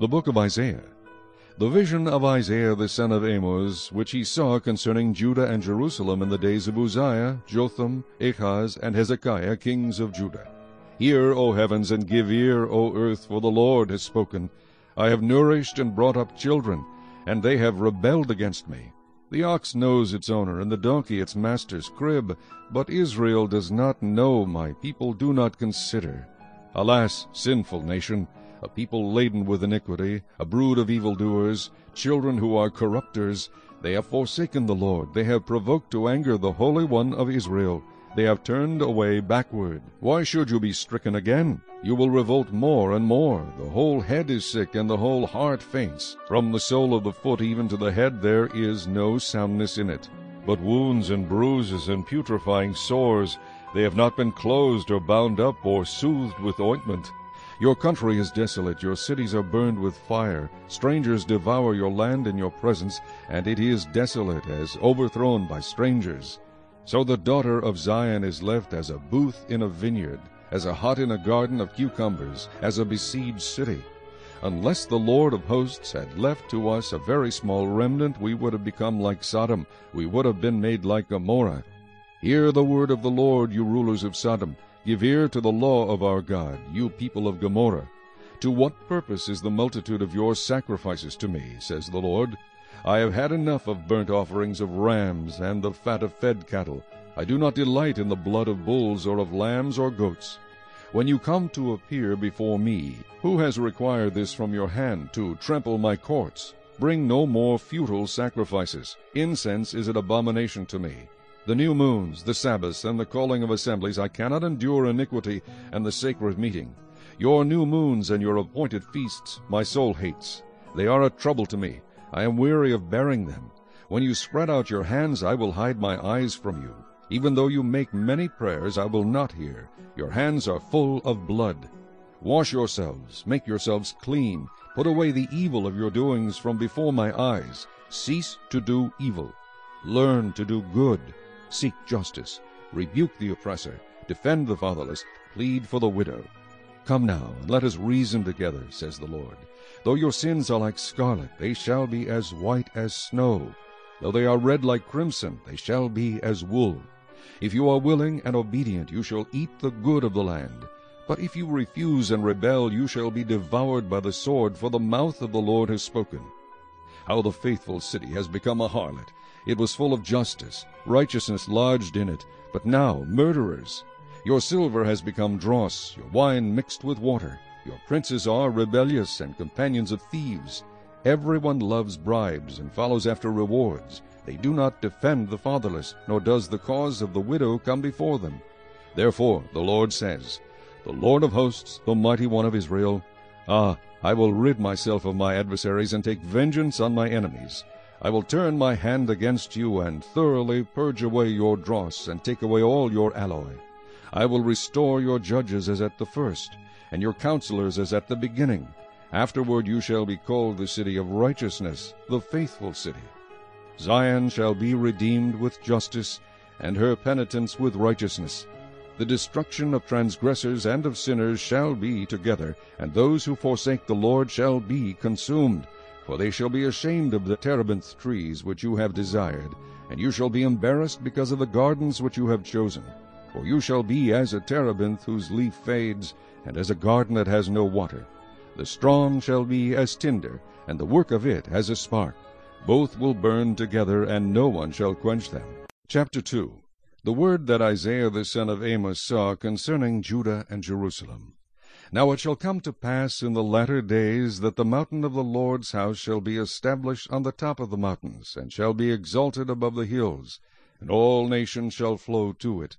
The book of Isaiah. The vision of Isaiah the son of Amos, which he saw concerning Judah and Jerusalem in the days of Uzziah, Jotham, Ahaz, and Hezekiah, kings of Judah. Hear, O heavens, and give ear, O earth, for the Lord has spoken. I have nourished and brought up children, and they have rebelled against me. The ox knows its owner, and the donkey its master's crib, but Israel does not know, my people do not consider. Alas, sinful nation! A people laden with iniquity, a brood of evildoers, children who are corrupters. They have forsaken the Lord, they have provoked to anger the Holy One of Israel. They have turned away backward. Why should you be stricken again? You will revolt more and more. The whole head is sick, and the whole heart faints. From the sole of the foot even to the head there is no soundness in it. But wounds and bruises and putrefying sores, they have not been closed or bound up or soothed with ointment. Your country is desolate, your cities are burned with fire. Strangers devour your land in your presence, and it is desolate, as overthrown by strangers. So the daughter of Zion is left as a booth in a vineyard, as a hut in a garden of cucumbers, as a besieged city. Unless the Lord of hosts had left to us a very small remnant, we would have become like Sodom, we would have been made like Gomorrah. Hear the word of the Lord, you rulers of Sodom. Give ear to the law of our God, you people of Gomorrah. To what purpose is the multitude of your sacrifices to me, says the Lord? I have had enough of burnt offerings of rams and the fat of fed cattle. I do not delight in the blood of bulls or of lambs or goats. When you come to appear before me, who has required this from your hand, to trample my courts? Bring no more futile sacrifices. Incense is an abomination to me. The new moons, the Sabbaths, and the calling of assemblies, I cannot endure iniquity and the sacred meeting. Your new moons and your appointed feasts my soul hates. They are a trouble to me. I am weary of bearing them. When you spread out your hands, I will hide my eyes from you. Even though you make many prayers, I will not hear. Your hands are full of blood. Wash yourselves, make yourselves clean. Put away the evil of your doings from before my eyes. Cease to do evil. Learn to do good. Seek justice, rebuke the oppressor, defend the fatherless, plead for the widow. Come now, and let us reason together, says the Lord. Though your sins are like scarlet, they shall be as white as snow. Though they are red like crimson, they shall be as wool. If you are willing and obedient, you shall eat the good of the land. But if you refuse and rebel, you shall be devoured by the sword, for the mouth of the Lord has spoken. How the faithful city has become a harlot, it was full of justice, righteousness lodged in it, but now murderers. Your silver has become dross, your wine mixed with water. Your princes are rebellious and companions of thieves. Everyone loves bribes and follows after rewards. They do not defend the fatherless, nor does the cause of the widow come before them. Therefore the Lord says, The Lord of hosts, the mighty one of Israel, Ah, I will rid myself of my adversaries and take vengeance on my enemies. I will turn my hand against you, and thoroughly purge away your dross, and take away all your alloy. I will restore your judges as at the first, and your counselors as at the beginning. Afterward you shall be called the city of righteousness, the faithful city. Zion shall be redeemed with justice, and her penitents with righteousness. The destruction of transgressors and of sinners shall be together, and those who forsake the Lord shall be consumed. For they shall be ashamed of the terebinth trees which you have desired, and you shall be embarrassed because of the gardens which you have chosen. For you shall be as a terebinth whose leaf fades, and as a garden that has no water. The strong shall be as tinder, and the work of it as a spark. Both will burn together, and no one shall quench them. Chapter 2 The word that Isaiah the son of Amos saw concerning Judah and Jerusalem. Now it shall come to pass in the latter days that the mountain of the Lord's house shall be established on the top of the mountains, and shall be exalted above the hills, and all nations shall flow to it.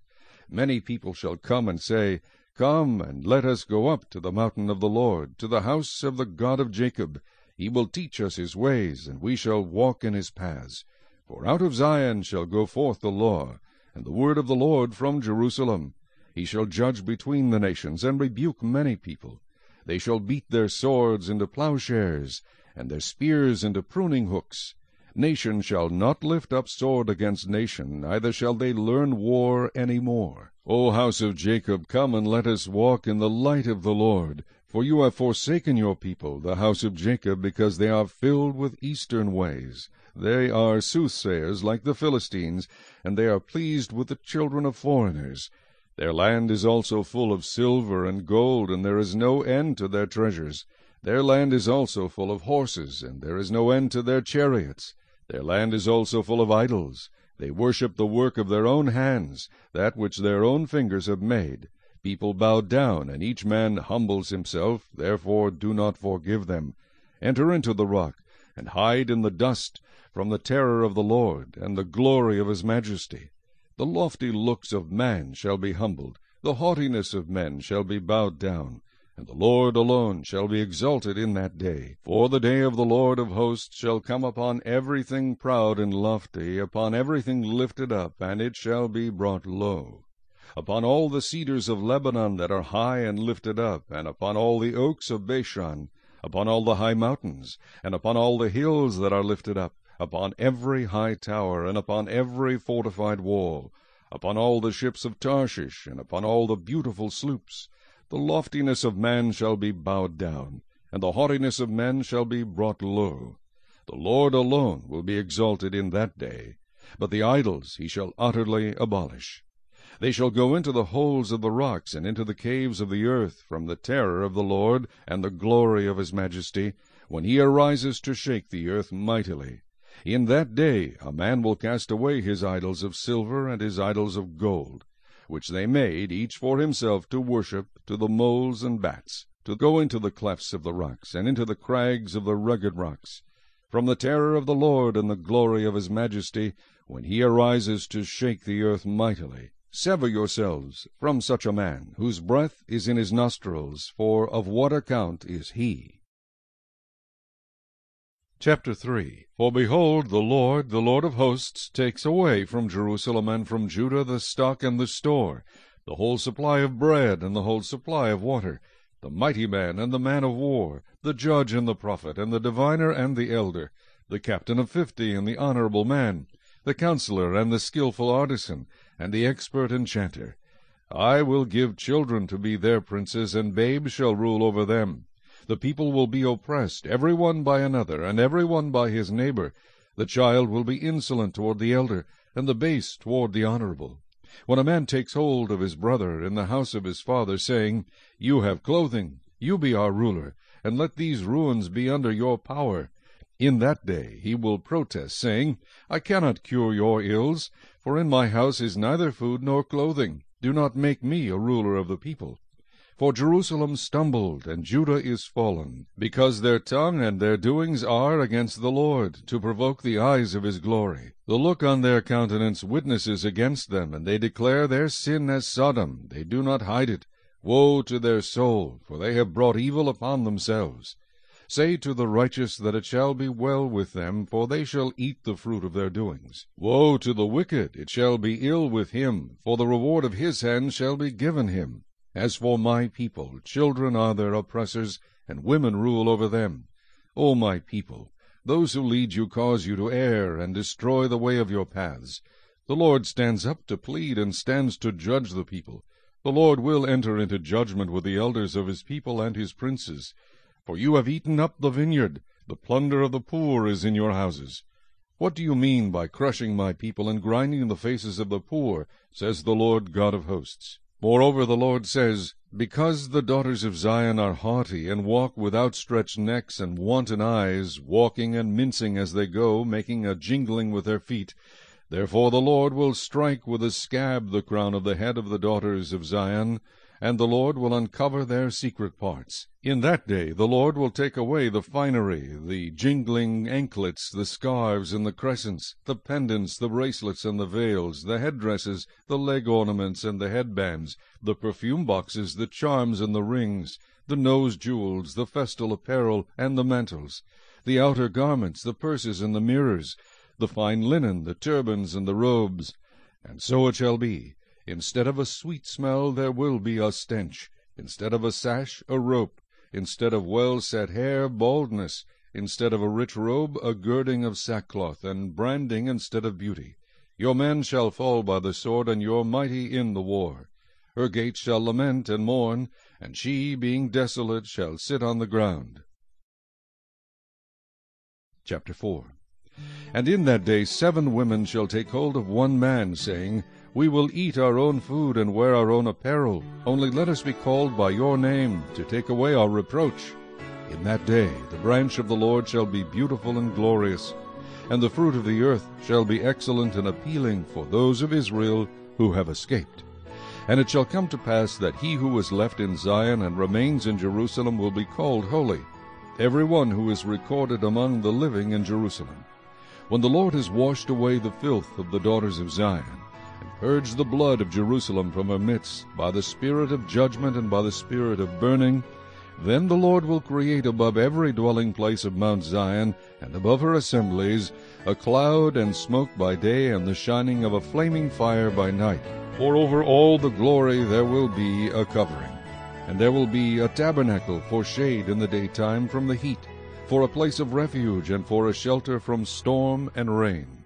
Many people shall come and say, Come, and let us go up to the mountain of the Lord, to the house of the God of Jacob. He will teach us his ways, and we shall walk in his paths. For out of Zion shall go forth the law, and the word of the Lord from Jerusalem. He shall judge between the nations, and rebuke many people. They shall beat their swords into plowshares, and their spears into pruning hooks. Nation shall not lift up sword against nation, neither shall they learn war any more. O house of Jacob, come and let us walk in the light of the Lord. For you have forsaken your people, the house of Jacob, because they are filled with eastern ways. They are soothsayers like the Philistines, and they are pleased with the children of foreigners. Their land is also full of silver and gold, and there is no end to their treasures. Their land is also full of horses, and there is no end to their chariots. Their land is also full of idols. They worship the work of their own hands, that which their own fingers have made. People bow down, and each man humbles himself, therefore do not forgive them. Enter into the rock, and hide in the dust from the terror of the Lord, and the glory of his majesty. The lofty looks of man shall be humbled, the haughtiness of men shall be bowed down, and the Lord alone shall be exalted in that day. For the day of the Lord of hosts shall come upon everything proud and lofty, upon everything lifted up, and it shall be brought low upon all the cedars of Lebanon that are high and lifted up, and upon all the oaks of Bashan, upon all the high mountains, and upon all the hills that are lifted up, upon every high tower, and upon every fortified wall, upon all the ships of Tarshish, and upon all the beautiful sloops. The loftiness of man shall be bowed down, and the haughtiness of men shall be brought low. The Lord alone will be exalted in that day, but the idols he shall utterly abolish. They shall go into the holes of the rocks, and into the caves of the earth, from the terror of the Lord, and the glory of his majesty, when he arises to shake the earth mightily. In that day a man will cast away his idols of silver and his idols of gold, which they made, each for himself, to worship, to the moles and bats, to go into the clefts of the rocks, and into the crags of the rugged rocks, from the terror of the Lord and the glory of his majesty, when he arises to shake the earth mightily. Sever yourselves from such a man, whose breath is in his nostrils, for of what account is he? Chapter 3 For behold, the Lord, the Lord of hosts, takes away from Jerusalem and from Judah the stock and the store, the whole supply of bread and the whole supply of water, the mighty man and the man of war, the judge and the prophet, and the diviner and the elder, the captain of fifty and the honorable man, the counselor and the skilful artisan, and the expert enchanter. I will give children to be their princes, and babes shall rule over them. The people will be oppressed, every one by another, and every one by his neighbor. The child will be insolent toward the elder, and the base toward the honorable. When a man takes hold of his brother in the house of his father, saying, You have clothing, you be our ruler, and let these ruins be under your power, in that day he will protest, saying, I cannot cure your ills, for in my house is neither food nor clothing. Do not make me a ruler of the people. For Jerusalem stumbled, and Judah is fallen, because their tongue and their doings are against the Lord, to provoke the eyes of his glory. The look on their countenance witnesses against them, and they declare their sin as Sodom, they do not hide it. Woe to their soul, for they have brought evil upon themselves. Say to the righteous that it shall be well with them, for they shall eat the fruit of their doings. Woe to the wicked, it shall be ill with him, for the reward of his hand shall be given him. As for my people, children are their oppressors, and women rule over them. O my people, those who lead you cause you to err, and destroy the way of your paths. The Lord stands up to plead, and stands to judge the people. The Lord will enter into judgment with the elders of his people and his princes. For you have eaten up the vineyard, the plunder of the poor is in your houses. What do you mean by crushing my people and grinding the faces of the poor, says the Lord God of hosts? Moreover, the Lord says, Because the daughters of Zion are haughty, and walk with outstretched necks and wanton eyes, walking and mincing as they go, making a jingling with their feet, therefore the Lord will strike with a scab the crown of the head of the daughters of Zion, and the Lord will uncover their secret parts. In that day the Lord will take away the finery, the jingling anklets, the scarves and the crescents, the pendants, the bracelets and the veils, the headdresses, the leg ornaments and the headbands, the perfume boxes, the charms and the rings, the nose jewels, the festal apparel and the mantles, the outer garments, the purses and the mirrors, the fine linen, the turbans and the robes. And so it shall be Instead of a sweet smell there will be a stench, instead of a sash, a rope, instead of well set hair, baldness, instead of a rich robe, a girding of sackcloth, and branding instead of beauty. Your men shall fall by the sword, and your mighty in the war. Her gates shall lament and mourn, and she, being desolate, shall sit on the ground. Chapter 4 And in that day seven women shall take hold of one man, saying, We will eat our own food and wear our own apparel, only let us be called by your name, to take away our reproach. In that day the branch of the Lord shall be beautiful and glorious, and the fruit of the earth shall be excellent and appealing for those of Israel who have escaped. And it shall come to pass that he who is left in Zion and remains in Jerusalem will be called holy, every one who is recorded among the living in Jerusalem. When the Lord has washed away the filth of the daughters of Zion, and purged the blood of Jerusalem from her midst, by the spirit of judgment and by the spirit of burning, then the Lord will create above every dwelling place of Mount Zion, and above her assemblies, a cloud and smoke by day, and the shining of a flaming fire by night. For over all the glory there will be a covering. And there will be a tabernacle for shade in the daytime from the heat, for a place of refuge, and for a shelter from storm and rain.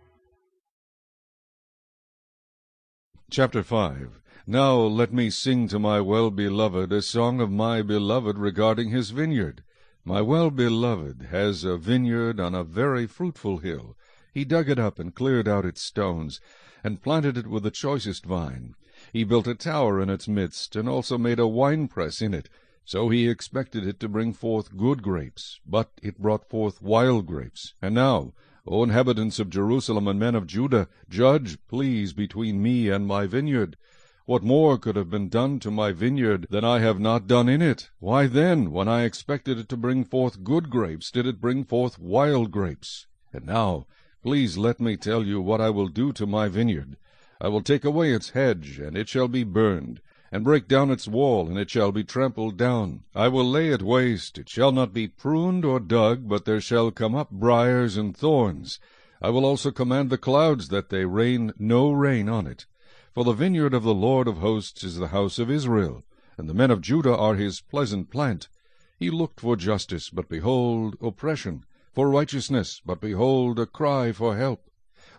Chapter 5 Now let me sing to my well-beloved a song of my beloved regarding his vineyard. My well-beloved has a vineyard on a very fruitful hill. He dug it up and cleared out its stones, and planted it with the choicest vine. He built a tower in its midst, and also made a winepress in it. So he expected it to bring forth good grapes, but it brought forth wild grapes. And now, O inhabitants of Jerusalem and men of Judah, judge, please, between me and my vineyard. What more could have been done to my vineyard than I have not done in it? Why then, when I expected it to bring forth good grapes, did it bring forth wild grapes? And now, please let me tell you what I will do to my vineyard. I will take away its hedge, and it shall be burned, and break down its wall, and it shall be trampled down. I will lay it waste, it shall not be pruned or dug, but there shall come up briers and thorns. I will also command the clouds that they rain no rain on it. For the vineyard of the Lord of hosts is the house of Israel, and the men of Judah are his pleasant plant. He looked for justice, but behold, oppression, for righteousness, but behold, a cry for help.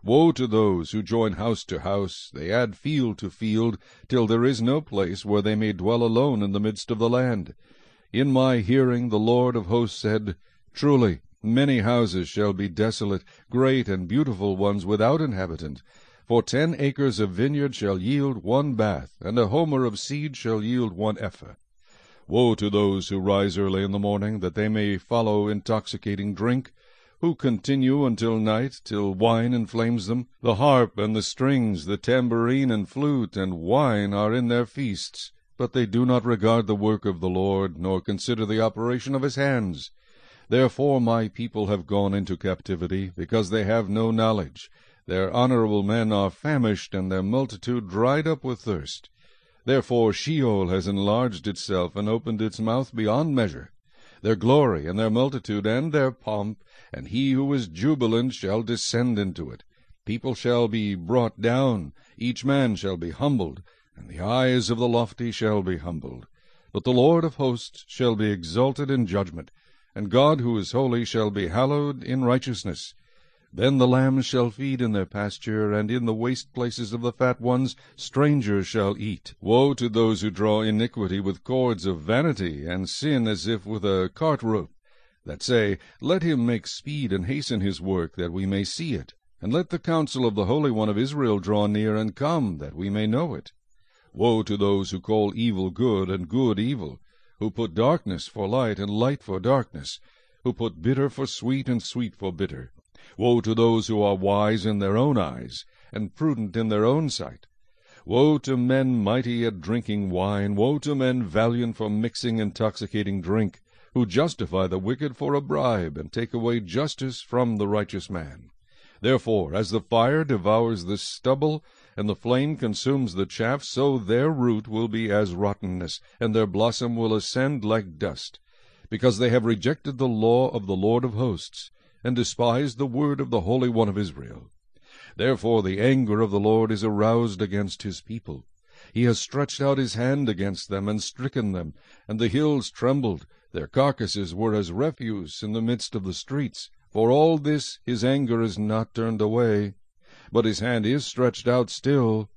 Woe to those who join house to house, they add field to field, till there is no place where they may dwell alone in the midst of the land. In my hearing the Lord of hosts said, Truly, many houses shall be desolate, great and beautiful ones without inhabitant. For ten acres of vineyard shall yield one bath, and a homer of seed shall yield one ephah. Woe to those who rise early in the morning, that they may follow intoxicating drink, who continue until night, till wine inflames them. The harp and the strings, the tambourine and flute and wine are in their feasts, but they do not regard the work of the Lord, nor consider the operation of his hands. Therefore my people have gone into captivity, because they have no knowledge. Their honorable men are famished, and their multitude dried up with thirst. Therefore Sheol has enlarged itself, and opened its mouth beyond measure. Their glory, and their multitude, and their pomp, and he who is jubilant shall descend into it. People shall be brought down, each man shall be humbled, and the eyes of the lofty shall be humbled. But the Lord of hosts shall be exalted in judgment, and God who is holy shall be hallowed in righteousness. Then the lambs shall feed in their pasture, and in the waste places of the fat ones strangers shall eat. Woe to those who draw iniquity with cords of vanity, and sin as if with a cart rope, that say, Let him make speed and hasten his work, that we may see it. And let the counsel of the Holy One of Israel draw near and come, that we may know it. Woe to those who call evil good, and good evil, who put darkness for light, and light for darkness, who put bitter for sweet, and sweet for bitter. Woe to those who are wise in their own eyes, and prudent in their own sight. Woe to men mighty at drinking wine, woe to men valiant for mixing intoxicating drink, who justify the wicked for a bribe, and take away justice from the righteous man. Therefore, as the fire devours the stubble, and the flame consumes the chaff, so their root will be as rottenness, and their blossom will ascend like dust, because they have rejected the law of the Lord of hosts, and despised the word of the Holy One of Israel. Therefore the anger of the Lord is aroused against his people. He has stretched out his hand against them, and stricken them, and the hills trembled. Their carcasses were as refuse in the midst of the streets. For all this his anger is not turned away, but his hand is stretched out still.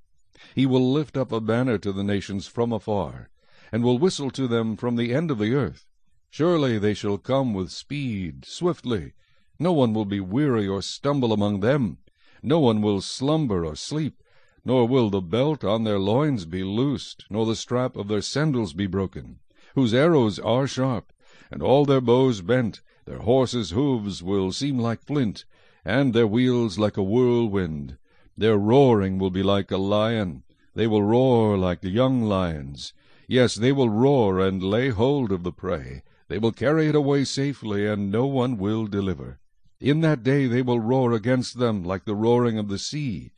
He will lift up a banner to the nations from afar, and will whistle to them from the end of the earth. Surely they shall come with speed, swiftly. No one will be weary or stumble among them. No one will slumber or sleep, nor will the belt on their loins be loosed, nor the strap of their sandals be broken, whose arrows are sharp, and all their bows bent. Their horses' hoofs will seem like flint, and their wheels like a whirlwind. Their roaring will be like a lion. They will roar like young lions. Yes, they will roar and lay hold of the prey. They will carry it away safely, and no one will deliver. In that day they will roar against them like the roaring of the sea.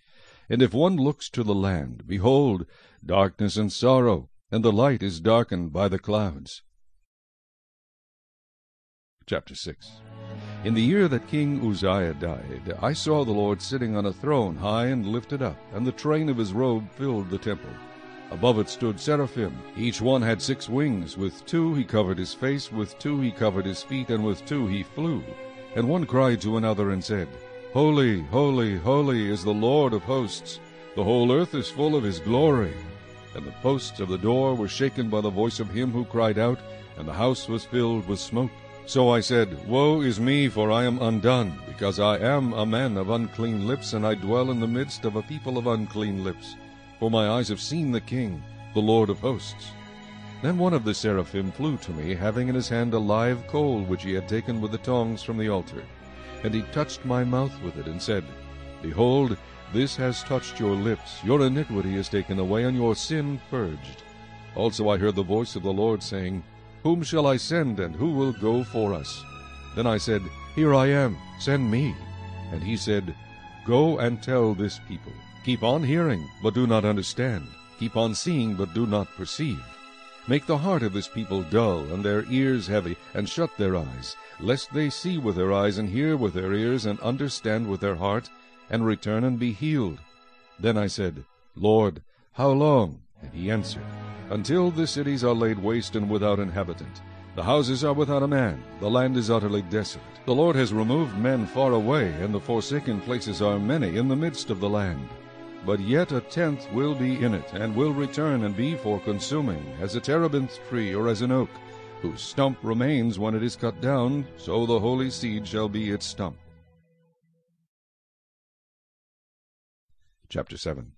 And if one looks to the land, behold, darkness and sorrow, and the light is darkened by the clouds. Chapter 6 In the year that King Uzziah died, I saw the Lord sitting on a throne high and lifted up, and the train of his robe filled the temple. Above it stood seraphim. Each one had six wings. With two he covered his face, with two he covered his feet, and with two he flew. And one cried to another and said, Holy, holy, holy is the Lord of hosts. The whole earth is full of his glory. And the posts of the door were shaken by the voice of him who cried out, and the house was filled with smoke. So I said, Woe is me, for I am undone, because I am a man of unclean lips, and I dwell in the midst of a people of unclean lips for my eyes have seen the King, the Lord of hosts. Then one of the seraphim flew to me, having in his hand a live coal which he had taken with the tongs from the altar. And he touched my mouth with it, and said, Behold, this has touched your lips. Your iniquity is taken away, and your sin purged. Also I heard the voice of the Lord saying, Whom shall I send, and who will go for us? Then I said, Here I am, send me. And he said, Go and tell this people. Keep on hearing, but do not understand. Keep on seeing, but do not perceive. Make the heart of this people dull, and their ears heavy, and shut their eyes, lest they see with their eyes, and hear with their ears, and understand with their heart, and return and be healed. Then I said, Lord, how long? And he answered, Until the cities are laid waste and without inhabitant. The houses are without a man, the land is utterly desolate. The Lord has removed men far away, and the forsaken places are many in the midst of the land. But yet a tenth will be in it, and will return and be for consuming, as a terebinth tree or as an oak, whose stump remains when it is cut down, so the holy seed shall be its stump. Chapter 7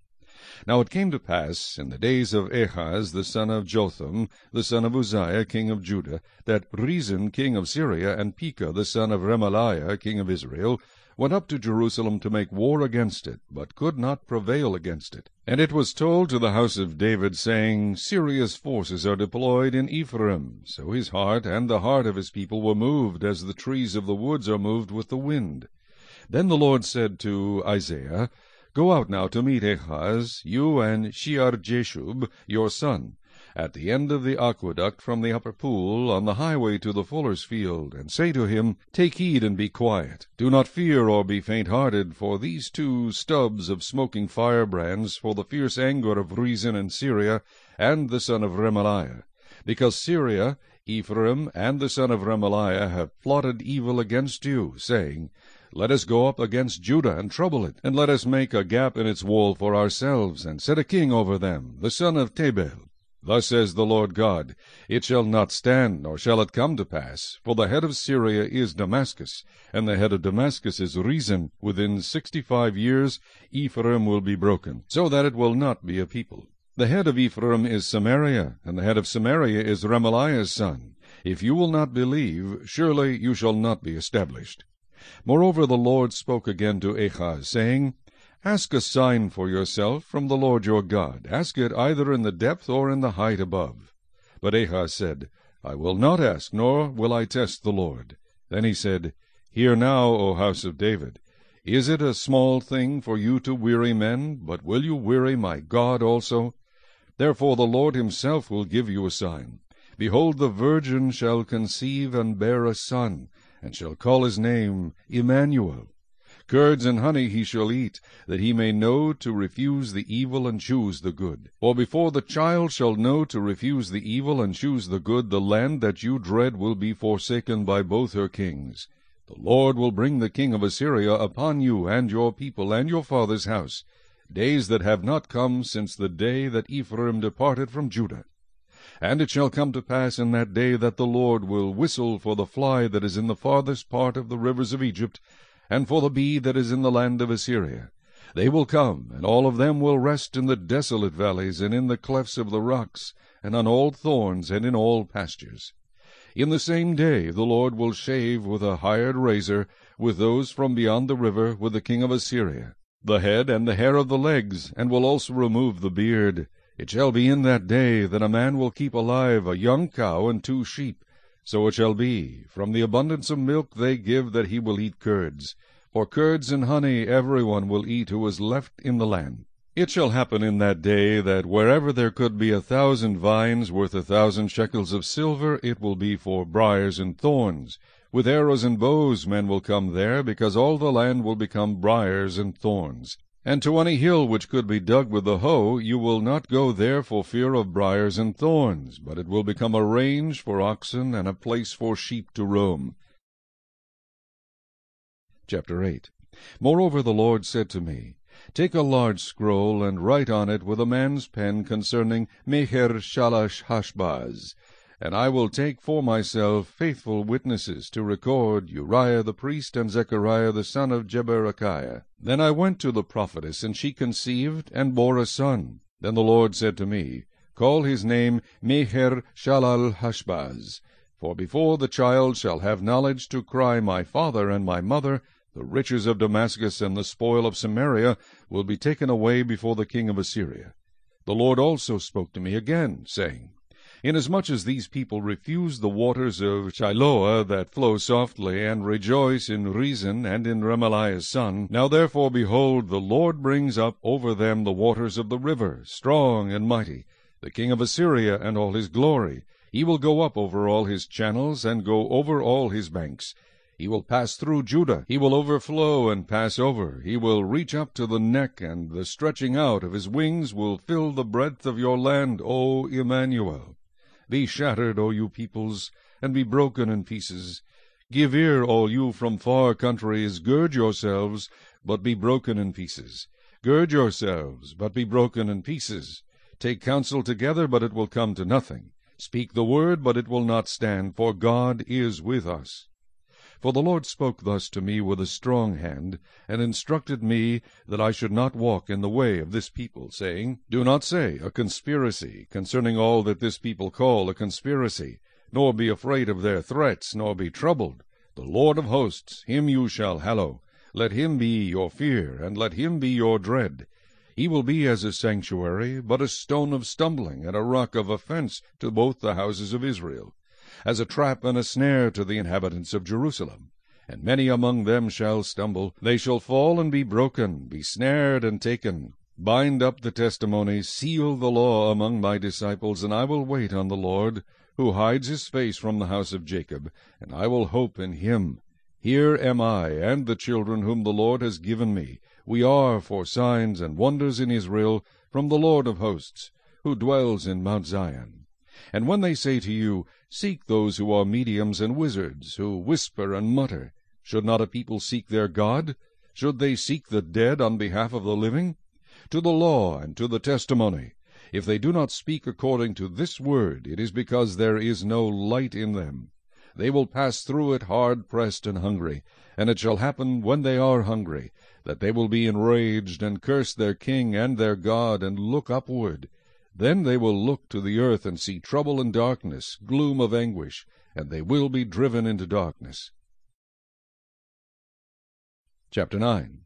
Now it came to pass, in the days of Ahaz the son of Jotham, the son of Uzziah king of Judah, that Rezin king of Syria, and Pekah the son of Remaliah king of Israel, went up to Jerusalem to make war against it, but could not prevail against it. And it was told to the house of David, saying, Syria's forces are deployed in Ephraim. So his heart and the heart of his people were moved, as the trees of the woods are moved with the wind. Then the Lord said to Isaiah, Go out now to meet Ahaz, you and Shear-jashub your son, at the end of the aqueduct from the upper pool, on the highway to the fuller's field, and say to him, Take heed and be quiet. Do not fear or be faint-hearted, for these two stubs of smoking firebrands, for the fierce anger of Rezin and Syria, and the son of Remaliah. Because Syria, Ephraim, and the son of Remaliah have plotted evil against you, saying, let us go up against Judah and trouble it, and let us make a gap in its wall for ourselves, and set a king over them, the son of Tabeel. Thus says the Lord God, It shall not stand, nor shall it come to pass, for the head of Syria is Damascus, and the head of Damascus is Rezin. Within sixty-five years Ephraim will be broken, so that it will not be a people. The head of Ephraim is Samaria, and the head of Samaria is Remaliah's son. If you will not believe, surely you shall not be established. Moreover the Lord spoke again to Ahaz, saying, Ask a sign for yourself from the Lord your God. Ask it either in the depth or in the height above. But Ahaz said, I will not ask, nor will I test the Lord. Then he said, Hear now, O house of David. Is it a small thing for you to weary men, but will you weary my God also? Therefore the Lord himself will give you a sign. Behold, the virgin shall conceive and bear a son, and shall call his name Emmanuel. Curds and honey he shall eat, that he may know to refuse the evil and choose the good. For before the child shall know to refuse the evil and choose the good, the land that you dread will be forsaken by both her kings. The Lord will bring the king of Assyria upon you and your people and your father's house, days that have not come since the day that Ephraim departed from Judah. And it shall come to pass in that day that the Lord will whistle for the fly that is in the farthest part of the rivers of Egypt, and for the bee that is in the land of Assyria. They will come, and all of them will rest in the desolate valleys, and in the clefts of the rocks, and on all thorns, and in all pastures. In the same day the Lord will shave with a hired razor, with those from beyond the river, with the king of Assyria, the head and the hair of the legs, and will also remove the beard. It shall be in that day that a man will keep alive a young cow and two sheep. So it shall be, from the abundance of milk they give that he will eat curds. For curds and honey every one will eat who is left in the land. It shall happen in that day that wherever there could be a thousand vines worth a thousand shekels of silver, it will be for briers and thorns. With arrows and bows men will come there, because all the land will become briers and thorns. And to any hill which could be dug with the hoe, you will not go there for fear of briers and thorns, but it will become a range for oxen and a place for sheep to roam. Chapter 8 Moreover the Lord said to me, Take a large scroll, and write on it with a man's pen concerning Maher-Shalal-Hash-Baz, and I will take for myself faithful witnesses to record Uriah the priest and Zechariah the son of Jeberechiah. Then I went to the prophetess, and she conceived and bore a son. Then the Lord said to me, Call his name Meher Shalal Hashbaz, for before the child shall have knowledge to cry, My father and my mother, the riches of Damascus and the spoil of Samaria will be taken away before the king of Assyria. The Lord also spoke to me again, saying, Inasmuch as these people refuse the waters of Shiloah that flow softly, and rejoice in Rezin and in Remaliah's son, now therefore, behold, the Lord brings up over them the waters of the river, strong and mighty, the king of Assyria and all his glory. He will go up over all his channels, and go over all his banks. He will pass through Judah. He will overflow and pass over. He will reach up to the neck, and the stretching out of his wings will fill the breadth of your land, O Emmanuel. Be shattered, O you peoples, and be broken in pieces. Give ear, all you from far countries, gird yourselves, but be broken in pieces. Gird yourselves, but be broken in pieces. Take counsel together, but it will come to nothing. Speak the word, but it will not stand, for God is with us. For the Lord spoke thus to me with a strong hand, and instructed me that I should not walk in the way of this people, saying, Do not say, A conspiracy, concerning all that this people call a conspiracy, nor be afraid of their threats, nor be troubled. The Lord of hosts, him you shall hallow. Let him be your fear, and let him be your dread. He will be as a sanctuary, but a stone of stumbling, and a rock of offense to both the houses of Israel as a trap and a snare to the inhabitants of Jerusalem. And many among them shall stumble, they shall fall and be broken, be snared and taken. Bind up the testimony, seal the law among my disciples, and I will wait on the Lord, who hides his face from the house of Jacob, and I will hope in him. Here am I, and the children whom the Lord has given me. We are for signs and wonders in Israel from the Lord of hosts, who dwells in Mount Zion. And when they say to you, Seek those who are mediums and wizards, who whisper and mutter, should not a people seek their God? Should they seek the dead on behalf of the living? To the law and to the testimony. If they do not speak according to this word, it is because there is no light in them. They will pass through it hard pressed and hungry, and it shall happen when they are hungry, that they will be enraged, and curse their king and their God, and look upward. Then they will look to the earth and see trouble and darkness, gloom of anguish, and they will be driven into darkness. Chapter 9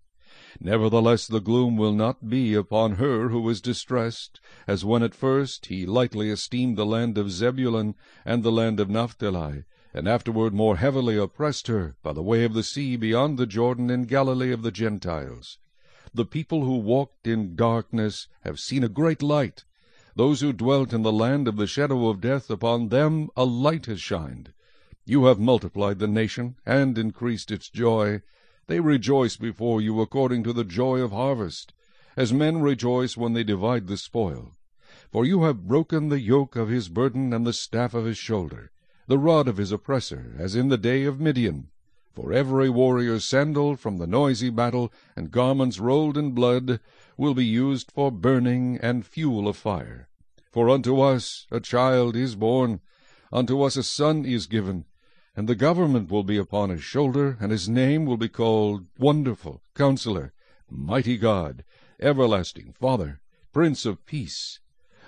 Nevertheless the gloom will not be upon her who is distressed, as when at first he lightly esteemed the land of Zebulun and the land of Naphtali, and afterward more heavily oppressed her by the way of the sea beyond the Jordan in Galilee of the Gentiles. The people who walked in darkness have seen a great light. Those who dwelt in the land of the shadow of death, upon them a light has shined. You have multiplied the nation, and increased its joy. They rejoice before you according to the joy of harvest, as men rejoice when they divide the spoil. For you have broken the yoke of his burden and the staff of his shoulder, the rod of his oppressor, as in the day of Midian. For every warrior's sandal from the noisy battle, and garments rolled in blood, will be used for burning and fuel of fire. For unto us a child is born, unto us a son is given, and the government will be upon his shoulder, and his name will be called Wonderful, Counselor, Mighty God, Everlasting Father, Prince of Peace.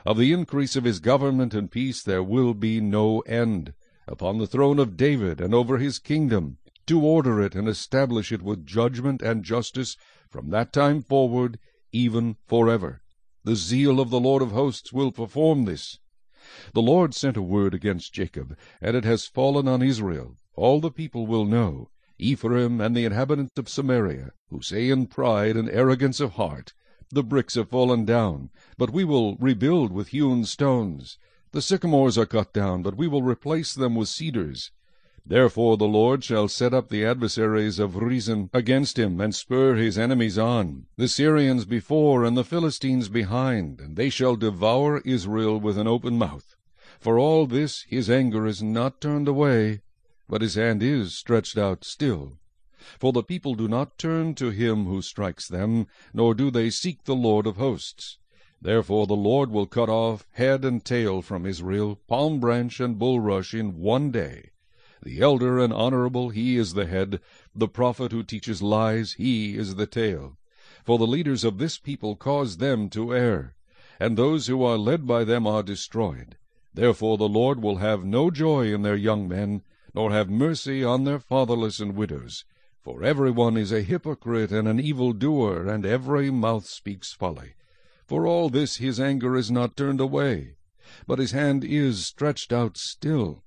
Of the increase of his government and peace there will be no end, upon the throne of David and over his kingdom, to order it and establish it with judgment and justice from that time forward, even forever. The zeal of the Lord of hosts will perform this. The Lord sent a word against Jacob, and it has fallen on Israel. All the people will know, Ephraim and the inhabitants of Samaria, who say in pride and arrogance of heart, The bricks have fallen down, but we will rebuild with hewn stones. The sycamores are cut down, but we will replace them with cedars. Therefore the Lord shall set up the adversaries of Rezin against him, and spur his enemies on, the Syrians before, and the Philistines behind, and they shall devour Israel with an open mouth. For all this his anger is not turned away, but his hand is stretched out still. For the people do not turn to him who strikes them, nor do they seek the Lord of hosts. Therefore the Lord will cut off head and tail from Israel, palm branch and bulrush in one day. The elder and honorable, he is the head. The prophet who teaches lies, he is the tail. For the leaders of this people cause them to err, and those who are led by them are destroyed. Therefore the Lord will have no joy in their young men, nor have mercy on their fatherless and widows. For every one is a hypocrite and an evil doer, and every mouth speaks folly. For all this his anger is not turned away, but his hand is stretched out still.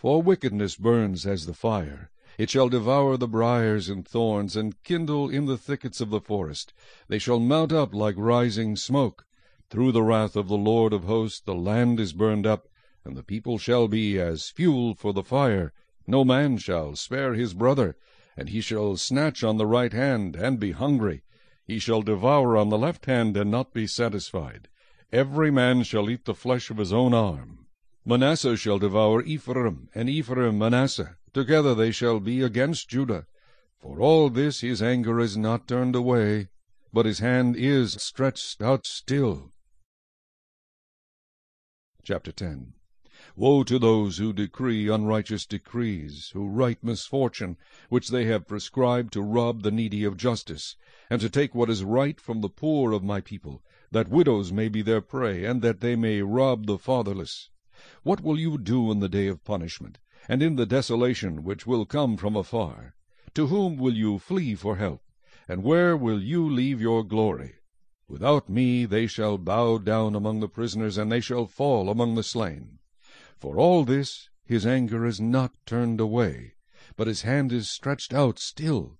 For wickedness burns as the fire. It shall devour the briers and thorns, and kindle in the thickets of the forest. They shall mount up like rising smoke. Through the wrath of the Lord of hosts the land is burned up, and the people shall be as fuel for the fire. No man shall spare his brother, and he shall snatch on the right hand, and be hungry. He shall devour on the left hand, and not be satisfied. Every man shall eat the flesh of his own arm. Manasseh shall devour Ephraim, and Ephraim Manasseh. Together they shall be against Judah. For all this his anger is not turned away, but his hand is stretched out still. Chapter 10 Woe to those who decree unrighteous decrees, who write misfortune, which they have prescribed to rob the needy of justice, and to take what is right from the poor of my people, that widows may be their prey, and that they may rob the fatherless. What will you do in the day of punishment, and in the desolation which will come from afar? To whom will you flee for help, and where will you leave your glory? Without me they shall bow down among the prisoners, and they shall fall among the slain. For all this his anger is not turned away, but his hand is stretched out still.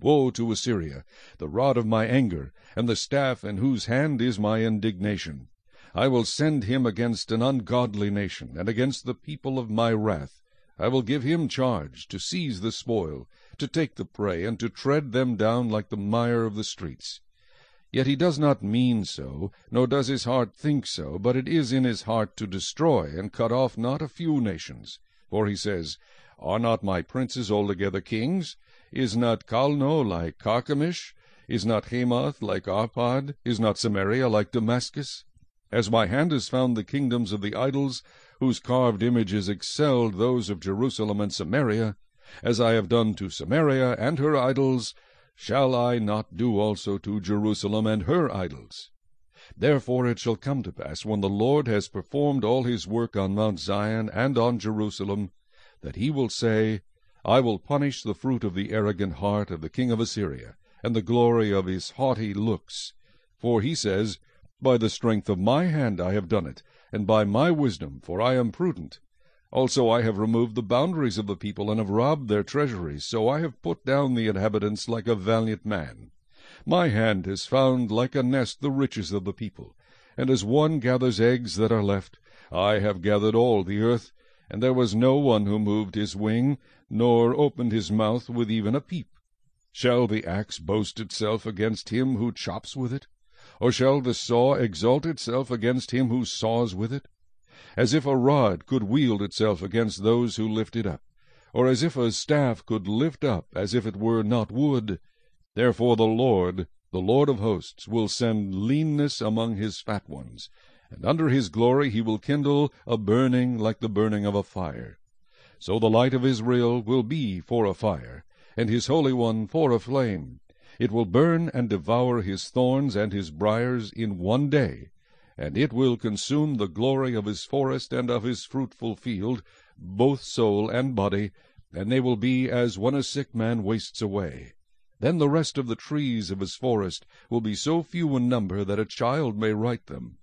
Woe to Assyria, the rod of my anger, and the staff in whose hand is my indignation. I will send him against an ungodly nation, and against the people of my wrath. I will give him charge to seize the spoil, to take the prey, and to tread them down like the mire of the streets. Yet he does not mean so, nor does his heart think so, but it is in his heart to destroy and cut off not a few nations. For he says, Are not my princes altogether kings? Is not Calno like Carchemish? Is not Hamath like Arpad? Is not Samaria like Damascus? As my hand has found the kingdoms of the idols, whose carved images excelled those of Jerusalem and Samaria, as I have done to Samaria and her idols, shall I not do also to Jerusalem and her idols? Therefore it shall come to pass, when the Lord has performed all his work on Mount Zion and on Jerusalem, that he will say, I will punish the fruit of the arrogant heart of the king of Assyria, and the glory of his haughty looks. For he says, by the strength of my hand I have done it, and by my wisdom, for I am prudent. Also I have removed the boundaries of the people, and have robbed their treasuries, so I have put down the inhabitants like a valiant man. My hand has found like a nest the riches of the people, and as one gathers eggs that are left, I have gathered all the earth, and there was no one who moved his wing, nor opened his mouth with even a peep. Shall the axe boast itself against him who chops with it? Or shall the saw exalt itself against him who saws with it? As if a rod could wield itself against those who lift it up. or as if a staff could lift up, as if it were not wood. Therefore the Lord, the Lord of hosts, will send leanness among his fat ones, and under his glory he will kindle a burning like the burning of a fire. So the light of Israel will be for a fire, and his Holy One for a flame. It will burn and devour his thorns and his briers in one day, and it will consume the glory of his forest and of his fruitful field, both soul and body, and they will be as when a sick man wastes away. Then the rest of the trees of his forest will be so few in number that a child may write them.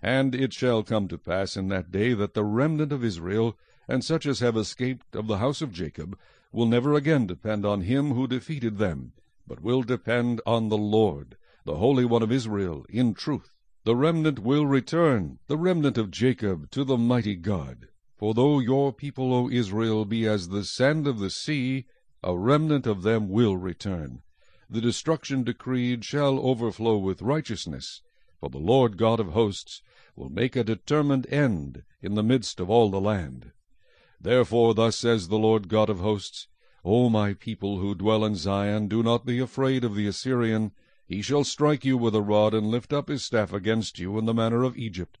And it shall come to pass in that day that the remnant of Israel, and such as have escaped of the house of Jacob, will never again depend on him who defeated them, but will depend on the Lord, the Holy One of Israel, in truth. The remnant will return, the remnant of Jacob, to the mighty God. For though your people, O Israel, be as the sand of the sea, a remnant of them will return. The destruction decreed shall overflow with righteousness, for the Lord God of hosts will make a determined end in the midst of all the land. Therefore thus says the Lord God of hosts, O my people who dwell in Zion, do not be afraid of the Assyrian. He shall strike you with a rod, and lift up his staff against you in the manner of Egypt.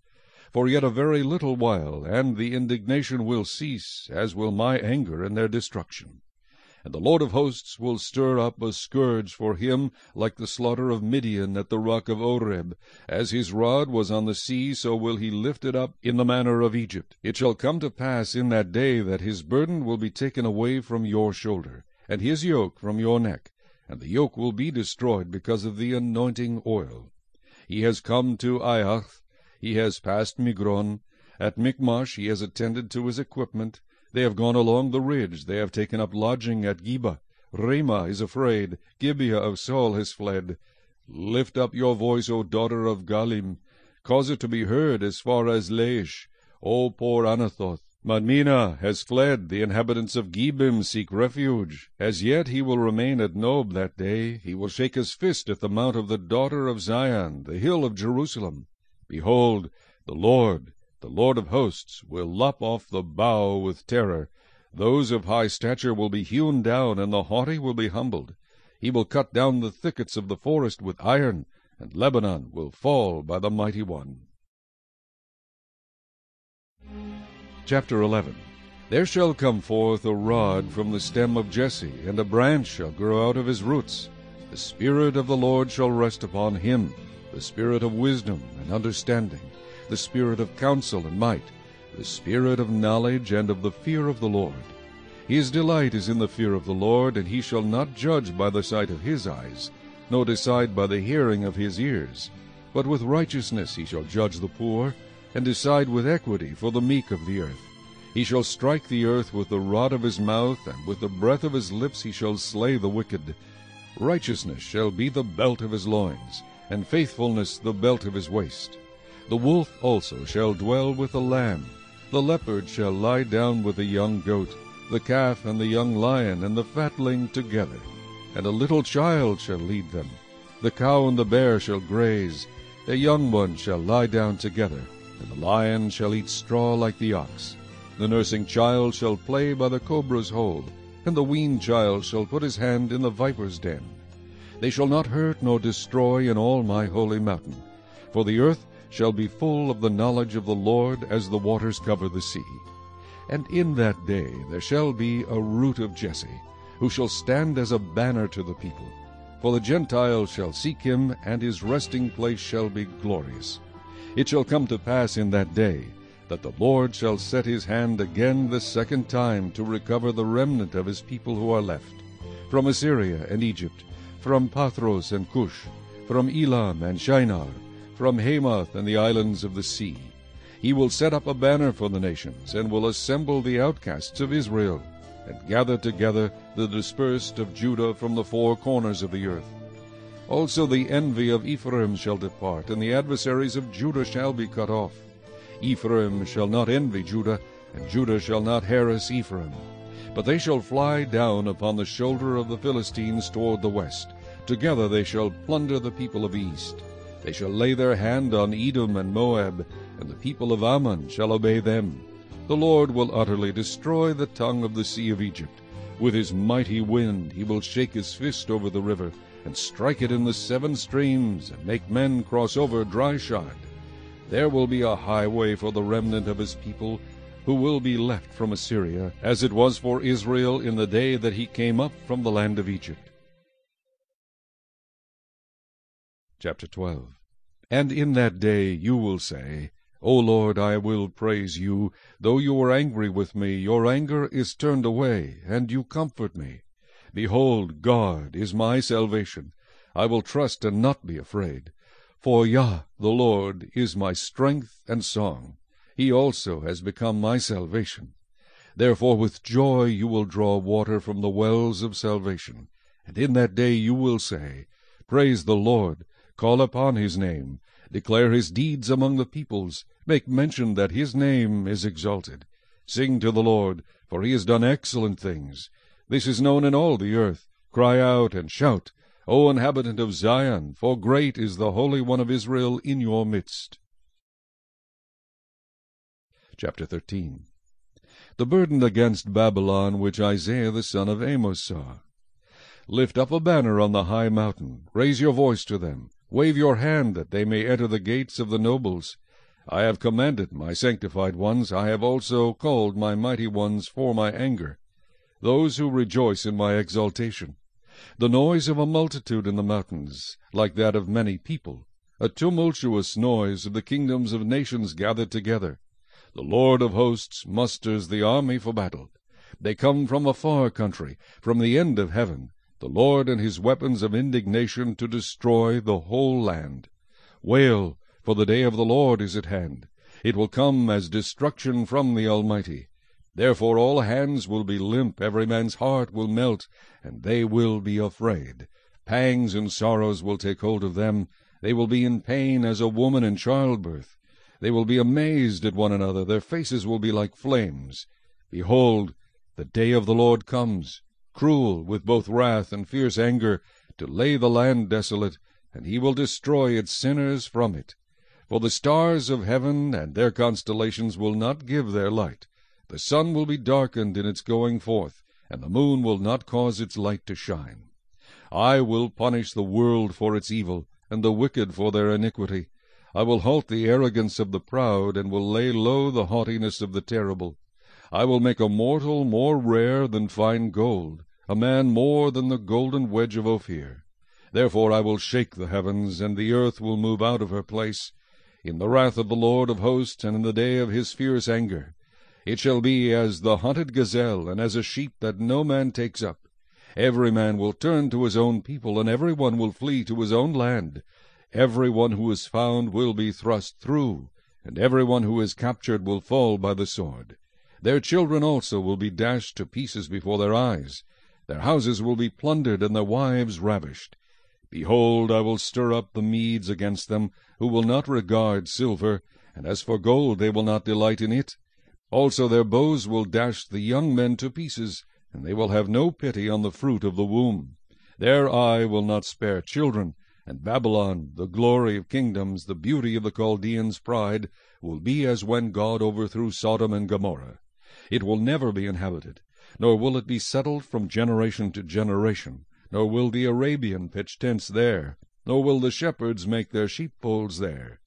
For yet a very little while, and the indignation will cease, as will my anger in their destruction. And the Lord of hosts will stir up a scourge for him, like the slaughter of Midian at the rock of Oreb. As his rod was on the sea, so will he lift it up in the manner of Egypt. It shall come to pass in that day that his burden will be taken away from your shoulder, and his yoke from your neck, and the yoke will be destroyed because of the anointing oil. He has come to Aiath, he has passed Migron, at Michmash he has attended to his equipment, they have gone along the ridge, they have taken up lodging at Geba. Ramah is afraid, Gibeah of Saul has fled. Lift up your voice, O daughter of Galim, cause it to be heard as far as Laish. O poor Anathoth, Madmenah has fled, the inhabitants of Gebim seek refuge. As yet he will remain at Nob that day, he will shake his fist at the mount of the daughter of Zion, the hill of Jerusalem. Behold, the Lord, the Lord of hosts will lop off the bough with terror. Those of high stature will be hewn down, and the haughty will be humbled. He will cut down the thickets of the forest with iron, and Lebanon will fall by the mighty one. Chapter 11 There shall come forth a rod from the stem of Jesse, and a branch shall grow out of his roots. The Spirit of the Lord shall rest upon him, the Spirit of wisdom and understanding, the spirit of counsel and might, the spirit of knowledge and of the fear of the Lord. His delight is in the fear of the Lord, and he shall not judge by the sight of his eyes, nor decide by the hearing of his ears. But with righteousness he shall judge the poor, and decide with equity for the meek of the earth. He shall strike the earth with the rod of his mouth, and with the breath of his lips he shall slay the wicked. Righteousness shall be the belt of his loins, and faithfulness the belt of his waist. The wolf also shall dwell with the lamb. The leopard shall lie down with the young goat, the calf and the young lion and the fatling together. And a little child shall lead them. The cow and the bear shall graze. A young one shall lie down together, and the lion shall eat straw like the ox. The nursing child shall play by the cobra's hole, and the weaned child shall put his hand in the viper's den. They shall not hurt nor destroy in all my holy mountain, for the earth shall be full of the knowledge of the Lord as the waters cover the sea. And in that day there shall be a root of Jesse, who shall stand as a banner to the people. For the Gentiles shall seek him, and his resting place shall be glorious. It shall come to pass in that day that the Lord shall set his hand again the second time to recover the remnant of his people who are left, from Assyria and Egypt, from Pathros and Cush, from Elam and Shinar, from Hamath and the islands of the sea. He will set up a banner for the nations, and will assemble the outcasts of Israel, and gather together the dispersed of Judah from the four corners of the earth. Also the envy of Ephraim shall depart, and the adversaries of Judah shall be cut off. Ephraim shall not envy Judah, and Judah shall not harass Ephraim. But they shall fly down upon the shoulder of the Philistines toward the west. Together they shall plunder the people of east. They shall lay their hand on Edom and Moab, and the people of Ammon shall obey them. The Lord will utterly destroy the tongue of the sea of Egypt. With his mighty wind he will shake his fist over the river, and strike it in the seven streams, and make men cross over dry shod. There will be a highway for the remnant of his people, who will be left from Assyria, as it was for Israel in the day that he came up from the land of Egypt. Chapter 12 And in that day you will say, O Lord, I will praise you. Though you were angry with me, your anger is turned away, and you comfort me. Behold, God is my salvation. I will trust and not be afraid. For Yah, the Lord, is my strength and song. He also has become my salvation. Therefore with joy you will draw water from the wells of salvation. And in that day you will say, Praise the Lord, call upon his name, Declare his deeds among the peoples. Make mention that his name is exalted. Sing to the Lord, for he has done excellent things. This is known in all the earth. Cry out and shout, O inhabitant of Zion, for great is the Holy One of Israel in your midst. Chapter 13 The burden against Babylon which Isaiah the son of Amoz saw. Lift up a banner on the high mountain, raise your voice to them. Wave your hand, that they may enter the gates of the nobles. I have commanded my sanctified ones, I have also called my mighty ones for my anger, those who rejoice in my exaltation. The noise of a multitude in the mountains, like that of many people, a tumultuous noise of the kingdoms of nations gathered together. The Lord of hosts musters the army for battle. They come from a far country, from the end of heaven the Lord and his weapons of indignation to destroy the whole land. Wail, for the day of the Lord is at hand. It will come as destruction from the Almighty. Therefore all hands will be limp, every man's heart will melt, and they will be afraid. Pangs and sorrows will take hold of them. They will be in pain as a woman in childbirth. They will be amazed at one another. Their faces will be like flames. Behold, the day of the Lord comes cruel with both wrath and fierce anger, to lay the land desolate, and he will destroy its sinners from it. For the stars of heaven and their constellations will not give their light. The sun will be darkened in its going forth, and the moon will not cause its light to shine. I will punish the world for its evil, and the wicked for their iniquity. I will halt the arrogance of the proud, and will lay low the haughtiness of the terrible. I will make a mortal more rare than fine gold, a man more than the golden wedge of Ophir. Therefore I will shake the heavens, and the earth will move out of her place, in the wrath of the Lord of hosts, and in the day of his fierce anger. It shall be as the hunted gazelle, and as a sheep that no man takes up. Every man will turn to his own people, and every one will flee to his own land. Every one who is found will be thrust through, and every one who is captured will fall by the sword. Their children also will be dashed to pieces before their eyes. Their houses will be plundered, and their wives ravished. Behold, I will stir up the Medes against them, who will not regard silver, and as for gold, they will not delight in it. Also their bows will dash the young men to pieces, and they will have no pity on the fruit of the womb. Their eye will not spare children, and Babylon, the glory of kingdoms, the beauty of the Chaldeans' pride, will be as when God overthrew Sodom and Gomorrah. It will never be inhabited, nor will it be settled from generation to generation, nor will the Arabian pitch tents there, nor will the shepherds make their sheepfolds there.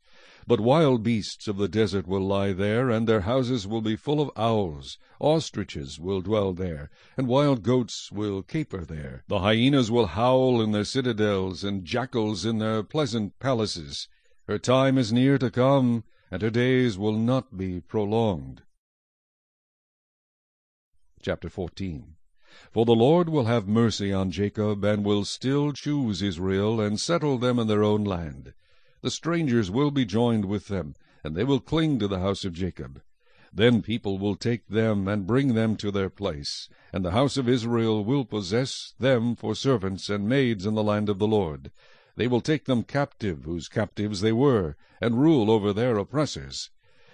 But wild beasts of the desert will lie there, and their houses will be full of owls. Ostriches will dwell there, and wild goats will caper there. The hyenas will howl in their citadels, and jackals in their pleasant palaces. Her time is near to come, and her days will not be prolonged. Chapter 14 For the Lord will have mercy on Jacob, and will still choose Israel, and settle them in their own land. The strangers will be joined with them, and they will cling to the house of Jacob. Then people will take them and bring them to their place, and the house of Israel will possess them for servants and maids in the land of the Lord. They will take them captive, whose captives they were, and rule over their oppressors.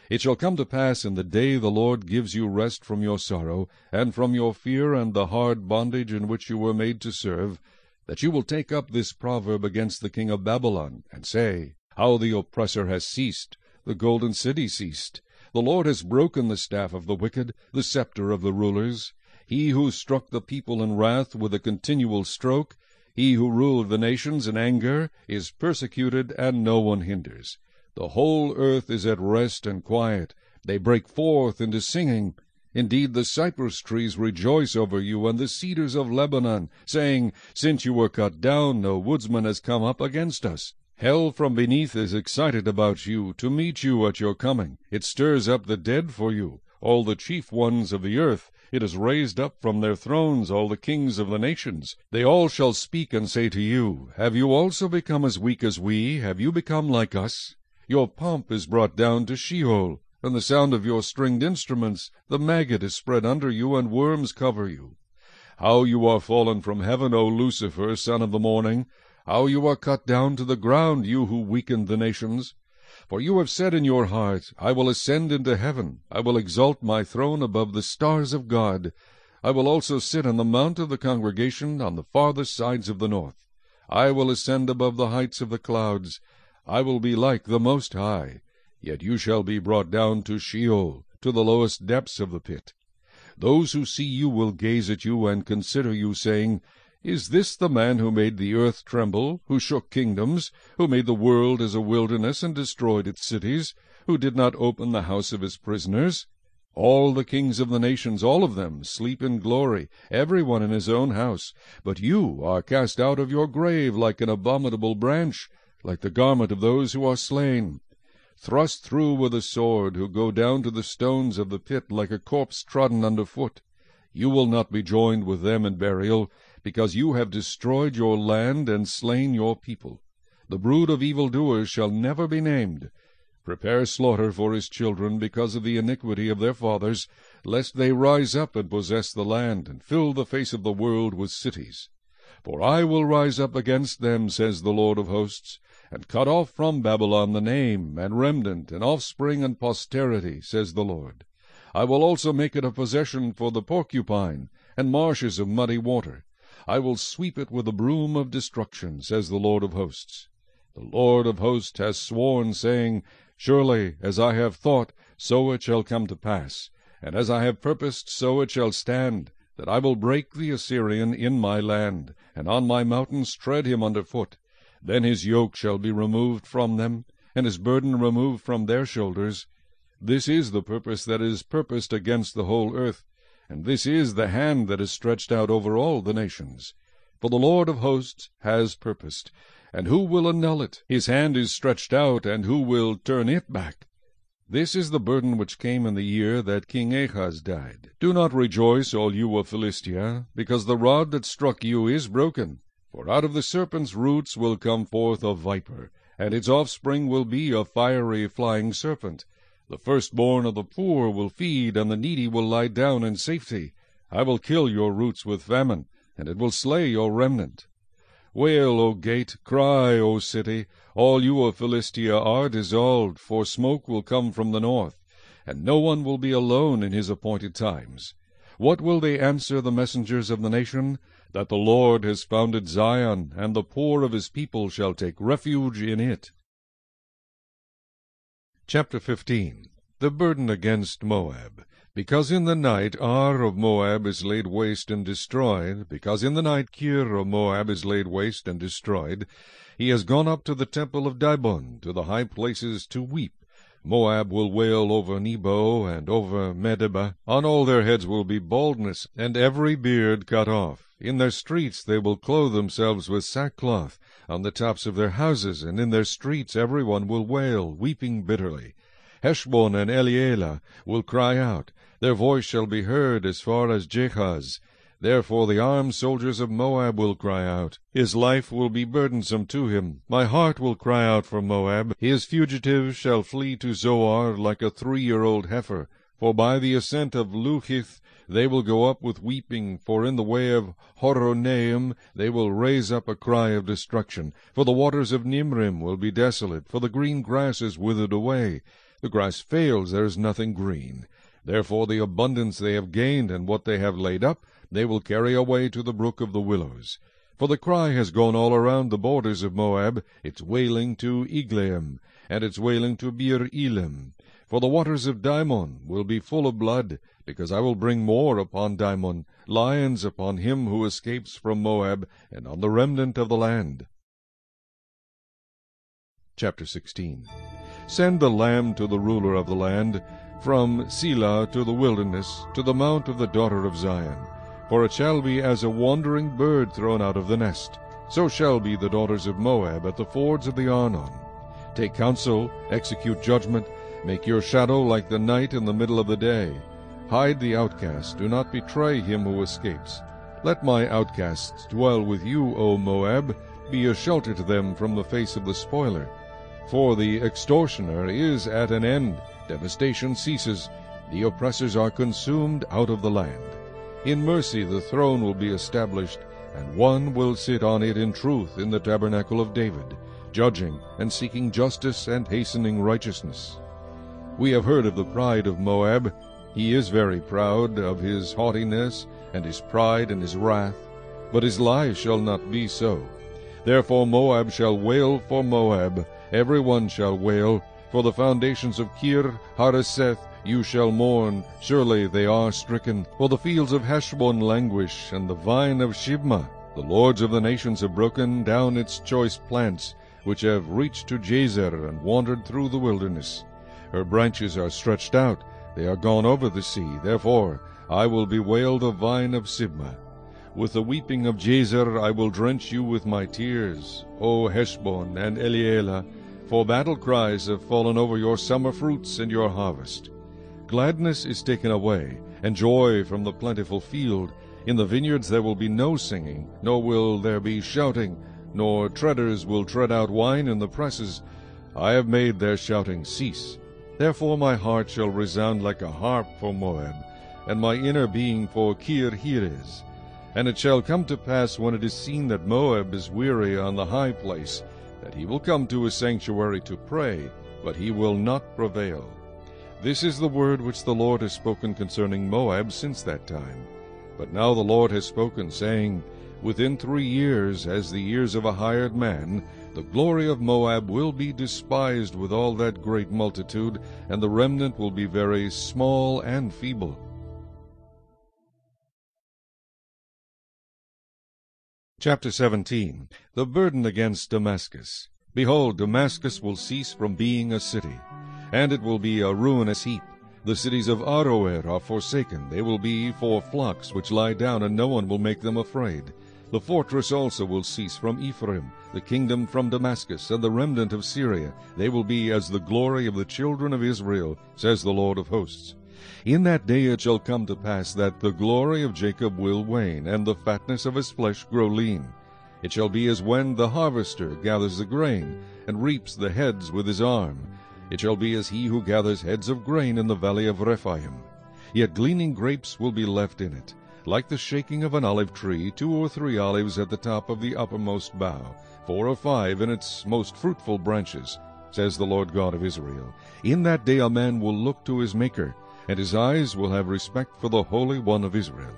It shall come to pass in the day the Lord gives you rest from your sorrow, and from your fear and the hard bondage in which you were made to serve, that you will take up this proverb against the king of Babylon, and say, How the oppressor has ceased, the golden city ceased. The Lord has broken the staff of the wicked, the scepter of the rulers. He who struck the people in wrath with a continual stroke, he who ruled the nations in anger, is persecuted, and no one hinders. The whole earth is at rest and quiet. They break forth into singing. Indeed, the cypress trees rejoice over you, and the cedars of Lebanon, saying, Since you were cut down, no woodsman has come up against us. Hell from beneath is excited about you, to meet you at your coming. It stirs up the dead for you, all the chief ones of the earth. It has raised up from their thrones all the kings of the nations. They all shall speak and say to you, Have you also become as weak as we? Have you become like us? Your pomp is brought down to Sheol. And the sound of your stringed instruments, the maggot is spread under you, and worms cover you. How you are fallen from heaven, O Lucifer, son of the morning! How you are cut down to the ground, you who weakened the nations! For you have said in your heart, I will ascend into heaven, I will exalt my throne above the stars of God. I will also sit on the mount of the congregation on the farthest sides of the north. I will ascend above the heights of the clouds. I will be like the Most High. Yet you shall be brought down to Sheol, to the lowest depths of the pit. Those who see you will gaze at you and consider you, saying, Is this the man who made the earth tremble, who shook kingdoms, who made the world as a wilderness and destroyed its cities, who did not open the house of his prisoners? All the kings of the nations, all of them, sleep in glory, every one in his own house. But you are cast out of your grave like an abominable branch, like the garment of those who are slain thrust through with a sword, who go down to the stones of the pit like a corpse trodden under foot. You will not be joined with them in burial, because you have destroyed your land and slain your people. The brood of evildoers shall never be named. Prepare slaughter for his children because of the iniquity of their fathers, lest they rise up and possess the land, and fill the face of the world with cities. For I will rise up against them, says the Lord of hosts, and cut off from Babylon the name, and remnant, and offspring, and posterity, says the Lord. I will also make it a possession for the porcupine, and marshes of muddy water. I will sweep it with a broom of destruction, says the Lord of hosts. The Lord of hosts has sworn, saying, Surely as I have thought, so it shall come to pass, and as I have purposed, so it shall stand, that I will break the Assyrian in my land, and on my mountains tread him under foot. Then his yoke shall be removed from them, and his burden removed from their shoulders. This is the purpose that is purposed against the whole earth, and this is the hand that is stretched out over all the nations. For the Lord of hosts has purposed, and who will annul it? His hand is stretched out, and who will turn it back? This is the burden which came in the year that King Ahaz died. Do not rejoice, all you of Philistia, because the rod that struck you is broken. For out of the serpent's roots will come forth a viper, and its offspring will be a fiery flying serpent. The firstborn of the poor will feed, and the needy will lie down in safety. I will kill your roots with famine, and it will slay your remnant. Wail, O gate, cry, O city, all you of Philistia are dissolved, for smoke will come from the north, and no one will be alone in his appointed times. What will they answer the messengers of the nation? That the Lord has founded Zion, and the poor of his people shall take refuge in it. Chapter 15 The burden against Moab. Because in the night Ar of Moab is laid waste and destroyed, because in the night Kir of Moab is laid waste and destroyed, he has gone up to the temple of Dibon, to the high places, to weep, Moab will wail over Nebo and over Medeba. On all their heads will be baldness, and every beard cut off. In their streets they will clothe themselves with sackcloth. On the tops of their houses and in their streets every one will wail, weeping bitterly. Heshbon and Elealeh will cry out. Their voice shall be heard as far as Jahaz. Therefore the armed soldiers of Moab will cry out. His life will be burdensome to him. My heart will cry out for Moab. His fugitives shall flee to Zoar like a three-year-old heifer. For by the ascent of Luhith they will go up with weeping, for in the way of Horonaim they will raise up a cry of destruction. For the waters of Nimrim will be desolate, for the green grass is withered away. The grass fails, there is nothing green. Therefore the abundance they have gained and what they have laid up they will carry away to the brook of the willows. For the cry has gone all around the borders of Moab, its wailing to Eglaim, and its wailing to Beer Elim. For the waters of Dimon will be full of blood, because I will bring more upon Dimon, lions upon him who escapes from Moab, and on the remnant of the land. Chapter 16 Send the lamb to the ruler of the land, from Sela to the wilderness, to the mount of the daughter of Zion. For it shall be as a wandering bird thrown out of the nest. So shall be the daughters of Moab at the fords of the Arnon. Take counsel, execute judgment, make your shadow like the night in the middle of the day. Hide the outcast, do not betray him who escapes. Let my outcasts dwell with you, O Moab, be a shelter to them from the face of the spoiler. For the extortioner is at an end, devastation ceases, the oppressors are consumed out of the land. In mercy the throne will be established, and one will sit on it in truth in the tabernacle of David, judging and seeking justice and hastening righteousness. We have heard of the pride of Moab. He is very proud of his haughtiness, and his pride and his wrath. But his life shall not be so. Therefore Moab shall wail for Moab, every one shall wail. For the foundations of Kir Hareseth you shall mourn, surely they are stricken. For the fields of Heshbon languish, and the vine of Sibmah. The lords of the nations have broken down its choice plants, which have reached to Jazer and wandered through the wilderness. Her branches are stretched out, they are gone over the sea. Therefore I will bewail the vine of Sibmah. With the weeping of Jazer I will drench you with my tears, O Heshbon and Elealeh, for battle cries have fallen over your summer fruits and your harvest. Gladness is taken away, and joy from the plentiful field. In the vineyards there will be no singing, nor will there be shouting, nor treaders will tread out wine in the presses. I have made their shouting cease. Therefore my heart shall resound like a harp for Moab, and my inner being for Kir. And it shall come to pass when it is seen that Moab is weary on the high place, that he will come to his sanctuary to pray, but he will not prevail. This is the word which the Lord has spoken concerning Moab since that time. But now the Lord has spoken, saying, Within three years, as the years of a hired man, the glory of Moab will be despised with all that great multitude, and the remnant will be very small and feeble. Chapter 17 The burden against Damascus. Behold, Damascus will cease from being a city and it will be a ruinous heap. The cities of Aroer are forsaken, they will be for flocks which lie down, and no one will make them afraid. The fortress also will cease from Ephraim, the kingdom from Damascus, and the remnant of Syria. They will be as the glory of the children of Israel, says the Lord of hosts. In that day it shall come to pass that the glory of Jacob will wane, and the fatness of his flesh grow lean. It shall be as when the harvester gathers the grain, and reaps the heads with his arm, it shall be as he who gathers heads of grain in the valley of Rephaim. Yet gleaning grapes will be left in it, like the shaking of an olive tree, two or three olives at the top of the uppermost bough, four or five in its most fruitful branches, says the Lord God of Israel. In that day a man will look to his Maker, and his eyes will have respect for the Holy One of Israel.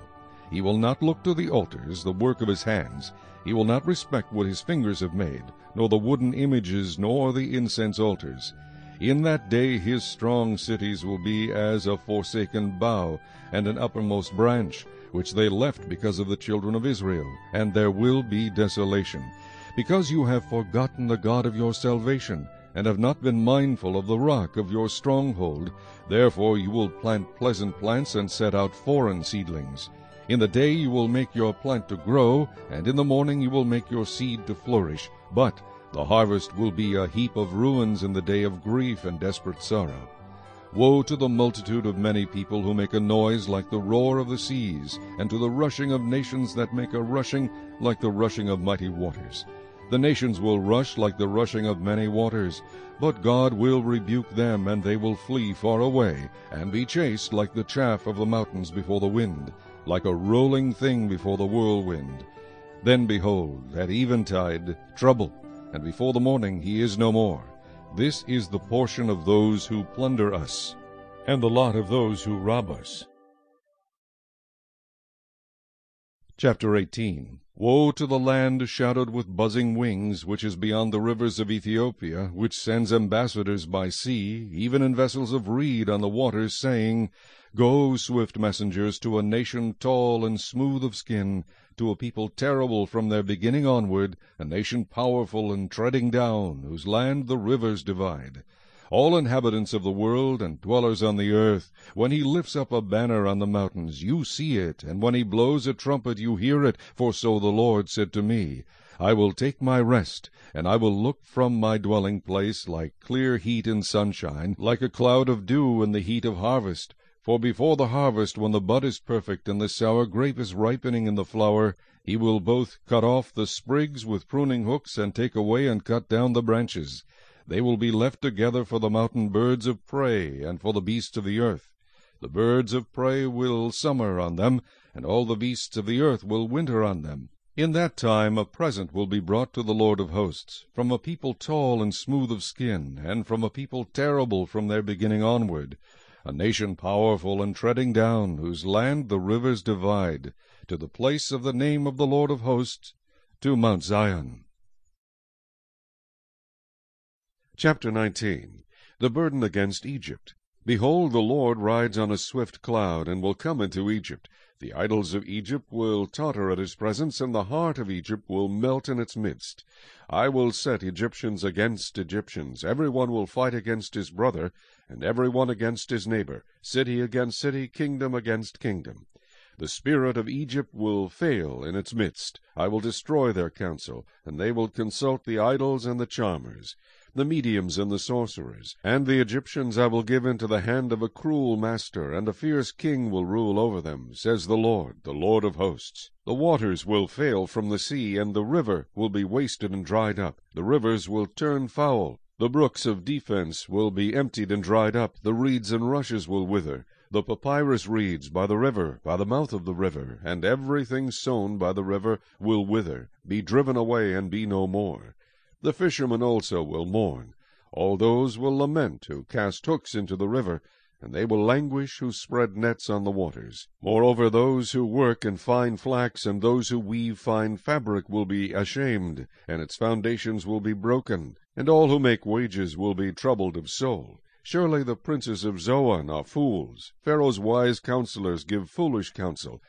He will not look to the altars, the work of his hands. He will not respect what his fingers have made, nor the wooden images, nor the incense altars. In that day his strong cities will be as a forsaken bough, and an uppermost branch, which they left because of the children of Israel, and there will be desolation. Because you have forgotten the God of your salvation, and have not been mindful of the rock of your stronghold, therefore you will plant pleasant plants and set out foreign seedlings. In the day you will make your plant to grow, and in the morning you will make your seed to flourish, but the harvest will be a heap of ruins in the day of grief and desperate sorrow. Woe to the multitude of many people who make a noise like the roar of the seas, and to the rushing of nations that make a rushing like the rushing of mighty waters. The nations will rush like the rushing of many waters, but God will rebuke them, and they will flee far away, and be chased like the chaff of the mountains before the wind, like a rolling thing before the whirlwind. Then behold, at eventide, trouble, and before the morning he is no more. This is the portion of those who plunder us, and the lot of those who rob us. Chapter 18 Woe to the land shadowed with buzzing wings, which is beyond the rivers of Ethiopia, which sends ambassadors by sea, even in vessels of reed on the waters, saying, Go, swift messengers, to a nation tall and smooth of skin, to a people terrible from their beginning onward, a nation powerful and treading down, whose land the rivers divide all inhabitants of the world and dwellers on the earth. When he lifts up a banner on the mountains, you see it, and when he blows a trumpet, you hear it. For so the Lord said to me, I will take my rest, and I will look from my dwelling place like clear heat in sunshine, like a cloud of dew in the heat of harvest. For before the harvest, when the bud is perfect, and the sour grape is ripening in the flower, he will both cut off the sprigs with pruning hooks, and take away and cut down the branches. They will be left together for the mountain birds of prey, and for the beasts of the earth. The birds of prey will summer on them, and all the beasts of the earth will winter on them. In that time a present will be brought to the Lord of hosts, from a people tall and smooth of skin, and from a people terrible from their beginning onward, a nation powerful and treading down, whose land the rivers divide, to the place of the name of the Lord of hosts, to Mount Zion. Chapter 19 The burden against Egypt. Behold, the Lord rides on a swift cloud, and will come into Egypt. The idols of Egypt will totter at his presence, and the heart of Egypt will melt in its midst. I will set Egyptians against Egyptians. Every one will fight against his brother, and every one against his neighbor, city against city, kingdom against kingdom. The spirit of Egypt will fail in its midst. I will destroy their counsel, and they will consult the idols and the charmers the mediums and the sorcerers. And the Egyptians I will give into the hand of a cruel master, and a fierce king will rule over them, says the Lord, the Lord of hosts. The waters will fail from the sea, and the river will be wasted and dried up. The rivers will turn foul. The brooks of defense will be emptied and dried up. The reeds and rushes will wither. The papyrus reeds by the river, by the mouth of the river, and everything sown by the river will wither, be driven away, and be no more. The fishermen also will mourn. All those will lament who cast hooks into the river, and they will languish who spread nets on the waters. Moreover, those who work in fine flax and those who weave fine fabric will be ashamed, and its foundations will be broken, and all who make wages will be troubled of soul. Surely the princes of Zoan are fools. Pharaoh's wise counselors give foolish counsel.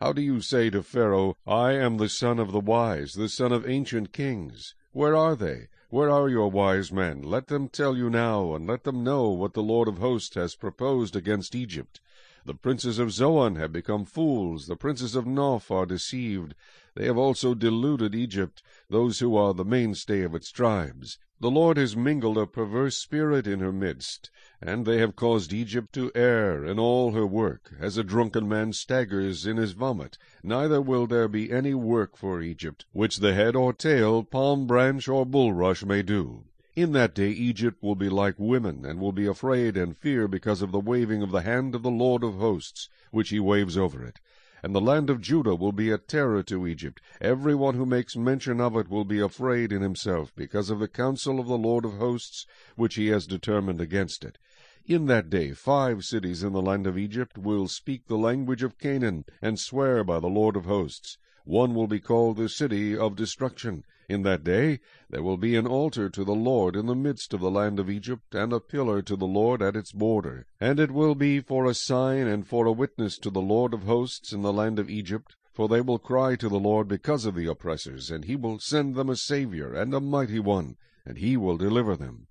How do you say to Pharaoh, I am the son of the wise, the son of ancient kings? Where are they? Where are your wise men? Let them tell you now, and let them know what the Lord of hosts has proposed against Egypt. The princes of Zoan have become fools, the princes of Noph are deceived. They have also deluded Egypt, those who are the mainstay of its tribes. The Lord has mingled a perverse spirit in her midst, and they have caused Egypt to err in all her work, as a drunken man staggers in his vomit. Neither will there be any work for Egypt, which the head or tail, palm branch or bulrush may do. In that day Egypt will be like women, and will be afraid and fear because of the waving of the hand of the Lord of hosts, which he waves over it. And the land of Judah will be a terror to Egypt. Every one who makes mention of it will be afraid in himself, because of the counsel of the Lord of hosts, which he has determined against it. In that day five cities in the land of Egypt will speak the language of Canaan, and swear by the Lord of hosts. One will be called the city of destruction. In that day there will be an altar to the Lord in the midst of the land of Egypt, and a pillar to the Lord at its border. And it will be for a sign and for a witness to the Lord of hosts in the land of Egypt. For they will cry to the Lord because of the oppressors, and he will send them a Saviour and a mighty one, and he will deliver them.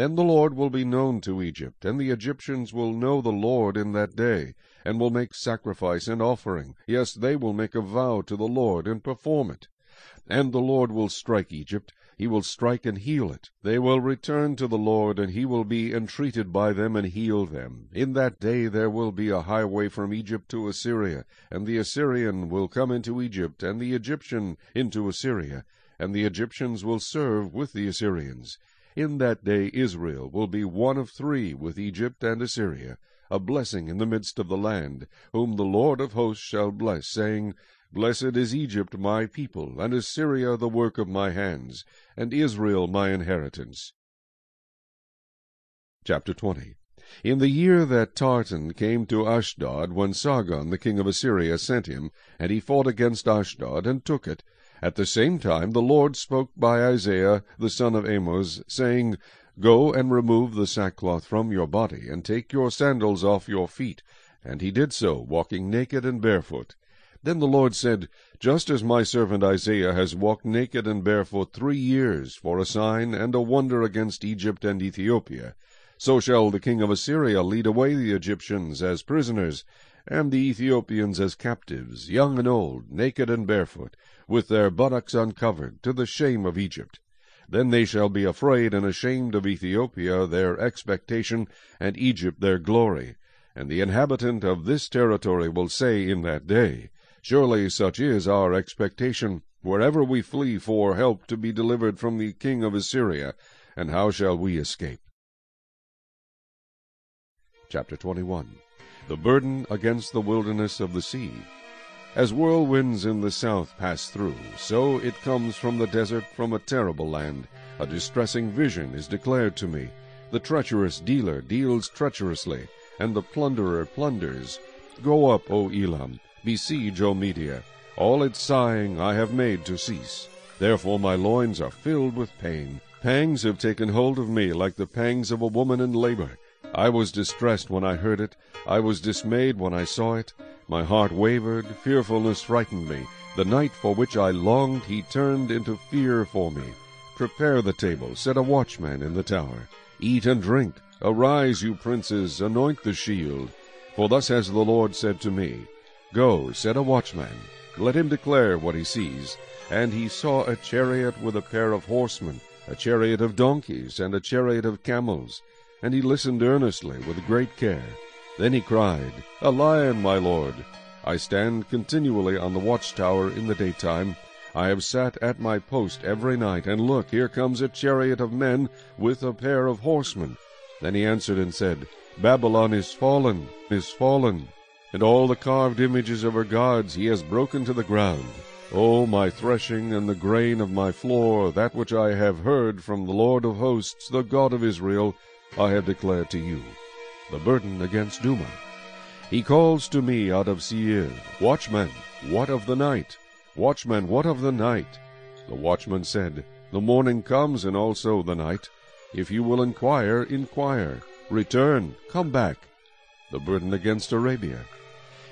Then the Lord will be known to Egypt, and the Egyptians will know the Lord in that day, and will make sacrifice and offering. Yes, they will make a vow to the Lord, and perform it. And the Lord will strike Egypt, he will strike and heal it. They will return to the Lord, and he will be entreated by them and heal them. In that day there will be a highway from Egypt to Assyria, and the Assyrian will come into Egypt, and the Egyptian into Assyria, and the Egyptians will serve with the Assyrians. In that day Israel will be one of three with Egypt and Assyria, a blessing in the midst of the land, whom the Lord of hosts shall bless, saying, Blessed is Egypt my people, and Assyria the work of my hands, and Israel my inheritance. Chapter 20 In the year that Tartan came to Ashdod, when Sargon the king of Assyria sent him, and he fought against Ashdod, and took it, at the same time the Lord spoke by Isaiah the son of Amoz, saying, Go and remove the sackcloth from your body, and take your sandals off your feet. And he did so, walking naked and barefoot. Then the Lord said, Just as my servant Isaiah has walked naked and barefoot three years for a sign and a wonder against Egypt and Ethiopia, so shall the king of Assyria lead away the Egyptians as prisoners, and the Ethiopians as captives, young and old, naked and barefoot, with their buttocks uncovered, to the shame of Egypt. Then they shall be afraid and ashamed of Ethiopia their expectation, and Egypt their glory. And the inhabitant of this territory will say in that day, Surely such is our expectation, wherever we flee for help to be delivered from the king of Assyria, and how shall we escape? Chapter 21 The burden against the wilderness of the sea. As whirlwinds in the south pass through, so it comes from the desert, from a terrible land. A distressing vision is declared to me. The treacherous dealer deals treacherously, and the plunderer plunders. Go up, O Elam, besiege, O Media. All its sighing I have made to cease. Therefore my loins are filled with pain. Pangs have taken hold of me like the pangs of a woman in labor. I was distressed when I heard it. I was dismayed when I saw it. My heart wavered, fearfulness frightened me. The night for which I longed he turned into fear for me. Prepare the table, set a watchman in the tower. Eat and drink. Arise, you princes, anoint the shield. For thus has the Lord said to me, Go, set a watchman. Let him declare what he sees. And he saw a chariot with a pair of horsemen, a chariot of donkeys, and a chariot of camels. And he listened earnestly with great care. Then he cried, A lion, my lord! I stand continually on the watchtower in the daytime. I have sat at my post every night, and look, here comes a chariot of men with a pair of horsemen. Then he answered and said, Babylon is fallen, is fallen, and all the carved images of her gods he has broken to the ground. O my threshing and the grain of my floor, that which I have heard from the Lord of hosts, the God of Israel, I have declared to you the burden against Duma. He calls to me out of Seir, Watchman, what of the night? Watchman, what of the night? The watchman said, The morning comes, and also the night. If you will inquire, inquire. Return, come back. The burden against Arabia.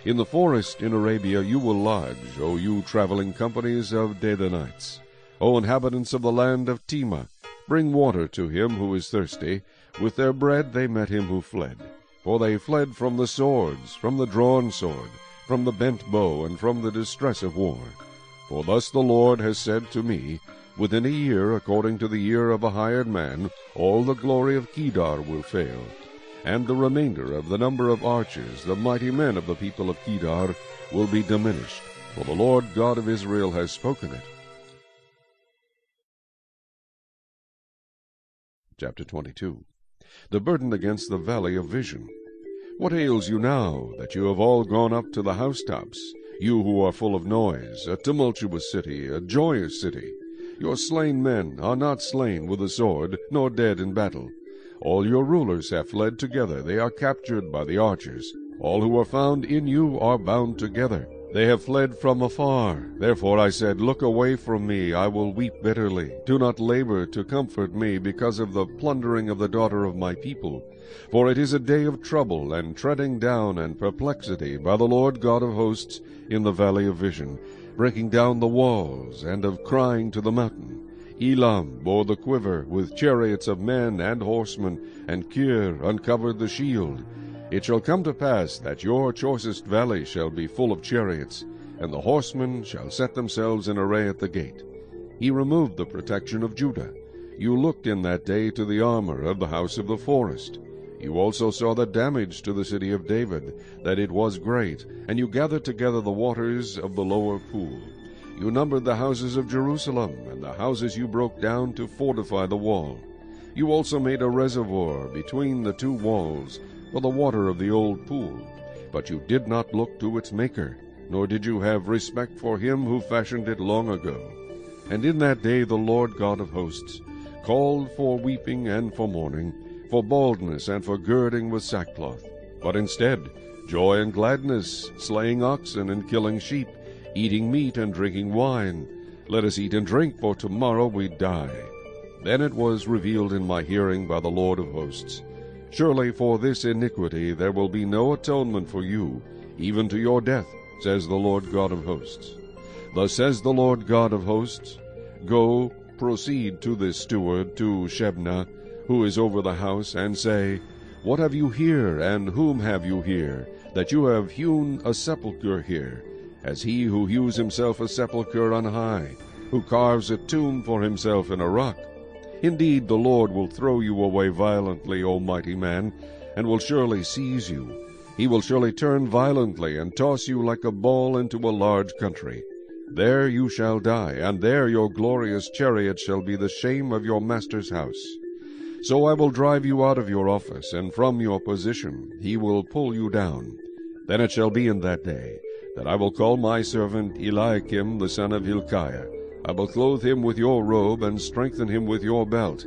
In the forest in Arabia you will lodge, O you traveling companies of Dedanites. O inhabitants of the land of Tema, bring water to him who is thirsty, with their bread they met him who fled. For they fled from the swords, from the drawn sword, from the bent bow, and from the distress of war. For thus the Lord has said to me, Within a year, according to the year of a hired man, all the glory of Kedar will fail. And the remainder of the number of archers, the mighty men of the people of Kedar, will be diminished. For the Lord God of Israel has spoken it. Chapter 22 the burden against the valley of vision. What ails you now, that you have all gone up to the housetops, you who are full of noise, a tumultuous city, a joyous city? Your slain men are not slain with the sword, nor dead in battle. All your rulers have fled together, they are captured by the archers. All who are found in you are bound together. They have fled from afar. Therefore I said, Look away from me, I will weep bitterly. Do not labor to comfort me because of the plundering of the daughter of my people. For it is a day of trouble, and treading down, and perplexity by the Lord God of hosts in the valley of vision, breaking down the walls, and of crying to the mountain. Elam bore the quiver with chariots of men and horsemen, and Kir uncovered the shield. It shall come to pass that your choicest valley shall be full of chariots, and the horsemen shall set themselves in array at the gate. He removed the protection of Judah. You looked in that day to the armor of the house of the forest. You also saw the damage to the city of David, that it was great, and you gathered together the waters of the lower pool. You numbered the houses of Jerusalem, and the houses you broke down to fortify the wall. You also made a reservoir between the two walls, for the water of the old pool. But you did not look to its maker, nor did you have respect for him who fashioned it long ago. And in that day the Lord God of hosts called for weeping and for mourning, for baldness, and for girding with sackcloth. But instead, joy and gladness, slaying oxen and killing sheep, eating meat and drinking wine. Let us eat and drink, for tomorrow we die. Then it was revealed in my hearing by the Lord of hosts, Surely for this iniquity there will be no atonement for you, even to your death, says the Lord God of hosts. Thus says the Lord God of hosts, Go, proceed to this steward, to Shebna, who is over the house, and say, What have you here, and whom have you here, that you have hewn a sepulchre here, as he who hews himself a sepulchre on high, who carves a tomb for himself in a rock? Indeed, the Lord will throw you away violently, O mighty man, and will surely seize you. He will surely turn violently, and toss you like a ball into a large country. There you shall die, and there your glorious chariot shall be the shame of your master's house. So I will drive you out of your office, and from your position he will pull you down. Then it shall be in that day, that I will call my servant Eliakim the son of Hilkiah, I will clothe him with your robe, and strengthen him with your belt.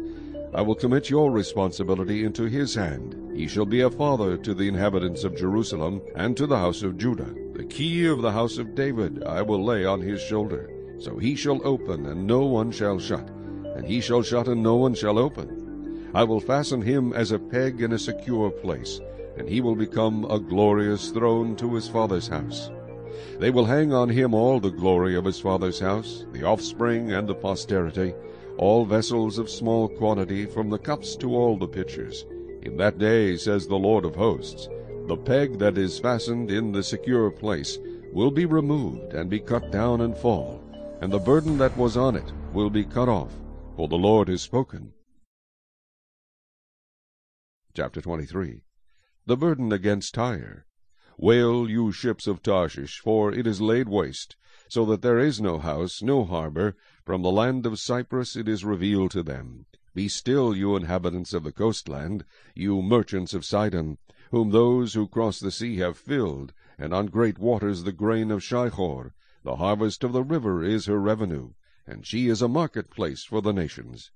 I will commit your responsibility into his hand. He shall be a father to the inhabitants of Jerusalem, and to the house of Judah. The key of the house of David I will lay on his shoulder. So he shall open, and no one shall shut, and he shall shut, and no one shall open. I will fasten him as a peg in a secure place, and he will become a glorious throne to his father's house. They will hang on him all the glory of his father's house, the offspring and the posterity, all vessels of small quantity, from the cups to all the pitchers. In that day, says the Lord of hosts, the peg that is fastened in the secure place will be removed, and be cut down and fall, and the burden that was on it will be cut off, for the Lord has spoken. Chapter 23 The burden against Tyre. Wail, you ships of Tarshish, for it is laid waste, so that there is no house, no harbor. From the land of Cyprus it is revealed to them. Be still, you inhabitants of the coastland, you merchants of Sidon, whom those who cross the sea have filled, and on great waters the grain of Shihor. The harvest of the river is her revenue, and she is a marketplace for the nations.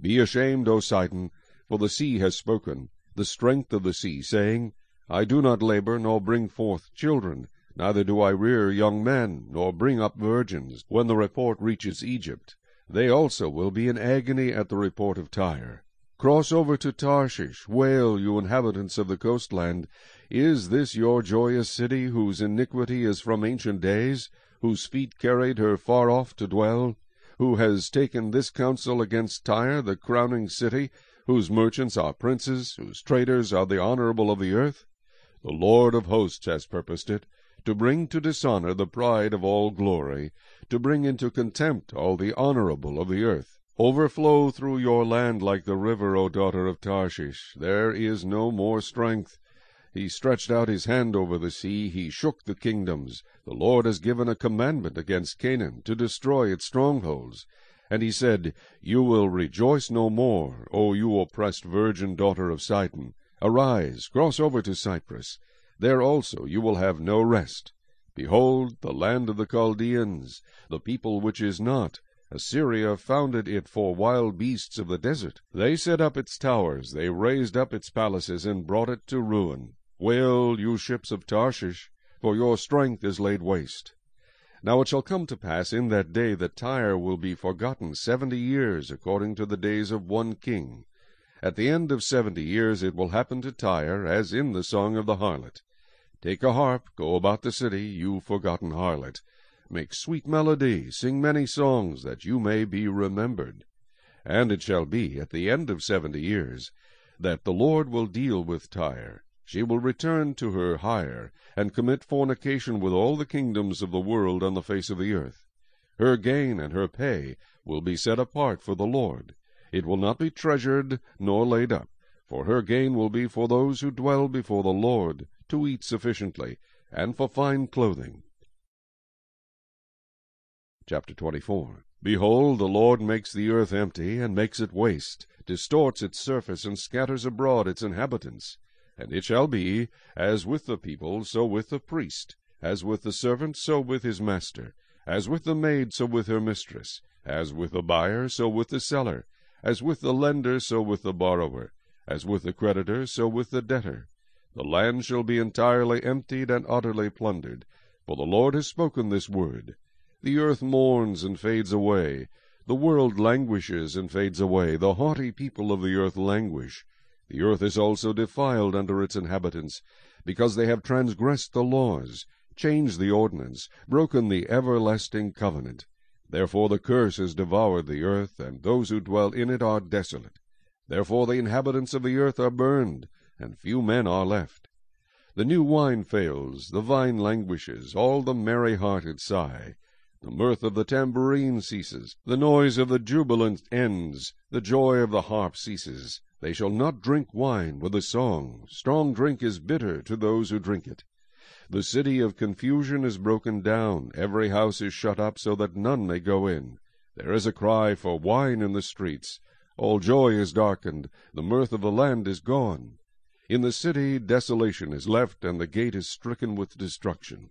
Be ashamed, O Sidon, for the sea has spoken, the strength of the sea, saying, I do not labor, nor bring forth children, neither do I rear young men, nor bring up virgins. When the report reaches Egypt, they also will be in agony at the report of Tyre. Cross over to Tarshish, wail, you inhabitants of the coastland. Is this your joyous city, whose iniquity is from ancient days, whose feet carried her far off to dwell? Who has taken this counsel against Tyre, the crowning city, whose merchants are princes, whose traders are the honorable of the earth? The Lord of hosts has purposed it, to bring to dishonor the pride of all glory, to bring into contempt all the honorable of the earth. Overflow through your land like the river, O daughter of Tarshish. There is no more strength. He stretched out his hand over the sea, he shook the kingdoms. The Lord has given a commandment against Canaan, to destroy its strongholds. And he said, You will rejoice no more, O you oppressed virgin daughter of Sidon. Arise, cross over to Cyprus. There also you will have no rest. Behold, the land of the Chaldeans, the people which is not. Assyria founded it for wild beasts of the desert. They set up its towers, they raised up its palaces, and brought it to ruin. Wail, you ships of Tarshish, for your strength is laid waste. Now it shall come to pass in that day that Tyre will be forgotten seventy years, according to the days of one king. At the end of seventy years it will happen to Tyre, as in the song of the harlot. Take a harp, go about the city, you forgotten harlot. Make sweet melody, sing many songs, that you may be remembered. And it shall be, at the end of seventy years, that the Lord will deal with Tyre. She will return to her hire, and commit fornication with all the kingdoms of the world on the face of the earth. Her gain and her pay will be set apart for the Lord. It will not be treasured nor laid up, for her gain will be for those who dwell before the Lord, to eat sufficiently, and for fine clothing. Chapter 24 Behold, the Lord makes the earth empty, and makes it waste, distorts its surface, and scatters abroad its inhabitants. And it shall be, as with the people, so with the priest, as with the servant, so with his master, as with the maid, so with her mistress, as with the buyer, so with the seller, as with the lender, so with the borrower. As with the creditor, so with the debtor. The land shall be entirely emptied and utterly plundered, for the Lord has spoken this word. The earth mourns and fades away, the world languishes and fades away, the haughty people of the earth languish. The earth is also defiled under its inhabitants, because they have transgressed the laws, changed the ordinance, broken the everlasting covenant. Therefore the curse has devoured the earth, and those who dwell in it are desolate. Therefore the inhabitants of the earth are burned, and few men are left. The new wine fails, the vine languishes, all the merry-hearted sigh. The mirth of the tambourine ceases, the noise of the jubilant ends, the joy of the harp ceases. They shall not drink wine with a song, strong drink is bitter to those who drink it. The city of confusion is broken down, every house is shut up, so that none may go in. There is a cry for wine in the streets. All joy is darkened, the mirth of the land is gone. In the city desolation is left, and the gate is stricken with destruction.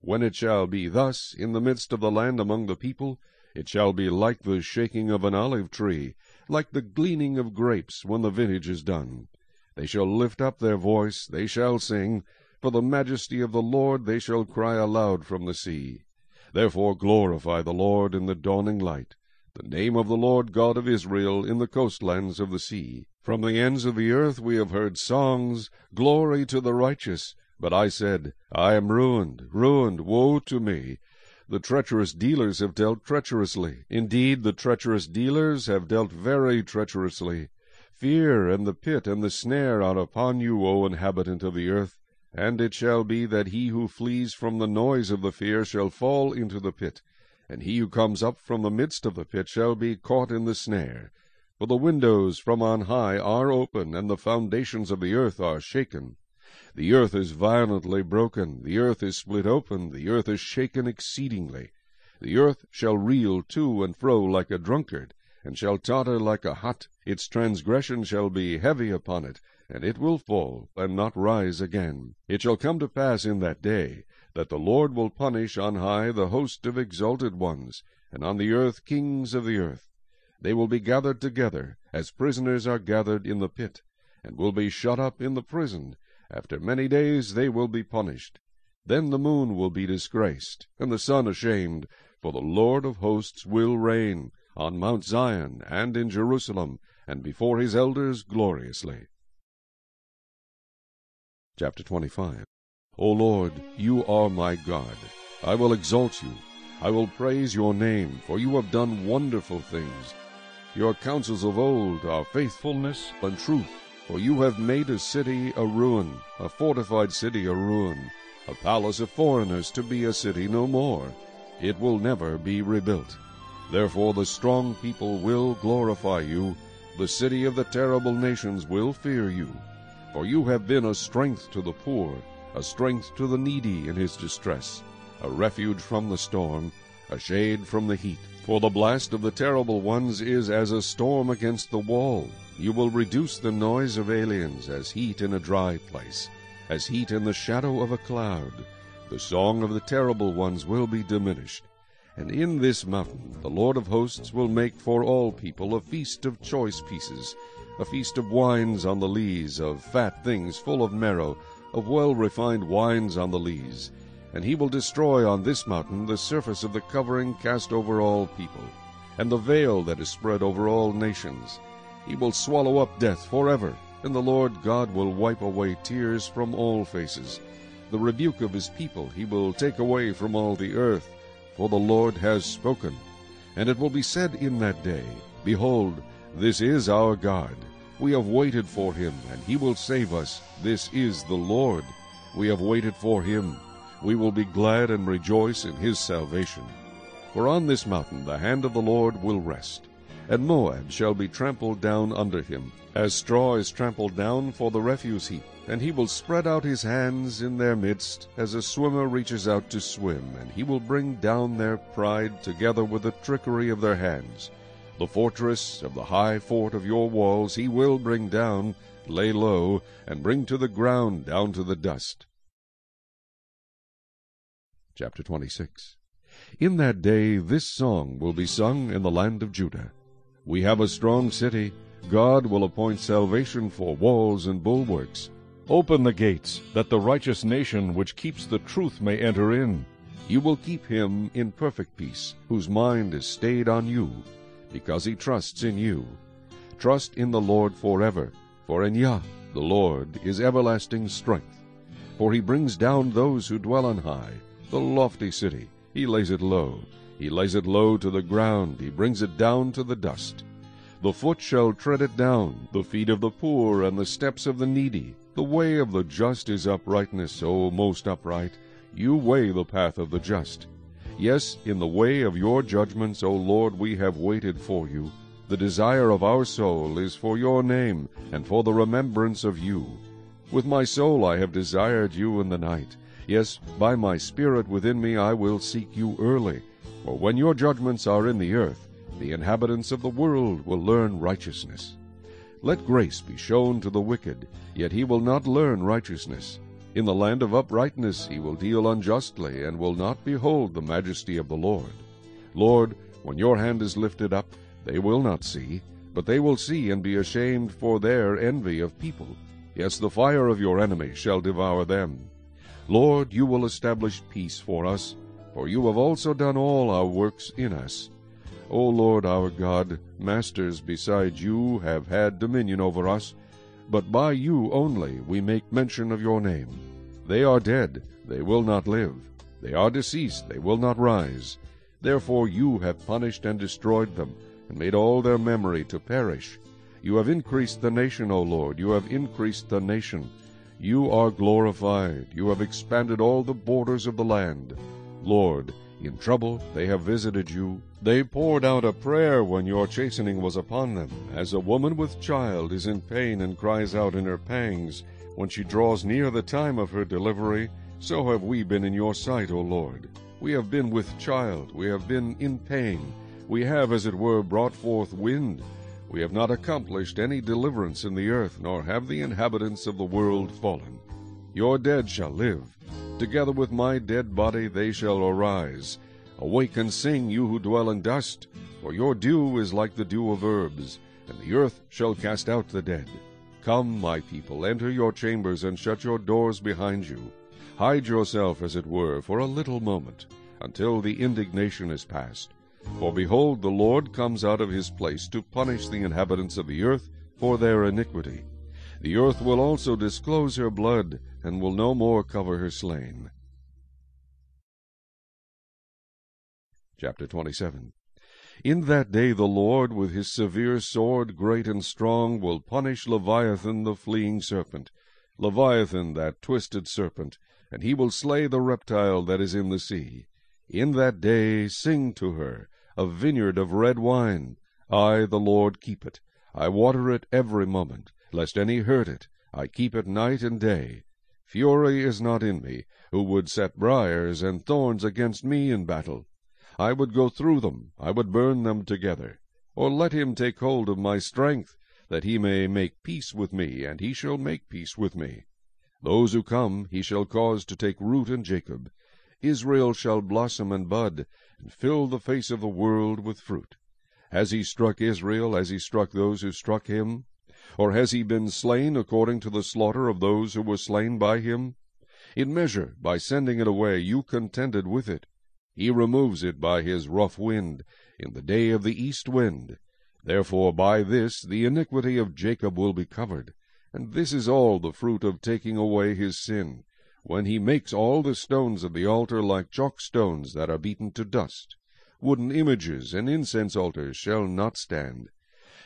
When it shall be thus in the midst of the land among the people, it shall be like the shaking of an olive tree, like the gleaning of grapes when the vintage is done. They shall lift up their voice, they shall sing, for the majesty of the Lord they shall cry aloud from the sea. Therefore glorify the Lord in the dawning light, the name of the Lord God of Israel in the coastlands of the sea. From the ends of the earth we have heard songs, Glory to the righteous. But I said, I am ruined, ruined, woe to me! The treacherous dealers have dealt treacherously. Indeed, the treacherous dealers have dealt very treacherously. Fear and the pit and the snare are upon you, O inhabitant of the earth. And it shall be that he who flees from the noise of the fear shall fall into the pit, and he who comes up from the midst of the pit shall be caught in the snare. For the windows from on high are open, and the foundations of the earth are shaken. The earth is violently broken, the earth is split open, the earth is shaken exceedingly. The earth shall reel to and fro like a drunkard, and shall totter like a hut. Its transgression shall be heavy upon it, and it will fall, and not rise again. It shall come to pass in that day, that the Lord will punish on high the host of exalted ones, and on the earth kings of the earth. They will be gathered together, as prisoners are gathered in the pit, and will be shut up in the prison. After many days they will be punished. Then the moon will be disgraced, and the sun ashamed, for the Lord of hosts will reign on Mount Zion and in Jerusalem, and before his elders gloriously. Chapter 25 O Lord, you are my God. I will exalt you. I will praise your name, for you have done wonderful things. Your counsels of old are faithfulness and truth. For you have made a city a ruin, a fortified city a ruin, a palace of foreigners to be a city no more. It will never be rebuilt. Therefore the strong people will glorify you, the city of the terrible nations will fear you. For you have been a strength to the poor, a strength to the needy in his distress, a refuge from the storm, a shade from the heat. For the blast of the terrible ones is as a storm against the wall. You will reduce the noise of aliens as heat in a dry place, as heat in the shadow of a cloud. The song of the terrible ones will be diminished. And in this mountain the Lord of hosts will make for all people a feast of choice pieces, a feast of wines on the lees, of fat things full of marrow, of well-refined wines on the lees and he will destroy on this mountain the surface of the covering cast over all people, and the veil that is spread over all nations. He will swallow up death forever, and the Lord God will wipe away tears from all faces. The rebuke of his people he will take away from all the earth, for the Lord has spoken. And it will be said in that day, Behold, this is our God. We have waited for him, and he will save us. This is the Lord. We have waited for him we will be glad and rejoice in his salvation. For on this mountain the hand of the Lord will rest, and Moab shall be trampled down under him, as straw is trampled down for the refuse heap. And he will spread out his hands in their midst, as a swimmer reaches out to swim, and he will bring down their pride together with the trickery of their hands. The fortress of the high fort of your walls he will bring down, lay low, and bring to the ground down to the dust. Chapter 26 In that day this song will be sung in the land of Judah. We have a strong city, God will appoint salvation for walls and bulwarks. Open the gates, that the righteous nation which keeps the truth may enter in. You will keep him in perfect peace, whose mind is stayed on you, because he trusts in you. Trust in the Lord forever, for in Yah, the Lord, is everlasting strength. For he brings down those who dwell on high, the lofty city. He lays it low. He lays it low to the ground. He brings it down to the dust. The foot shall tread it down, the feet of the poor, and the steps of the needy. The way of the just is uprightness, O most upright. You weigh the path of the just. Yes, in the way of your judgments, O Lord, we have waited for you. The desire of our soul is for your name, and for the remembrance of you. With my soul I have desired you in the night. Yes, by my spirit within me I will seek you early. For when your judgments are in the earth, the inhabitants of the world will learn righteousness. Let grace be shown to the wicked, yet he will not learn righteousness. In the land of uprightness he will deal unjustly, and will not behold the majesty of the Lord. Lord, when your hand is lifted up, they will not see, but they will see and be ashamed for their envy of people. Yes, the fire of your enemies shall devour them. Lord, you will establish peace for us, for you have also done all our works in us. O Lord our God, masters besides you have had dominion over us, but by you only we make mention of your name. They are dead, they will not live. They are deceased, they will not rise. Therefore you have punished and destroyed them, and made all their memory to perish. You have increased the nation, O Lord, you have increased the nation. You are glorified, you have expanded all the borders of the land. Lord, in trouble they have visited you. They poured out a prayer when your chastening was upon them, as a woman with child is in pain and cries out in her pangs. When she draws near the time of her delivery, so have we been in your sight, O Lord. We have been with child, we have been in pain. We have, as it were, brought forth wind. We have not accomplished any deliverance in the earth, nor have the inhabitants of the world fallen. Your dead shall live. Together with my dead body they shall arise. Awake and sing, you who dwell in dust, for your dew is like the dew of herbs, and the earth shall cast out the dead. Come, my people, enter your chambers, and shut your doors behind you. Hide yourself, as it were, for a little moment, until the indignation is past. For behold, the Lord comes out of his place to punish the inhabitants of the earth for their iniquity. The earth will also disclose her blood, and will no more cover her slain. Chapter 27 In that day the Lord with his severe sword, great and strong, will punish Leviathan the fleeing serpent, Leviathan that twisted serpent, and he will slay the reptile that is in the sea. In that day sing to her, a vineyard of red wine. I, the Lord, keep it. I water it every moment, lest any hurt it. I keep it night and day. Fury is not in me, who would set briars and thorns against me in battle. I would go through them, I would burn them together. Or let him take hold of my strength, that he may make peace with me, and he shall make peace with me. Those who come he shall cause to take root in Jacob. Israel shall blossom and bud, and fill the face of the world with fruit. Has he struck Israel as he struck those who struck him? Or has he been slain according to the slaughter of those who were slain by him? In measure, by sending it away, you contended with it. He removes it by his rough wind, in the day of the east wind. Therefore by this the iniquity of Jacob will be covered. And this is all the fruit of taking away his sin, when he makes all the stones of the altar like chalk stones that are beaten to dust. Wooden images and incense altars shall not stand.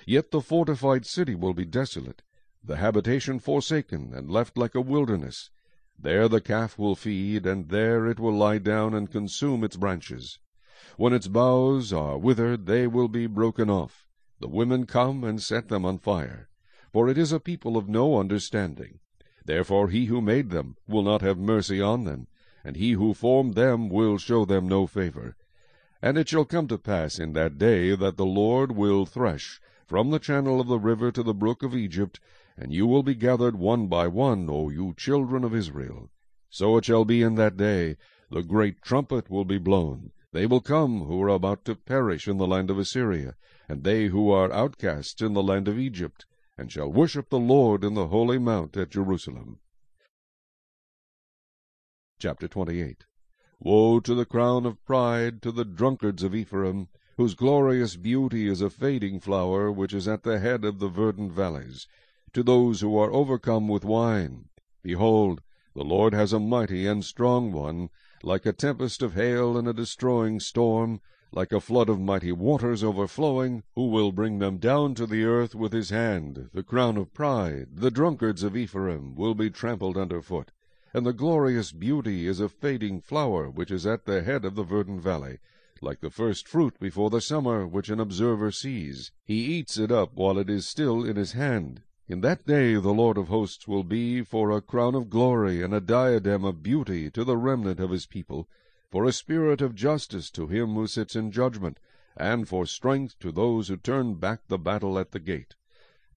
Yet the fortified city will be desolate, the habitation forsaken, and left like a wilderness. There the calf will feed, and there it will lie down and consume its branches. When its boughs are withered, they will be broken off. The women come and set them on fire. For it is a people of no understanding. Therefore he who made them will not have mercy on them, and he who formed them will show them no favor. And it shall come to pass in that day that the Lord will thresh from the channel of the river to the brook of Egypt, and you will be gathered one by one, O you children of Israel. So it shall be in that day, the great trumpet will be blown. They will come who are about to perish in the land of Assyria, and they who are outcasts in the land of Egypt, and shall worship the Lord in the holy mount at Jerusalem. Chapter 28 Woe to the crown of pride, to the drunkards of Ephraim, whose glorious beauty is a fading flower, which is at the head of the verdant valleys, to those who are overcome with wine. Behold, the Lord has a mighty and strong one, like a tempest of hail and a destroying storm, like a flood of mighty waters overflowing, who will bring them down to the earth with his hand. The crown of pride, the drunkards of Ephraim, will be trampled under foot. And the glorious beauty is a fading flower, which is at the head of the verdant valley, like the first fruit before the summer, which an observer sees. He eats it up while it is still in his hand. In that day the Lord of hosts will be for a crown of glory and a diadem of beauty to the remnant of his people, for a spirit of justice to him who sits in judgment, and for strength to those who turn back the battle at the gate.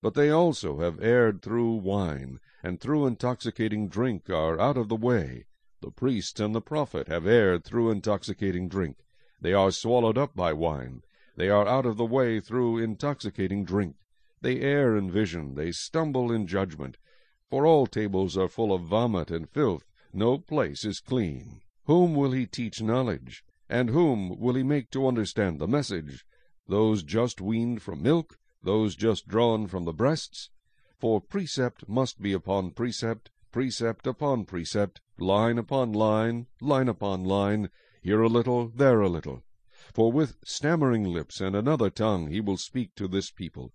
But they also have erred through wine, and through intoxicating drink are out of the way. The priest and the prophet have erred through intoxicating drink. They are swallowed up by wine. They are out of the way through intoxicating drink. They err in vision, they stumble in judgment. For all tables are full of vomit and filth, no place is clean. Whom will he teach knowledge? And whom will he make to understand the message? Those just weaned from milk, those just drawn from the breasts? For precept must be upon precept, precept upon precept, line upon line, line upon line, here a little, there a little. For with stammering lips and another tongue he will speak to this people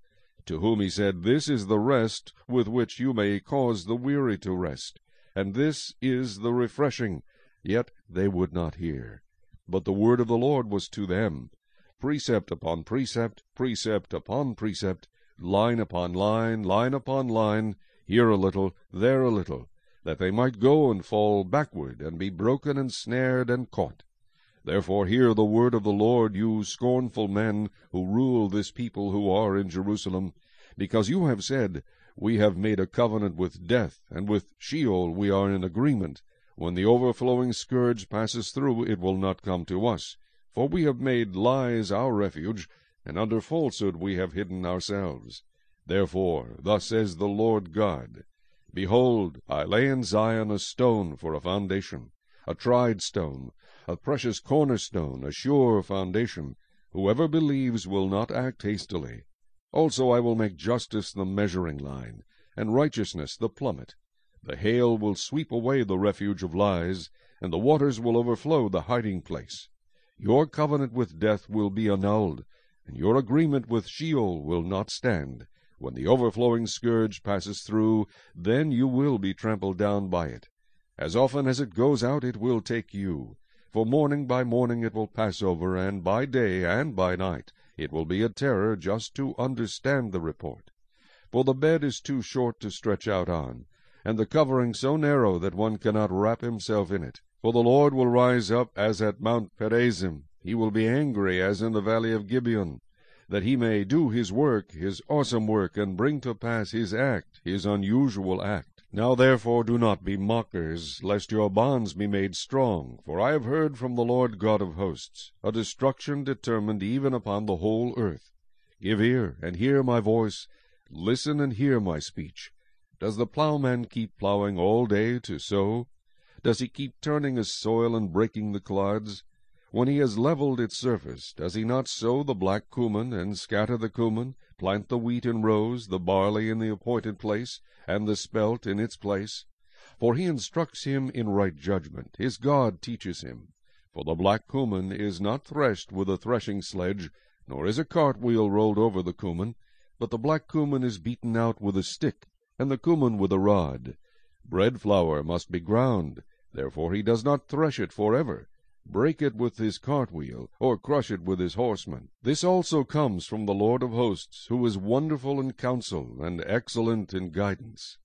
to whom he said, This is the rest with which you may cause the weary to rest, and this is the refreshing. Yet they would not hear. But the word of the Lord was to them, precept upon precept, precept upon precept, line upon line, line upon line, here a little, there a little, that they might go and fall backward, and be broken and snared and caught. Therefore hear the word of the Lord, you scornful men, who rule this people who are in Jerusalem, because you have said, We have made a covenant with death, and with Sheol we are in agreement. When the overflowing scourge passes through, it will not come to us. For we have made lies our refuge, and under falsehood we have hidden ourselves. Therefore, thus says the Lord God, Behold, I lay in Zion a stone for a foundation, a tried stone, a precious cornerstone, a sure foundation. Whoever believes will not act hastily. Also I will make justice the measuring line, and righteousness the plummet. The hail will sweep away the refuge of lies, and the waters will overflow the hiding place. Your covenant with death will be annulled, and your agreement with Sheol will not stand. When the overflowing scourge passes through, then you will be trampled down by it. As often as it goes out, it will take you. For morning by morning it will pass over, and by day and by night it will be a terror just to understand the report. For the bed is too short to stretch out on, and the covering so narrow that one cannot wrap himself in it. For the Lord will rise up as at Mount Perazim, he will be angry as in the valley of Gibeon, that he may do his work, his awesome work, and bring to pass his act, his unusual act. Now therefore do not be mockers, lest your bonds be made strong. For I have heard from the Lord God of hosts a destruction determined even upon the whole earth. Give ear, and hear my voice. Listen and hear my speech. Does the plowman keep plowing all day to sow? Does he keep turning his soil and breaking the clods? When he has levelled its surface, does he not sow the black cumin, and scatter the cumin, plant the wheat in rows, the barley in the appointed place, and the spelt in its place? For he instructs him in right judgment, his God teaches him. For the black cumin is not threshed with a threshing sledge, nor is a cartwheel rolled over the cumin, but the black cumin is beaten out with a stick, and the cumin with a rod. Bread flour must be ground, therefore he does not thresh it for ever break it with his cartwheel, or crush it with his horsemen. This also comes from the Lord of hosts, who is wonderful in counsel, and excellent in guidance.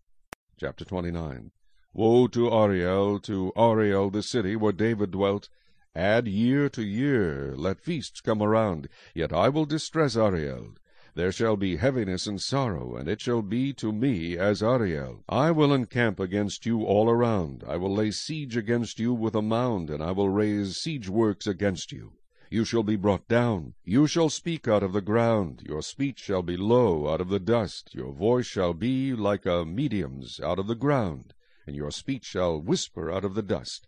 Chapter 29 Woe to Ariel, to Ariel the city where David dwelt! Add year to year, let feasts come around, yet I will distress Ariel. There shall be heaviness and sorrow, and it shall be to me as Ariel. I will encamp against you all around. I will lay siege against you with a mound, and I will raise siege works against you. You shall be brought down. You shall speak out of the ground. Your speech shall be low out of the dust. Your voice shall be like a medium's out of the ground, and your speech shall whisper out of the dust.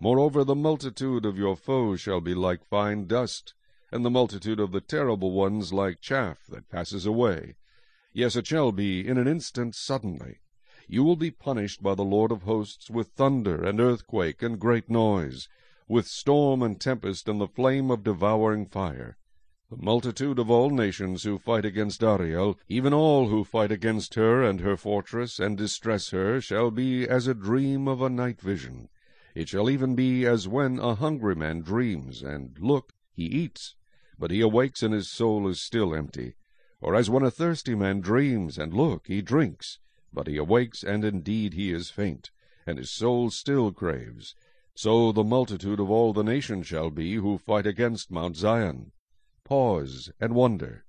Moreover, the multitude of your foes shall be like fine dust, and the multitude of the terrible ones like chaff that passes away. Yes, it shall be in an instant suddenly. You will be punished by the Lord of hosts with thunder and earthquake and great noise, with storm and tempest and the flame of devouring fire. The multitude of all nations who fight against Ariel, even all who fight against her and her fortress, and distress her, shall be as a dream of a night vision. It shall even be as when a hungry man dreams, and, look, he eats, but he awakes and his soul is still empty. Or as when a thirsty man dreams, and, look, he drinks, but he awakes, and indeed he is faint, and his soul still craves. So the multitude of all the nations shall be who fight against Mount Zion. Pause and wonder.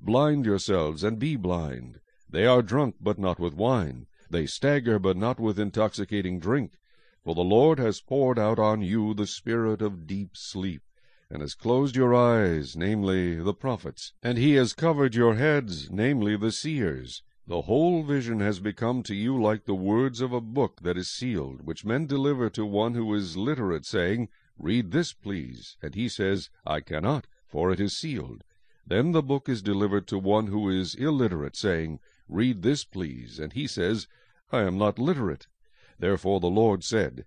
Blind yourselves, and be blind. They are drunk, but not with wine. They stagger, but not with intoxicating drink. For the Lord has poured out on you the spirit of deep sleep, and has closed your eyes, namely, the prophets, and he has covered your heads, namely, the seers. The whole vision has become to you like the words of a book that is sealed, which men deliver to one who is literate, saying, Read this, please. And he says, I cannot, for it is sealed. Then the book is delivered to one who is illiterate, saying, Read this, please. And he says, I am not literate. Therefore the Lord said,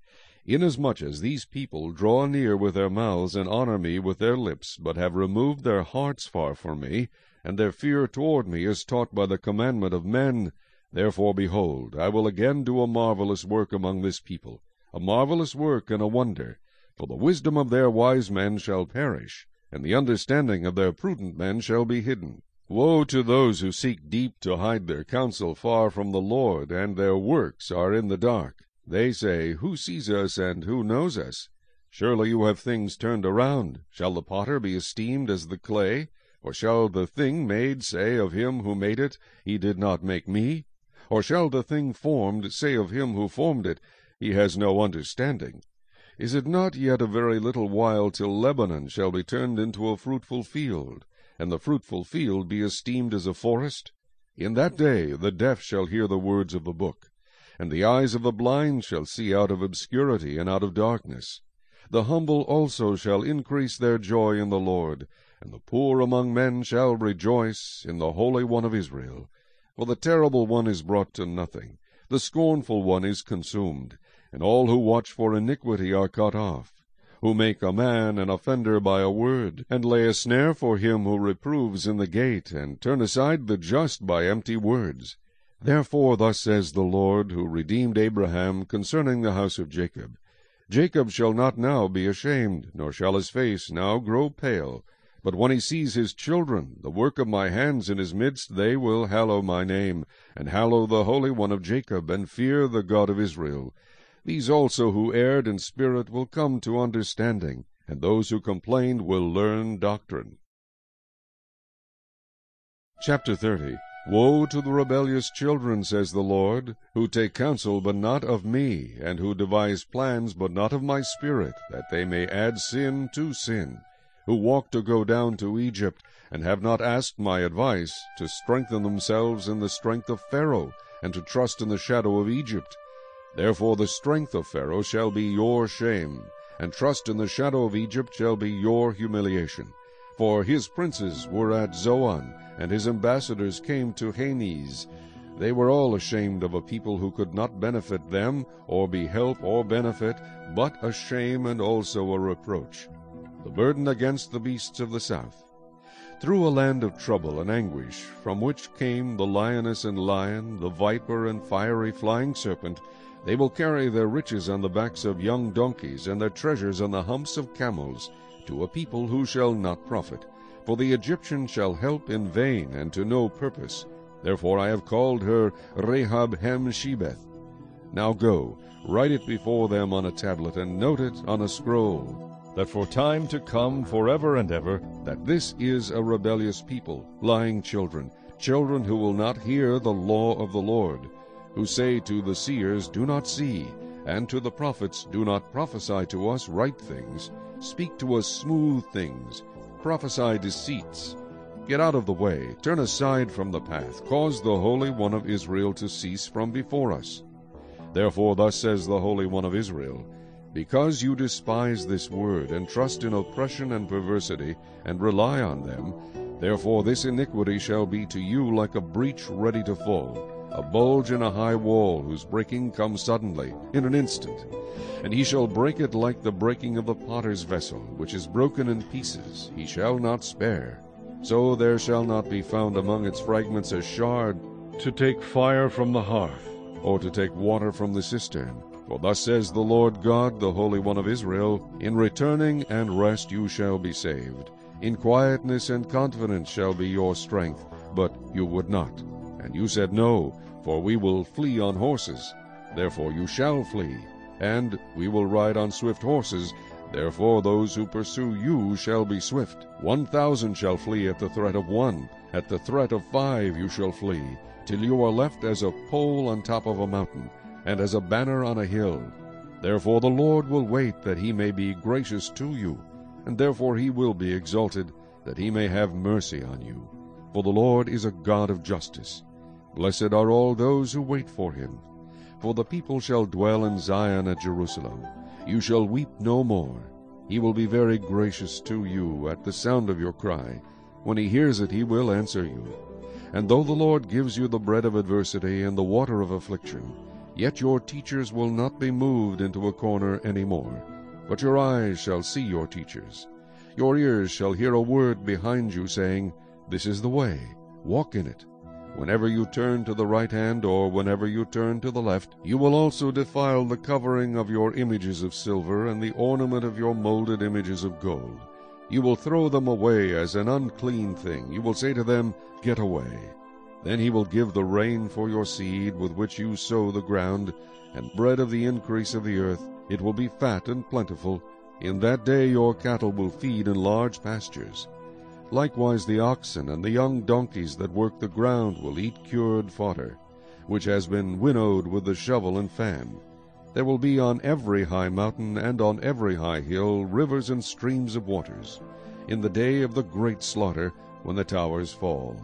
Inasmuch as these people draw near with their mouths and honor me with their lips, but have removed their hearts far from me, and their fear toward me is taught by the commandment of men. Therefore, behold, I will again do a marvelous work among this people, a marvelous work and a wonder. For the wisdom of their wise men shall perish, and the understanding of their prudent men shall be hidden. Woe to those who seek deep to hide their counsel far from the Lord, and their works are in the dark. They say, Who sees us, and who knows us? Surely you have things turned around. Shall the potter be esteemed as the clay? Or shall the thing made say of him who made it, He did not make me? Or shall the thing formed say of him who formed it, He has no understanding? Is it not yet a very little while till Lebanon shall be turned into a fruitful field, and the fruitful field be esteemed as a forest? In that day the deaf shall hear the words of the book, and the eyes of the blind shall see out of obscurity and out of darkness. The humble also shall increase their joy in the Lord, and the poor among men shall rejoice in the Holy One of Israel. For the terrible one is brought to nothing, the scornful one is consumed, and all who watch for iniquity are cut off, who make a man an offender by a word, and lay a snare for him who reproves in the gate, and turn aside the just by empty words. Therefore thus says the Lord, who redeemed Abraham concerning the house of Jacob, Jacob shall not now be ashamed, nor shall his face now grow pale, but when he sees his children, the work of my hands in his midst, they will hallow my name, and hallow the Holy One of Jacob, and fear the God of Israel. These also who erred in spirit will come to understanding, and those who complained will learn doctrine. Chapter 30 Woe to the rebellious children, says the Lord, who take counsel, but not of me, and who devise plans, but not of my spirit, that they may add sin to sin who walk to go down to Egypt, and have not asked my advice, to strengthen themselves in the strength of Pharaoh, and to trust in the shadow of Egypt. Therefore the strength of Pharaoh shall be your shame, and trust in the shadow of Egypt shall be your humiliation. For his princes were at Zoan, and his ambassadors came to Hanes. They were all ashamed of a people who could not benefit them, or be help or benefit, but a shame and also a reproach the burden against the beasts of the south. Through a land of trouble and anguish, from which came the lioness and lion, the viper and fiery flying serpent, they will carry their riches on the backs of young donkeys, and their treasures on the humps of camels, to a people who shall not profit. For the Egyptian shall help in vain, and to no purpose. Therefore I have called her Rahab Hemshebeth. Now go, write it before them on a tablet, and note it on a scroll that for time to come forever and ever, that this is a rebellious people, lying children, children who will not hear the law of the Lord, who say to the seers, Do not see, And to the prophets, Do not prophesy to us right things, speak to us smooth things, prophesy deceits. Get out of the way, turn aside from the path, cause the Holy One of Israel to cease from before us. Therefore thus says the Holy One of Israel, Because you despise this word, and trust in oppression and perversity, and rely on them, therefore this iniquity shall be to you like a breach ready to fall, a bulge in a high wall, whose breaking comes suddenly, in an instant. And he shall break it like the breaking of the potter's vessel, which is broken in pieces, he shall not spare. So there shall not be found among its fragments a shard to take fire from the hearth, or to take water from the cistern. For thus says the Lord God, the Holy One of Israel, In returning and rest you shall be saved. In quietness and confidence shall be your strength, but you would not. And you said, No, for we will flee on horses. Therefore you shall flee. And we will ride on swift horses. Therefore those who pursue you shall be swift. One thousand shall flee at the threat of one. At the threat of five you shall flee, till you are left as a pole on top of a mountain, and as a banner on a hill. Therefore the Lord will wait that he may be gracious to you, and therefore he will be exalted, that he may have mercy on you. For the Lord is a God of justice. Blessed are all those who wait for him. For the people shall dwell in Zion at Jerusalem. You shall weep no more. He will be very gracious to you at the sound of your cry. When he hears it, he will answer you. And though the Lord gives you the bread of adversity and the water of affliction, yet your teachers will not be moved into a corner any more. But your eyes shall see your teachers. Your ears shall hear a word behind you saying, This is the way, walk in it. Whenever you turn to the right hand, or whenever you turn to the left, you will also defile the covering of your images of silver, and the ornament of your molded images of gold. You will throw them away as an unclean thing. You will say to them, Get away. Then he will give the rain for your seed, with which you sow the ground, and bread of the increase of the earth. It will be fat and plentiful. In that day your cattle will feed in large pastures. Likewise the oxen and the young donkeys that work the ground will eat cured fodder, which has been winnowed with the shovel and fan. There will be on every high mountain and on every high hill rivers and streams of waters, in the day of the great slaughter, when the towers fall.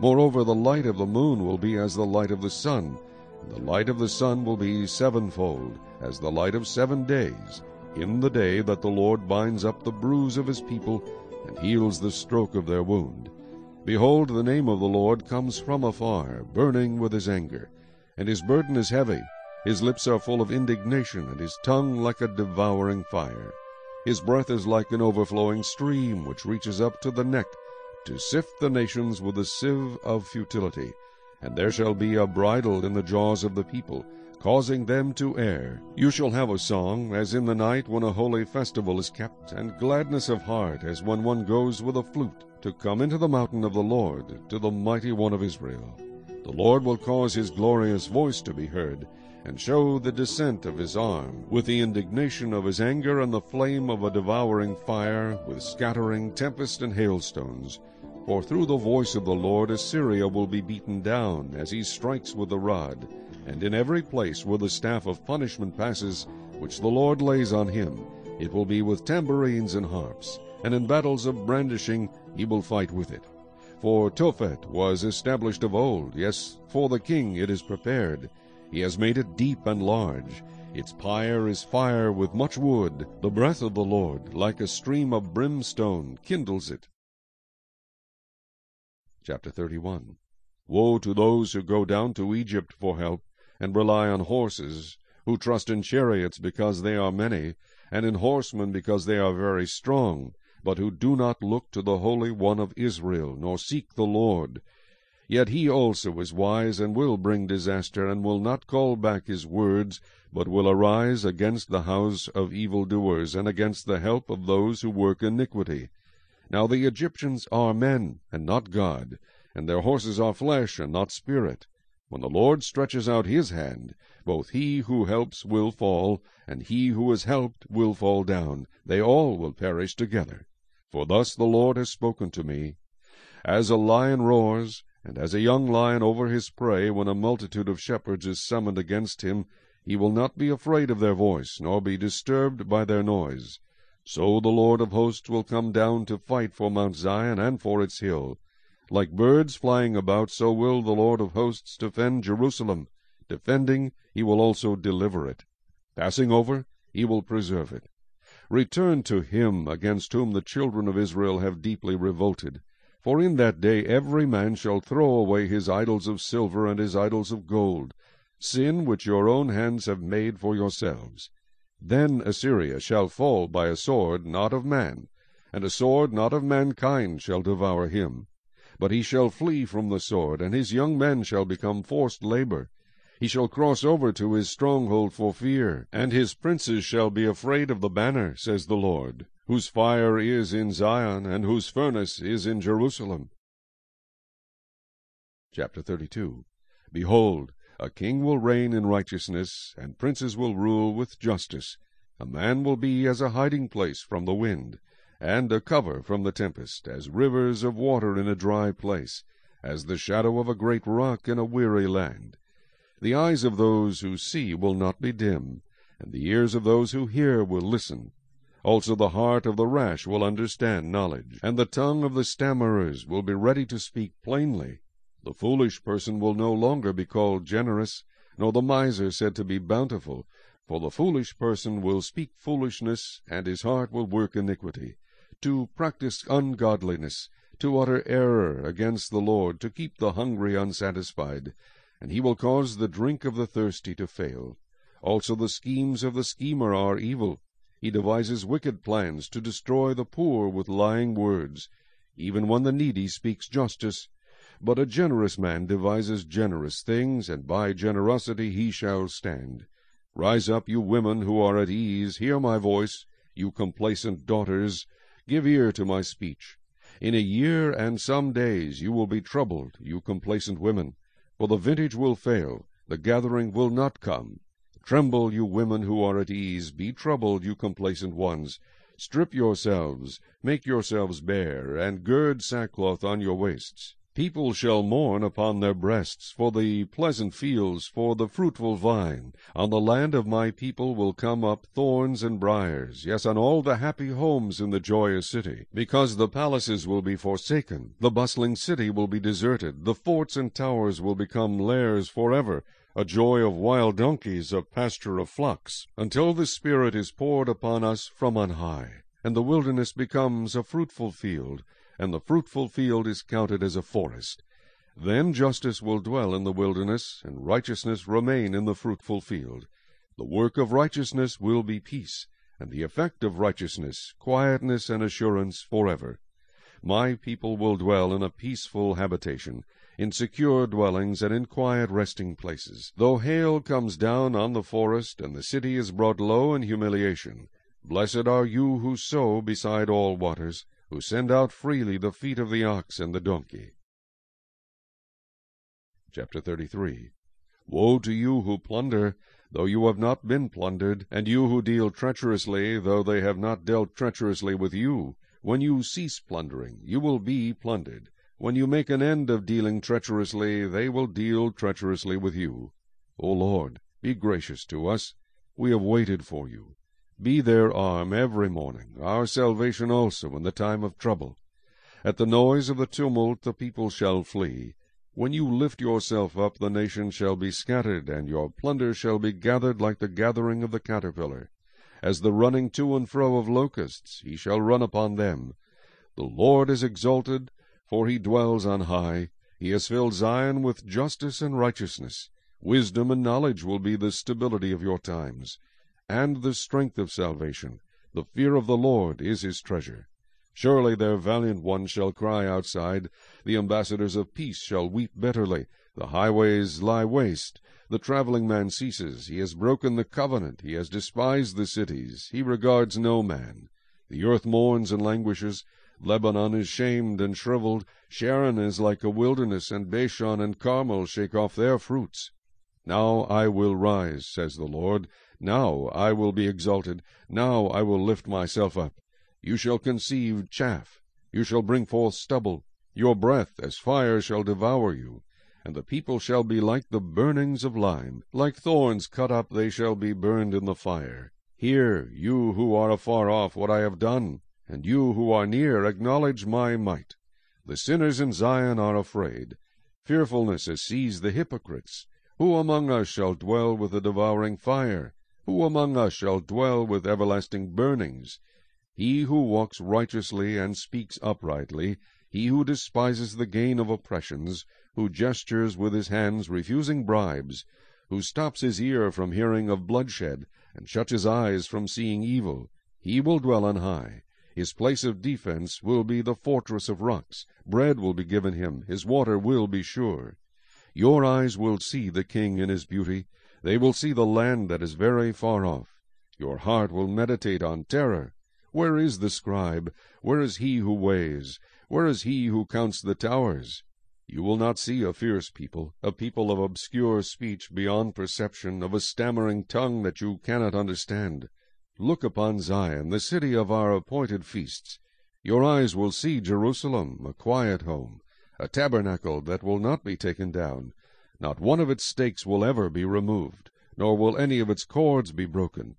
Moreover, the light of the moon will be as the light of the sun, and the light of the sun will be sevenfold, as the light of seven days, in the day that the Lord binds up the bruise of his people and heals the stroke of their wound. Behold, the name of the Lord comes from afar, burning with his anger, and his burden is heavy. His lips are full of indignation, and his tongue like a devouring fire. His breath is like an overflowing stream, which reaches up to the neck, to sift the nations with a sieve of futility. And there shall be a bridle in the jaws of the people, causing them to err. You shall have a song, as in the night when a holy festival is kept, and gladness of heart, as when one goes with a flute to come into the mountain of the Lord, to the mighty one of Israel. The Lord will cause his glorious voice to be heard, and show the descent of his arm, with the indignation of his anger and the flame of a devouring fire, with scattering, tempest, and hailstones. For through the voice of the Lord Assyria will be beaten down, as he strikes with the rod, and in every place where the staff of punishment passes, which the Lord lays on him, it will be with tambourines and harps, and in battles of brandishing he will fight with it. For Tophet was established of old, yes, for the king it is prepared. He has made it deep and large. Its pyre is fire with much wood. The breath of the Lord, like a stream of brimstone, kindles it. Chapter 31 Woe to those who go down to Egypt for help, and rely on horses, who trust in chariots because they are many, and in horsemen because they are very strong, but who do not look to the Holy One of Israel, nor seek the Lord. Yet he also is wise, and will bring disaster, and will not call back his words, but will arise against the house of evildoers, and against the help of those who work iniquity. Now the Egyptians are men, and not God, and their horses are flesh, and not spirit. When the Lord stretches out his hand, both he who helps will fall, and he who is helped will fall down. They all will perish together. For thus the Lord has spoken to me. As a lion roars, and as a young lion over his prey, when a multitude of shepherds is summoned against him, He will not be afraid of their voice, nor be disturbed by their noise. So the Lord of hosts will come down to fight for Mount Zion and for its hill. Like birds flying about, so will the Lord of hosts defend Jerusalem. Defending, he will also deliver it. Passing over, he will preserve it. Return to him against whom the children of Israel have deeply revolted. For in that day every man shall throw away his idols of silver and his idols of gold, sin which your own hands have made for yourselves. Then Assyria shall fall by a sword not of man, and a sword not of mankind shall devour him. But he shall flee from the sword, and his young men shall become forced labor. He shall cross over to his stronghold for fear, and his princes shall be afraid of the banner, says the Lord, whose fire is in Zion, and whose furnace is in Jerusalem. Chapter 32 Behold, a king will reign in righteousness, and princes will rule with justice. A man will be as a hiding place from the wind, and a cover from the tempest, as rivers of water in a dry place, as the shadow of a great rock in a weary land. The eyes of those who see will not be dim, and the ears of those who hear will listen. Also the heart of the rash will understand knowledge, and the tongue of the stammerers will be ready to speak plainly. The foolish person will no longer be called generous, nor the miser said to be bountiful, for the foolish person will speak foolishness, and his heart will work iniquity, to practice ungodliness, to utter error against the Lord, to keep the hungry unsatisfied, and he will cause the drink of the thirsty to fail. Also the schemes of the schemer are evil. He devises wicked plans to destroy the poor with lying words, even when the needy speaks justice. But a generous man devises generous things, and by generosity he shall stand. Rise up, you women who are at ease, hear my voice, you complacent daughters, give ear to my speech. In a year and some days you will be troubled, you complacent women, for the vintage will fail, the gathering will not come. Tremble, you women who are at ease, be troubled, you complacent ones. Strip yourselves, make yourselves bare, and gird sackcloth on your waists. People shall mourn upon their breasts for the pleasant fields, for the fruitful vine. On the land of my people will come up thorns and briers, yes, on all the happy homes in the joyous city. Because the palaces will be forsaken, the bustling city will be deserted, the forts and towers will become lairs forever, a joy of wild donkeys, a pasture of flocks, until the Spirit is poured upon us from on high, and the wilderness becomes a fruitful field and the fruitful field is counted as a forest. Then justice will dwell in the wilderness, and righteousness remain in the fruitful field. The work of righteousness will be peace, and the effect of righteousness quietness and assurance forever. My people will dwell in a peaceful habitation, in secure dwellings, and in quiet resting places. Though hail comes down on the forest, and the city is brought low in humiliation, blessed are you who sow beside all waters, who send out freely the feet of the ox and the donkey. Chapter 33 Woe to you who plunder, though you have not been plundered, and you who deal treacherously, though they have not dealt treacherously with you. When you cease plundering, you will be plundered. When you make an end of dealing treacherously, they will deal treacherously with you. O Lord, be gracious to us. We have waited for you. Be their arm every morning, our salvation also in the time of trouble. At the noise of the tumult the people shall flee. When you lift yourself up, the nation shall be scattered, and your plunder shall be gathered like the gathering of the caterpillar. As the running to and fro of locusts, he shall run upon them. The Lord is exalted, for he dwells on high. He has filled Zion with justice and righteousness. Wisdom and knowledge will be the stability of your times and the strength of salvation. The fear of the Lord is his treasure. Surely their valiant ones shall cry outside, the ambassadors of peace shall weep bitterly, the highways lie waste, the travelling man ceases, he has broken the covenant, he has despised the cities, he regards no man. The earth mourns and languishes, Lebanon is shamed and shriveled, Sharon is like a wilderness, and Bashan and Carmel shake off their fruits. Now I will rise, says the Lord, now I will be exalted, now I will lift myself up. You shall conceive chaff, you shall bring forth stubble, your breath as fire shall devour you. and the people shall be like the burnings of lime, like thorns cut up they shall be burned in the fire. Hear, you who are afar off, what I have done, and you who are near, acknowledge my might. The sinners in Zion are afraid. Fearfulness has seized the hypocrites. Who among us shall dwell with the devouring fire? Who among us shall dwell with everlasting burnings? He who walks righteously and speaks uprightly, he who despises the gain of oppressions, who gestures with his hands, refusing bribes, who stops his ear from hearing of bloodshed, and shuts his eyes from seeing evil, he will dwell on high. His place of defense will be the fortress of rocks. Bread will be given him, his water will be sure. Your eyes will see the king in his beauty. They will see the land that is very far off. Your heart will meditate on terror. Where is the scribe? Where is he who weighs? Where is he who counts the towers? You will not see a fierce people, a people of obscure speech beyond perception, of a stammering tongue that you cannot understand. Look upon Zion, the city of our appointed feasts. Your eyes will see Jerusalem, a quiet home, a tabernacle that will not be taken down. Not one of its stakes will ever be removed, nor will any of its cords be broken.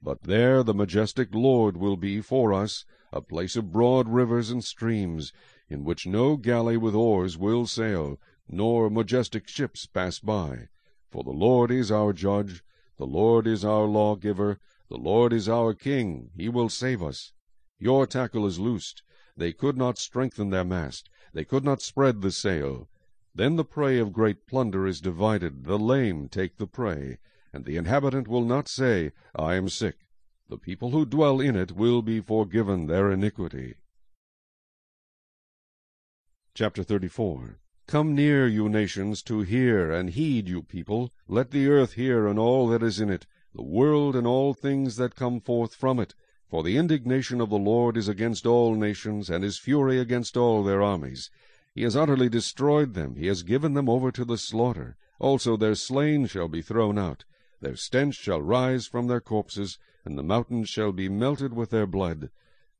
But there the majestic Lord will be for us a place of broad rivers and streams, in which no galley with oars will sail, nor majestic ships pass by. For the Lord is our judge, the Lord is our lawgiver, the Lord is our king, he will save us. Your tackle is loosed, they could not strengthen their mast, they could not spread the sail. Then the prey of great plunder is divided, the lame take the prey and the inhabitant will not say, I am sick. The people who dwell in it will be forgiven their iniquity. Chapter 34 Come near, you nations, to hear, and heed, you people. Let the earth hear, and all that is in it, the world and all things that come forth from it. For the indignation of the Lord is against all nations, and his fury against all their armies. He has utterly destroyed them, he has given them over to the slaughter. Also their slain shall be thrown out. Their stench shall rise from their corpses, and the mountains shall be melted with their blood.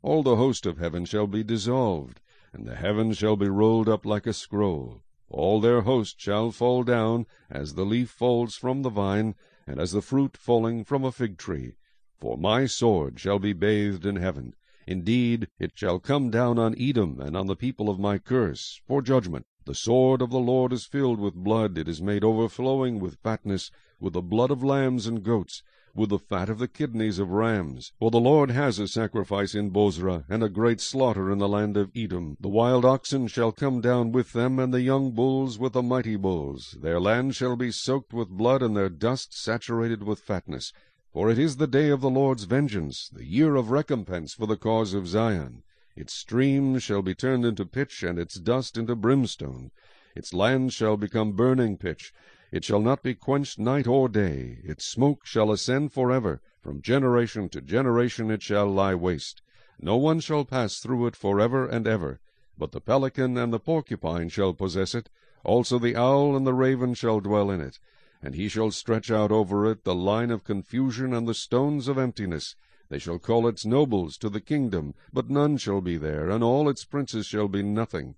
All the host of heaven shall be dissolved, and the heavens shall be rolled up like a scroll. All their host shall fall down, as the leaf falls from the vine, and as the fruit falling from a fig tree. For my sword shall be bathed in heaven. Indeed, it shall come down on Edom, and on the people of my curse, for judgment. The sword of the Lord is filled with blood, it is made overflowing with fatness, with the blood of lambs and goats, with the fat of the kidneys of rams. For the Lord has a sacrifice in Bozrah, and a great slaughter in the land of Edom. The wild oxen shall come down with them, and the young bulls with the mighty bulls. Their land shall be soaked with blood, and their dust saturated with fatness. For it is the day of the Lord's vengeance, the year of recompense for the cause of Zion. Its streams shall be turned into pitch, and its dust into brimstone. Its land shall become burning pitch, it shall not be quenched night or day. Its smoke shall ascend for ever. From generation to generation it shall lie waste. No one shall pass through it for ever and ever. But the pelican and the porcupine shall possess it. Also the owl and the raven shall dwell in it. And he shall stretch out over it the line of confusion and the stones of emptiness. They shall call its nobles to the kingdom, but none shall be there, and all its princes shall be nothing.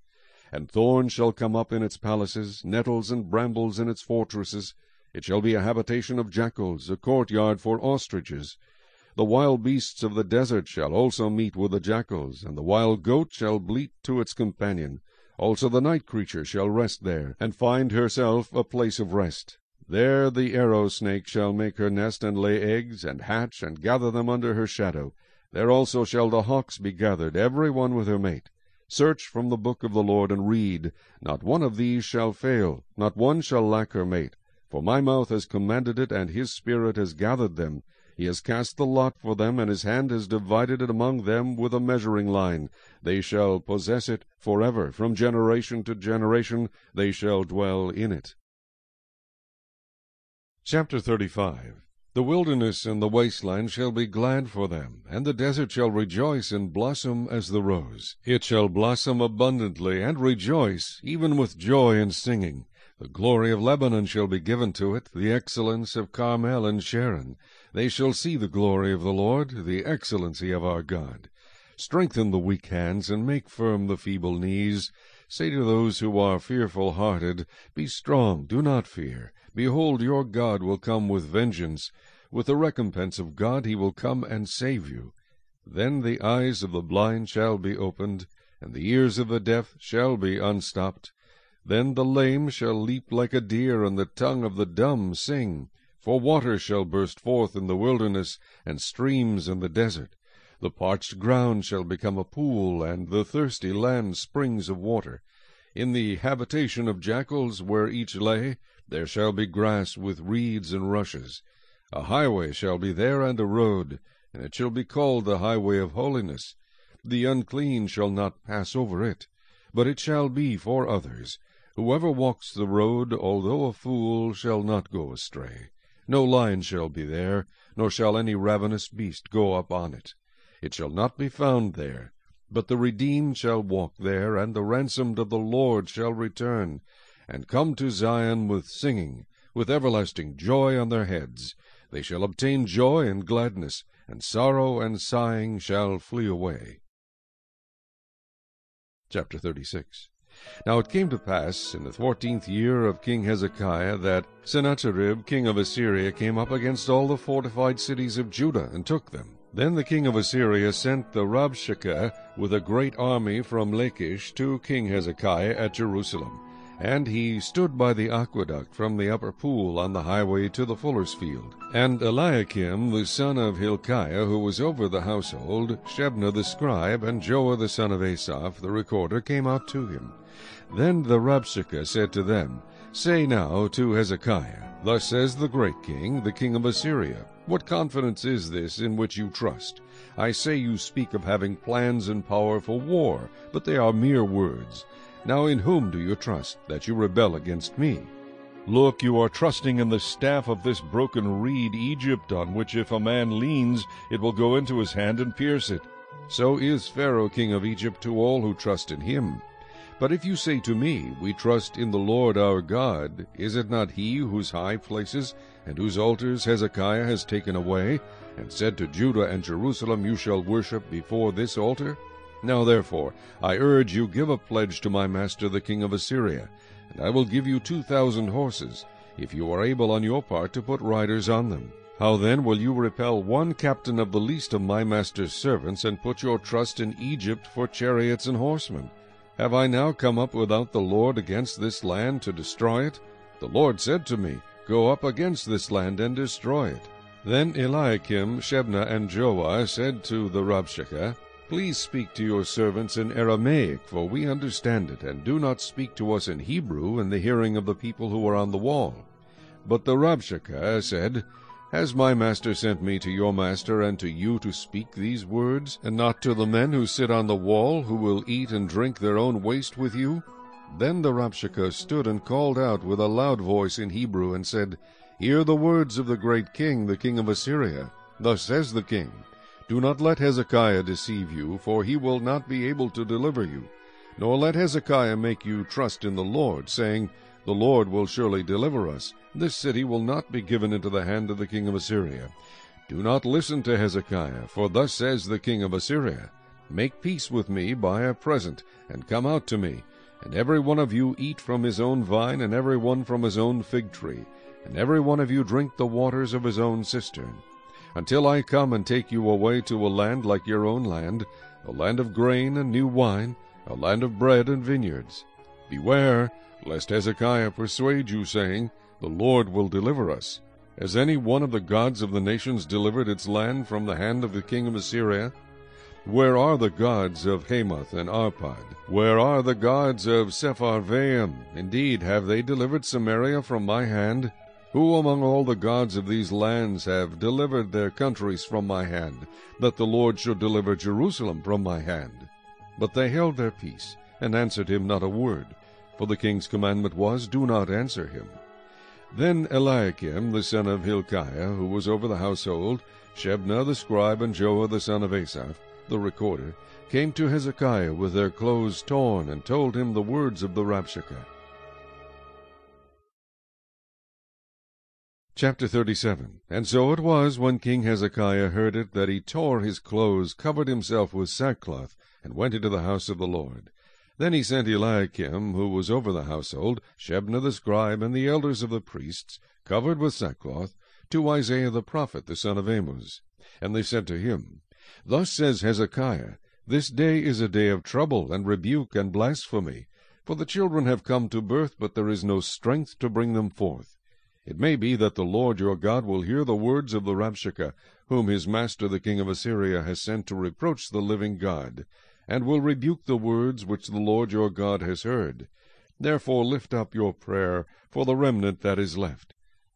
And thorns shall come up in its palaces, nettles and brambles in its fortresses. It shall be a habitation of jackals, a courtyard for ostriches. The wild beasts of the desert shall also meet with the jackals, and the wild goat shall bleat to its companion. Also the night creature shall rest there, and find herself a place of rest. There the arrow snake shall make her nest, and lay eggs, and hatch, and gather them under her shadow. There also shall the hawks be gathered, every one with her mate. Search from the book of the Lord, and read. Not one of these shall fail, not one shall lack her mate. For my mouth has commanded it, and his spirit has gathered them. He has cast the lot for them, and his hand has divided it among them with a measuring line. They shall possess it for ever. From generation to generation they shall dwell in it. Chapter 35 the wilderness and the wasteland shall be glad for them, and the desert shall rejoice and blossom as the rose. It shall blossom abundantly, and rejoice, even with joy and singing. The glory of Lebanon shall be given to it, the excellence of Carmel and Sharon. They shall see the glory of the Lord, the excellency of our God. Strengthen the weak hands, and make firm the feeble knees. Say to those who are fearful hearted, Be strong, do not fear. Behold, your God will come with vengeance. With the recompense of God he will come and save you. Then the eyes of the blind shall be opened, and the ears of the deaf shall be unstopped. Then the lame shall leap like a deer, and the tongue of the dumb sing. For water shall burst forth in the wilderness, and streams in the desert. The parched ground shall become a pool, and the thirsty land springs of water. In the habitation of jackals, where each lay, there shall be grass with reeds and rushes. A highway shall be there, and a road, and it shall be called the highway of holiness. The unclean shall not pass over it, but it shall be for others. Whoever walks the road, although a fool, shall not go astray. No lion shall be there, nor shall any ravenous beast go up on it. It shall not be found there. But the redeemed shall walk there, and the ransomed of the Lord shall return, and come to Zion with singing, with everlasting joy on their heads. They shall obtain joy and gladness, and sorrow and sighing shall flee away. Chapter 36 now it came to pass in the fourteenth year of king Hezekiah that Sennacherib king of Assyria came up against all the fortified cities of Judah, and took them. Then the king of Assyria sent the Rabshakeh with a great army from Lachish to king Hezekiah at Jerusalem. And he stood by the aqueduct from the upper pool on the highway to the fuller's field. And Eliakim the son of Hilkiah, who was over the household, Shebna the scribe, and Joah the son of Asaph the recorder, came out to him. Then the Rabshakeh said to them, Say now to Hezekiah, Thus says the great king, the king of Assyria, What confidence is this in which you trust? I say you speak of having plans and power for war, but they are mere words. Now in whom do you trust, that you rebel against me? Look, you are trusting in the staff of this broken reed Egypt, on which if a man leans, it will go into his hand and pierce it. So is Pharaoh king of Egypt to all who trust in him. But if you say to me, We trust in the Lord our God, is it not he whose high places and whose altars Hezekiah has taken away, and said to Judah and Jerusalem, You shall worship before this altar? Now therefore I urge you, give a pledge to my master the king of Assyria, and I will give you two thousand horses, if you are able on your part to put riders on them. How then will you repel one captain of the least of my master's servants, and put your trust in Egypt for chariots and horsemen? Have I now come up without the Lord against this land to destroy it? The Lord said to me, Go up against this land and destroy it. Then Eliakim, Shebna, and Joah said to the Rabshakeh, Please speak to your servants in Aramaic, for we understand it, and do not speak to us in Hebrew in the hearing of the people who are on the wall. But the Rabshakeh said, has my master sent me to your master and to you to speak these words, and not to the men who sit on the wall, who will eat and drink their own waste with you? Then the Rabshakeh stood and called out with a loud voice in Hebrew, and said, Hear the words of the great king, the king of Assyria. Thus says the king, Do not let Hezekiah deceive you, for he will not be able to deliver you. Nor let Hezekiah make you trust in the Lord, saying, The Lord will surely deliver us. This city will not be given into the hand of the king of Assyria. Do not listen to Hezekiah, for thus says the king of Assyria, Make peace with me by a present, and come out to me, and every one of you eat from his own vine, and every one from his own fig tree, and every one of you drink the waters of his own cistern, until I come and take you away to a land like your own land, a land of grain and new wine, a land of bread and vineyards. Beware, lest Hezekiah persuade you, saying, the Lord will deliver us. Has any one of the gods of the nations delivered its land from the hand of the king of Assyria? Where are the gods of Hamath and Arpad? Where are the gods of Sepharvaim? Indeed, have they delivered Samaria from my hand? Who among all the gods of these lands have delivered their countries from my hand, that the Lord should deliver Jerusalem from my hand? But they held their peace, and answered him not a word, for the king's commandment was, Do not answer him. Then Eliakim the son of Hilkiah, who was over the household, Shebna the scribe, and Joah the son of Asaph, the recorder, came to Hezekiah with their clothes torn, and told him the words of the Rabshakeh. Chapter 37 And so it was, when King Hezekiah heard it, that he tore his clothes, covered himself with sackcloth, and went into the house of the Lord. Then he sent Eliakim, who was over the household, Shebna the scribe, and the elders of the priests, covered with sackcloth, to Isaiah the prophet, the son of Amoz. And they said to him, Thus says Hezekiah, This day is a day of trouble, and rebuke, and blasphemy. For the children have come to birth, but there is no strength to bring them forth. It may be that the Lord your God will hear the words of the Rabshakeh, whom his master the king of Assyria has sent to reproach the living God, and will rebuke the words which the Lord your God has heard. Therefore lift up your prayer for the remnant that is left.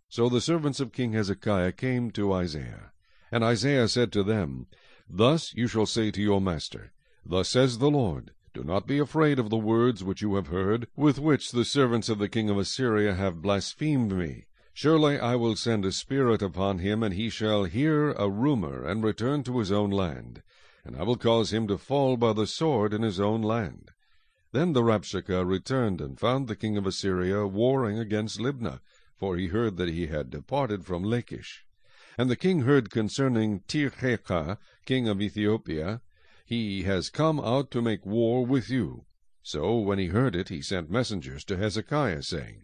So the servants of King Hezekiah came to Isaiah. And Isaiah said to them, Thus you shall say to your master, Thus says the Lord, Do not be afraid of the words which you have heard, with which the servants of the king of Assyria have blasphemed me. Surely I will send a spirit upon him, and he shall hear a rumour, and return to his own land and I will cause him to fall by the sword in his own land. Then the Rabshakeh returned and found the king of Assyria warring against Libnah, for he heard that he had departed from Lachish. And the king heard concerning Tirhakah, king of Ethiopia, he has come out to make war with you. So when he heard it, he sent messengers to Hezekiah, saying,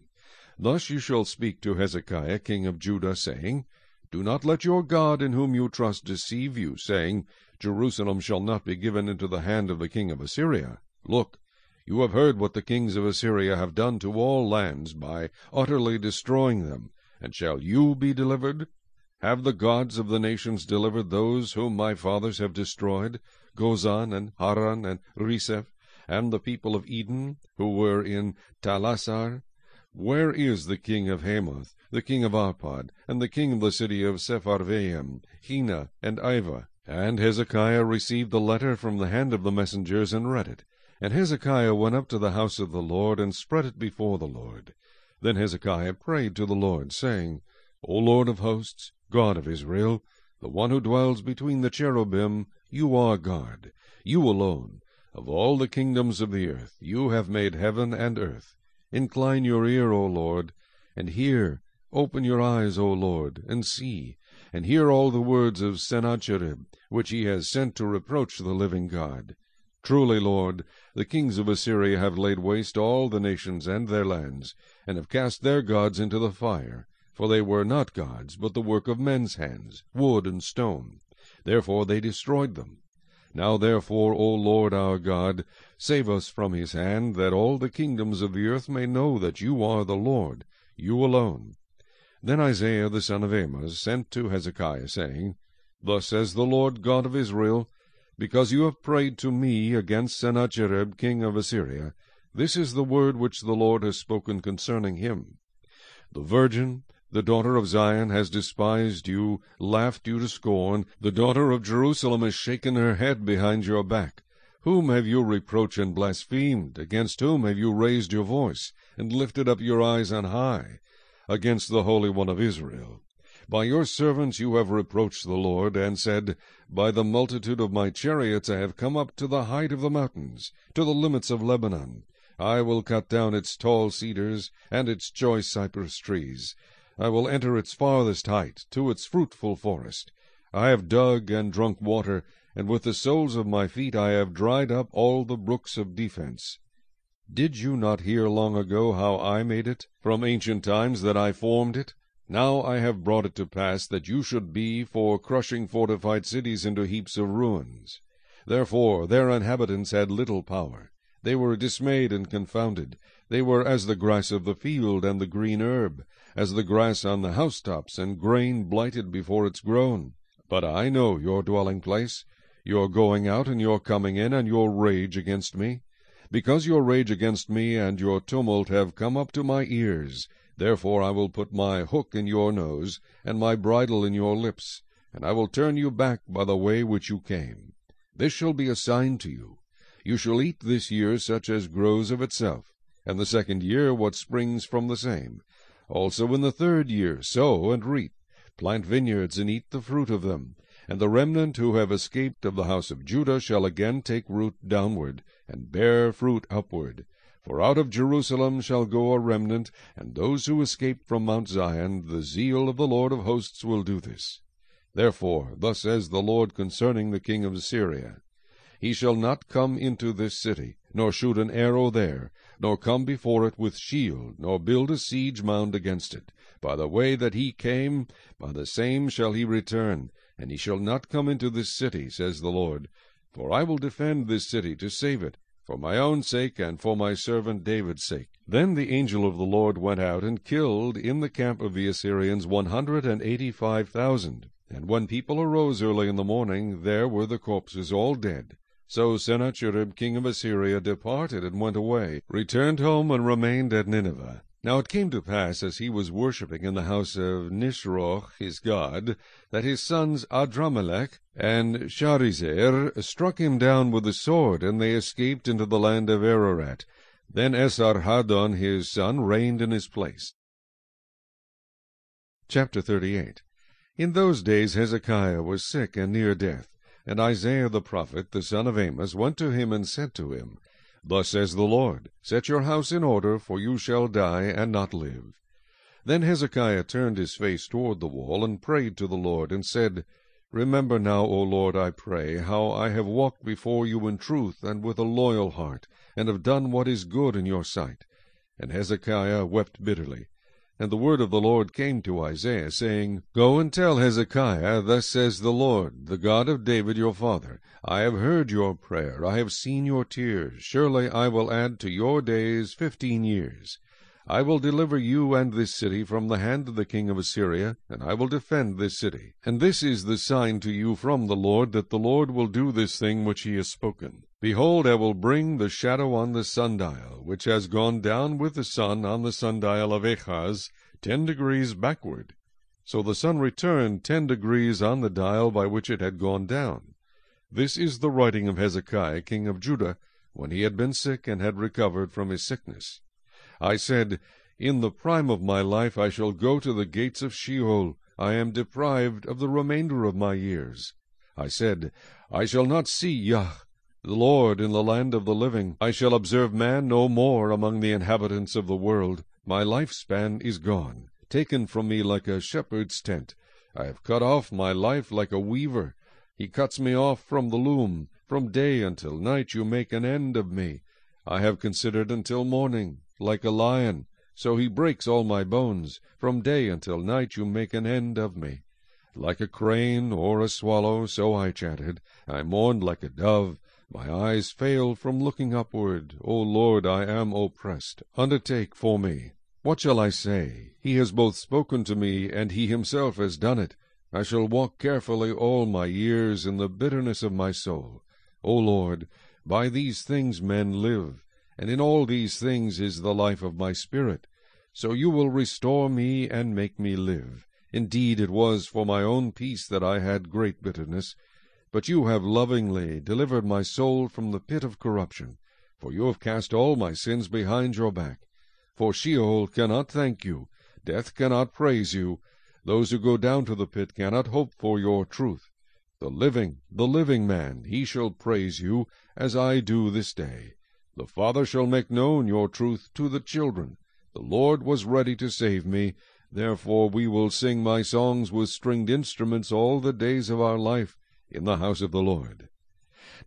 Thus you shall speak to Hezekiah, king of Judah, saying, Do not let your God in whom you trust deceive you, saying, Jerusalem shall not be given into the hand of the king of Assyria. Look, you have heard what the kings of Assyria have done to all lands by utterly destroying them. And shall you be delivered? Have the gods of the nations delivered those whom my fathers have destroyed, Gozan and Haran and Rezeph, and the people of Eden, who were in Telassar? Where is the king of Hamath, the king of Arpad, and the king of the city of Sepharvaim, Hena and Ivah? And Hezekiah received the letter from the hand of the messengers, and read it. And Hezekiah went up to the house of the Lord, and spread it before the Lord. Then Hezekiah prayed to the Lord, saying, O Lord of hosts, God of Israel, the one who dwells between the cherubim, you are God, you alone. Of all the kingdoms of the earth, you have made heaven and earth. Incline your ear, O Lord, and hear. Open your eyes, O Lord, and see and hear all the words of Sennacherib, which he has sent to reproach the living God. Truly, Lord, the kings of Assyria have laid waste all the nations and their lands, and have cast their gods into the fire. For they were not gods, but the work of men's hands, wood and stone. Therefore they destroyed them. Now therefore, O Lord our God, save us from his hand, that all the kingdoms of the earth may know that you are the Lord, you alone, then Isaiah the son of Amoz sent to Hezekiah, saying, Thus says the Lord God of Israel, Because you have prayed to me against Sennacherib king of Assyria, this is the word which the Lord has spoken concerning him. The virgin, the daughter of Zion, has despised you, laughed you to scorn. The daughter of Jerusalem has shaken her head behind your back. Whom have you reproached and blasphemed? Against whom have you raised your voice, and lifted up your eyes on high? Against the Holy One of Israel. By your servants you have reproached the Lord, and said, By the multitude of my chariots I have come up to the height of the mountains, to the limits of Lebanon. I will cut down its tall cedars, and its choice cypress trees. I will enter its farthest height, to its fruitful forest. I have dug and drunk water, and with the soles of my feet I have dried up all the brooks of defense. Did you not hear long ago how I made it, from ancient times that I formed it? Now I have brought it to pass that you should be for crushing fortified cities into heaps of ruins. Therefore their inhabitants had little power. They were dismayed and confounded. They were as the grass of the field and the green herb, as the grass on the housetops, and grain blighted before it's grown. But I know your dwelling place, your going out and your coming in, and your rage against me. Because your rage against me and your tumult have come up to my ears, therefore I will put my hook in your nose, and my bridle in your lips, and I will turn you back by the way which you came. This shall be a sign to you. You shall eat this year such as grows of itself, and the second year what springs from the same. Also in the third year sow and reap, plant vineyards and eat the fruit of them. And the remnant who have escaped of the house of Judah shall again take root downward, and bear fruit upward. For out of Jerusalem shall go a remnant, and those who escape from Mount Zion, the zeal of the Lord of hosts will do this. Therefore thus says the Lord concerning the king of Assyria, He shall not come into this city, nor shoot an arrow there, nor come before it with shield, nor build a siege mound against it. By the way that he came, by the same shall he return, and he shall not come into this city, says the Lord. For I will defend this city to save it, for my own sake and for my servant David's sake. Then the angel of the Lord went out and killed in the camp of the Assyrians one hundred and eighty-five thousand. And when people arose early in the morning, there were the corpses all dead. So Sennacherib king of Assyria departed and went away, returned home, and remained at Nineveh. Now it came to pass, as he was worshipping in the house of Nisroch his god, that his sons Adramelech and Sharezer struck him down with the sword, and they escaped into the land of Ararat. Then Esarhaddon his son reigned in his place. Chapter 38 In those days Hezekiah was sick and near death. And Isaiah the prophet, the son of Amoz, went to him and said to him, Thus says the Lord, Set your house in order, for you shall die and not live. Then Hezekiah turned his face toward the wall, and prayed to the Lord, and said, Remember now, O Lord, I pray, how I have walked before you in truth and with a loyal heart, and have done what is good in your sight. And Hezekiah wept bitterly. And the word of the Lord came to Isaiah, saying, Go and tell Hezekiah, Thus says the Lord, the God of David your father, I have heard your prayer, I have seen your tears. Surely I will add to your days fifteen years. I will deliver you and this city from the hand of the king of Assyria, and I will defend this city. And this is the sign to you from the Lord, that the Lord will do this thing which he has spoken. Behold, I will bring the shadow on the sundial, which has gone down with the sun on the sundial of Ahaz, ten degrees backward. So the sun returned ten degrees on the dial by which it had gone down. This is the writing of Hezekiah king of Judah, when he had been sick and had recovered from his sickness. I said, In the prime of my life I shall go to the gates of Sheol. I am deprived of the remainder of my years. I said, I shall not see Yah, the Lord, in the land of the living. I shall observe man no more among the inhabitants of the world. My lifespan is gone, taken from me like a shepherd's tent. I have cut off my life like a weaver. He cuts me off from the loom. From day until night you make an end of me. I have considered until morning like a lion. So he breaks all my bones. From day until night you make an end of me. Like a crane or a swallow, so I chatted. I mourned like a dove. My eyes failed from looking upward. O Lord, I am oppressed. Undertake for me. What shall I say? He has both spoken to me, and he himself has done it. I shall walk carefully all my years in the bitterness of my soul. O Lord, by these things men live and in all these things is the life of my spirit. So you will restore me and make me live. Indeed, it was for my own peace that I had great bitterness. But you have lovingly delivered my soul from the pit of corruption, for you have cast all my sins behind your back. For Sheol cannot thank you, death cannot praise you, those who go down to the pit cannot hope for your truth. The living, the living man, he shall praise you, as I do this day. The Father shall make known your truth to the children. The Lord was ready to save me. Therefore we will sing my songs with stringed instruments all the days of our life in the house of the Lord.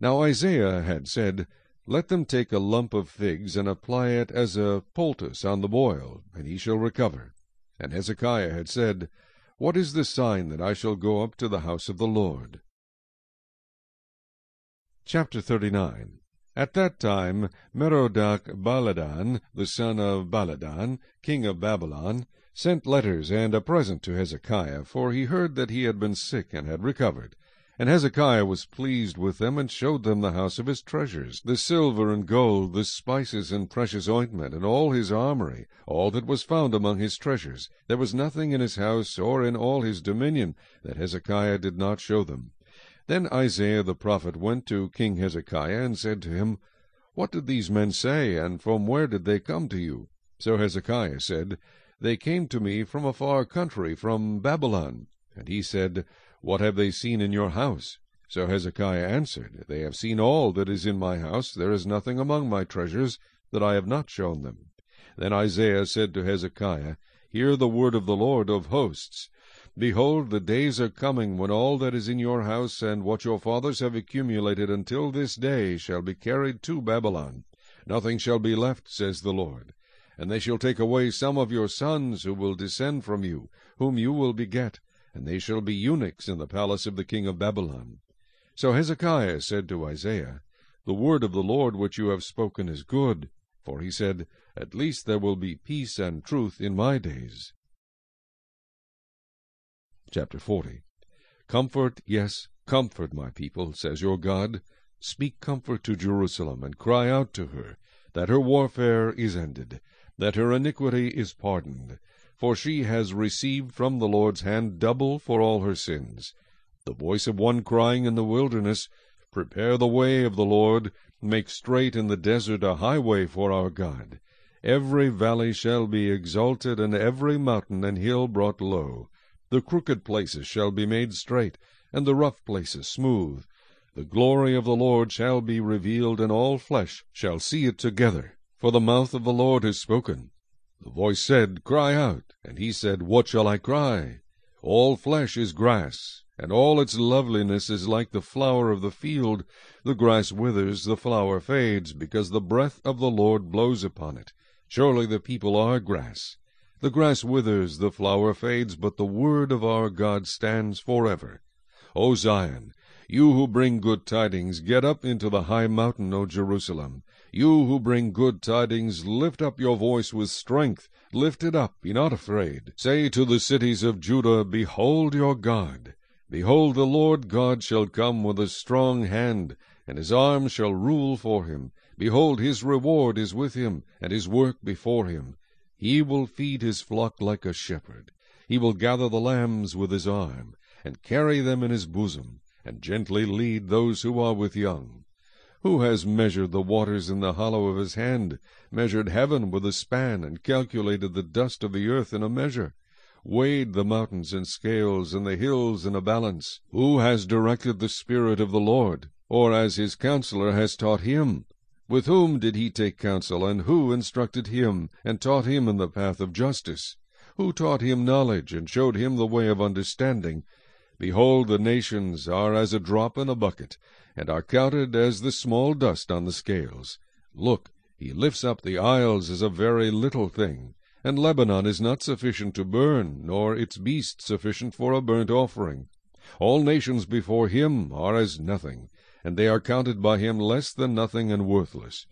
Now Isaiah had said, Let them take a lump of figs and apply it as a poultice on the boil, and he shall recover. And Hezekiah had said, What is the sign that I shall go up to the house of the Lord? Chapter 39 at that time Merodach Baladan, the son of Baladan, king of Babylon, sent letters and a present to Hezekiah, for he heard that he had been sick and had recovered. And Hezekiah was pleased with them, and showed them the house of his treasures, the silver and gold, the spices and precious ointment, and all his armory, all that was found among his treasures. There was nothing in his house or in all his dominion that Hezekiah did not show them. Then Isaiah the prophet went to King Hezekiah, and said to him, What did these men say, and from where did they come to you? So Hezekiah said, They came to me from a far country, from Babylon. And he said, What have they seen in your house? So Hezekiah answered, They have seen all that is in my house. There is nothing among my treasures that I have not shown them. Then Isaiah said to Hezekiah, Hear the word of the Lord of hosts. Behold, the days are coming when all that is in your house and what your fathers have accumulated until this day shall be carried to Babylon. Nothing shall be left, says the Lord. And they shall take away some of your sons who will descend from you, whom you will beget, and they shall be eunuchs in the palace of the king of Babylon. So Hezekiah said to Isaiah, The word of the Lord which you have spoken is good. For he said, At least there will be peace and truth in my days. Chapter 40 Comfort, yes, comfort my people, says your God. Speak comfort to Jerusalem, and cry out to her, that her warfare is ended, that her iniquity is pardoned. For she has received from the Lord's hand double for all her sins. The voice of one crying in the wilderness, Prepare the way of the Lord, make straight in the desert a highway for our God. Every valley shall be exalted, and every mountain and hill brought low. The crooked places shall be made straight, and the rough places smooth. The glory of the Lord shall be revealed, and all flesh shall see it together. For the mouth of the Lord has spoken. The voice said, Cry out. And he said, What shall I cry? All flesh is grass, and all its loveliness is like the flower of the field. The grass withers, the flower fades, because the breath of the Lord blows upon it. Surely the people are grass. The grass withers, the flower fades, but the word of our God stands forever. O Zion, you who bring good tidings, get up into the high mountain, O Jerusalem. You who bring good tidings, lift up your voice with strength. Lift it up, be not afraid. Say to the cities of Judah, Behold your God. Behold, the Lord God shall come with a strong hand, and his arm shall rule for him. Behold, his reward is with him, and his work before him. He will feed his flock like a shepherd. He will gather the lambs with his arm, and carry them in his bosom, and gently lead those who are with young. Who has measured the waters in the hollow of his hand, measured heaven with a span, and calculated the dust of the earth in a measure? Weighed the mountains in scales, and the hills in a balance? Who has directed the Spirit of the Lord, or as his counselor has taught him? With whom did he take counsel, and who instructed him, and taught him in the path of justice? Who taught him knowledge, and showed him the way of understanding? Behold, the nations are as a drop in a bucket, and are counted as the small dust on the scales. Look, he lifts up the isles as a very little thing. And Lebanon is not sufficient to burn, nor its beast sufficient for a burnt offering. All nations before him are as nothing, and they are counted by him less than nothing and worthless.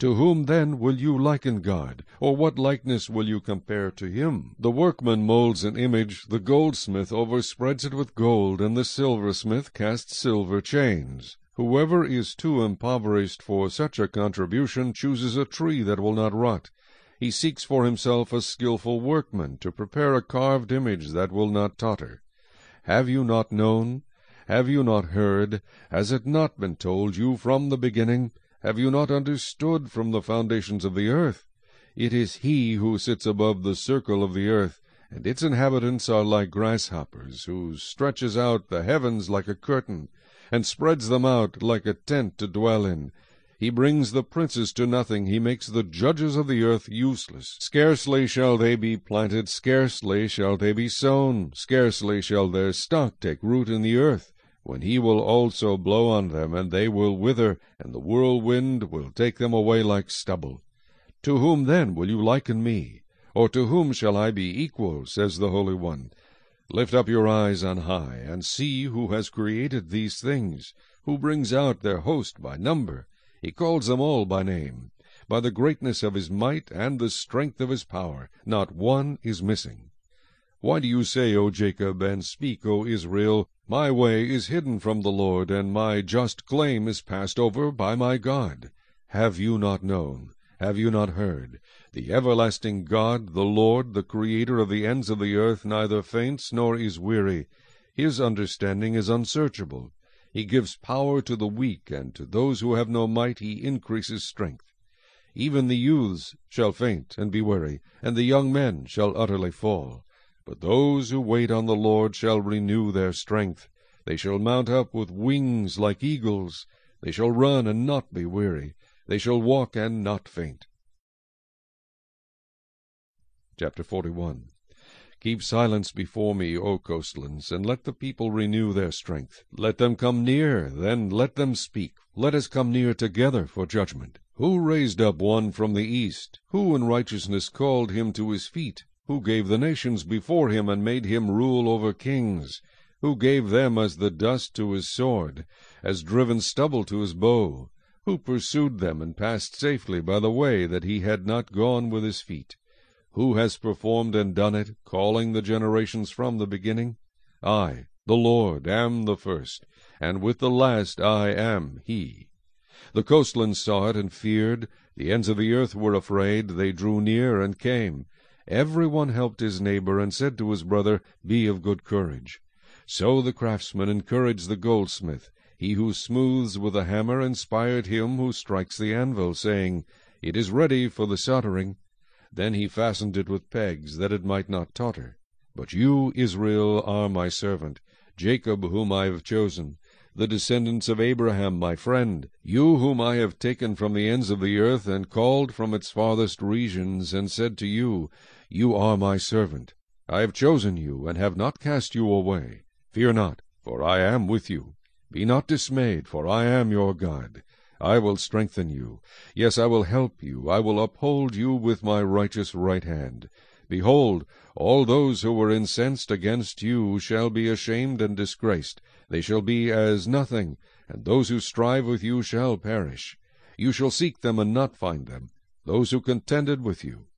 To whom then will you liken God, or what likeness will you compare to him? The workman moulds an image, the goldsmith overspreads it with gold, and the silversmith casts silver chains. Whoever is too impoverished for such a contribution chooses a tree that will not rot. He seeks for himself a skilful workman to prepare a carved image that will not totter. Have you not known? Have you not heard? Has it not been told you from the beginning? Have you not understood from the foundations of the earth? It is he who sits above the circle of the earth, and its inhabitants are like grasshoppers, who stretches out the heavens like a curtain, and spreads them out like a tent to dwell in. He brings the princes to nothing, he makes the judges of the earth useless. Scarcely shall they be planted, scarcely shall they be sown, scarcely shall their stock take root in the earth, when he will also blow on them, and they will wither, and the whirlwind will take them away like stubble. To whom then will you liken me? Or to whom shall I be equal, says the Holy One? Lift up your eyes on high, and see who has created these things, who brings out their host by number. He calls them all by name. By the greatness of his might and the strength of his power, not one is missing. Why do you say, O Jacob, and speak, O Israel, My way is hidden from the Lord, and my just claim is passed over by my God? Have you not known? Have you not heard? The everlasting God, the Lord, the Creator of the ends of the earth, neither faints nor is weary. His understanding is unsearchable. He gives power to the weak, and to those who have no might he increases strength. Even the youths shall faint and be weary, and the young men shall utterly fall. But those who wait on the Lord shall renew their strength. They shall mount up with wings like eagles. They shall run and not be weary. They shall walk and not faint. Chapter 41 Keep silence before me, O coastlands, and let the people renew their strength. Let them come near, then let them speak. Let us come near together for judgment. Who raised up one from the east? Who in righteousness called him to his feet? Who gave the nations before him, and made him rule over kings? Who gave them as the dust to his sword, as driven stubble to his bow? Who pursued them, and passed safely by the way that he had not gone with his feet? Who has performed and done it, calling the generations from the beginning? I, the Lord, am the first, and with the last I am he. The coastlands saw it and feared, the ends of the earth were afraid, they drew near and came. Every one helped his neighbor, and said to his brother, Be of good courage. So the craftsman encouraged the goldsmith. He who smooths with a hammer inspired him who strikes the anvil, saying, It is ready for the soldering. Then he fastened it with pegs, that it might not totter. But you, Israel, are my servant, Jacob whom I have chosen, the descendants of Abraham my friend, you whom I have taken from the ends of the earth, and called from its farthest regions, and said to you, You are my servant. I have chosen you, and have not cast you away. Fear not, for I am with you. Be not dismayed, for I am your God. I will strengthen you. Yes, I will help you. I will uphold you with my righteous right hand. Behold, all those who were incensed against you shall be ashamed and disgraced. They shall be as nothing, and those who strive with you shall perish. You shall seek them and not find them, those who contended with you.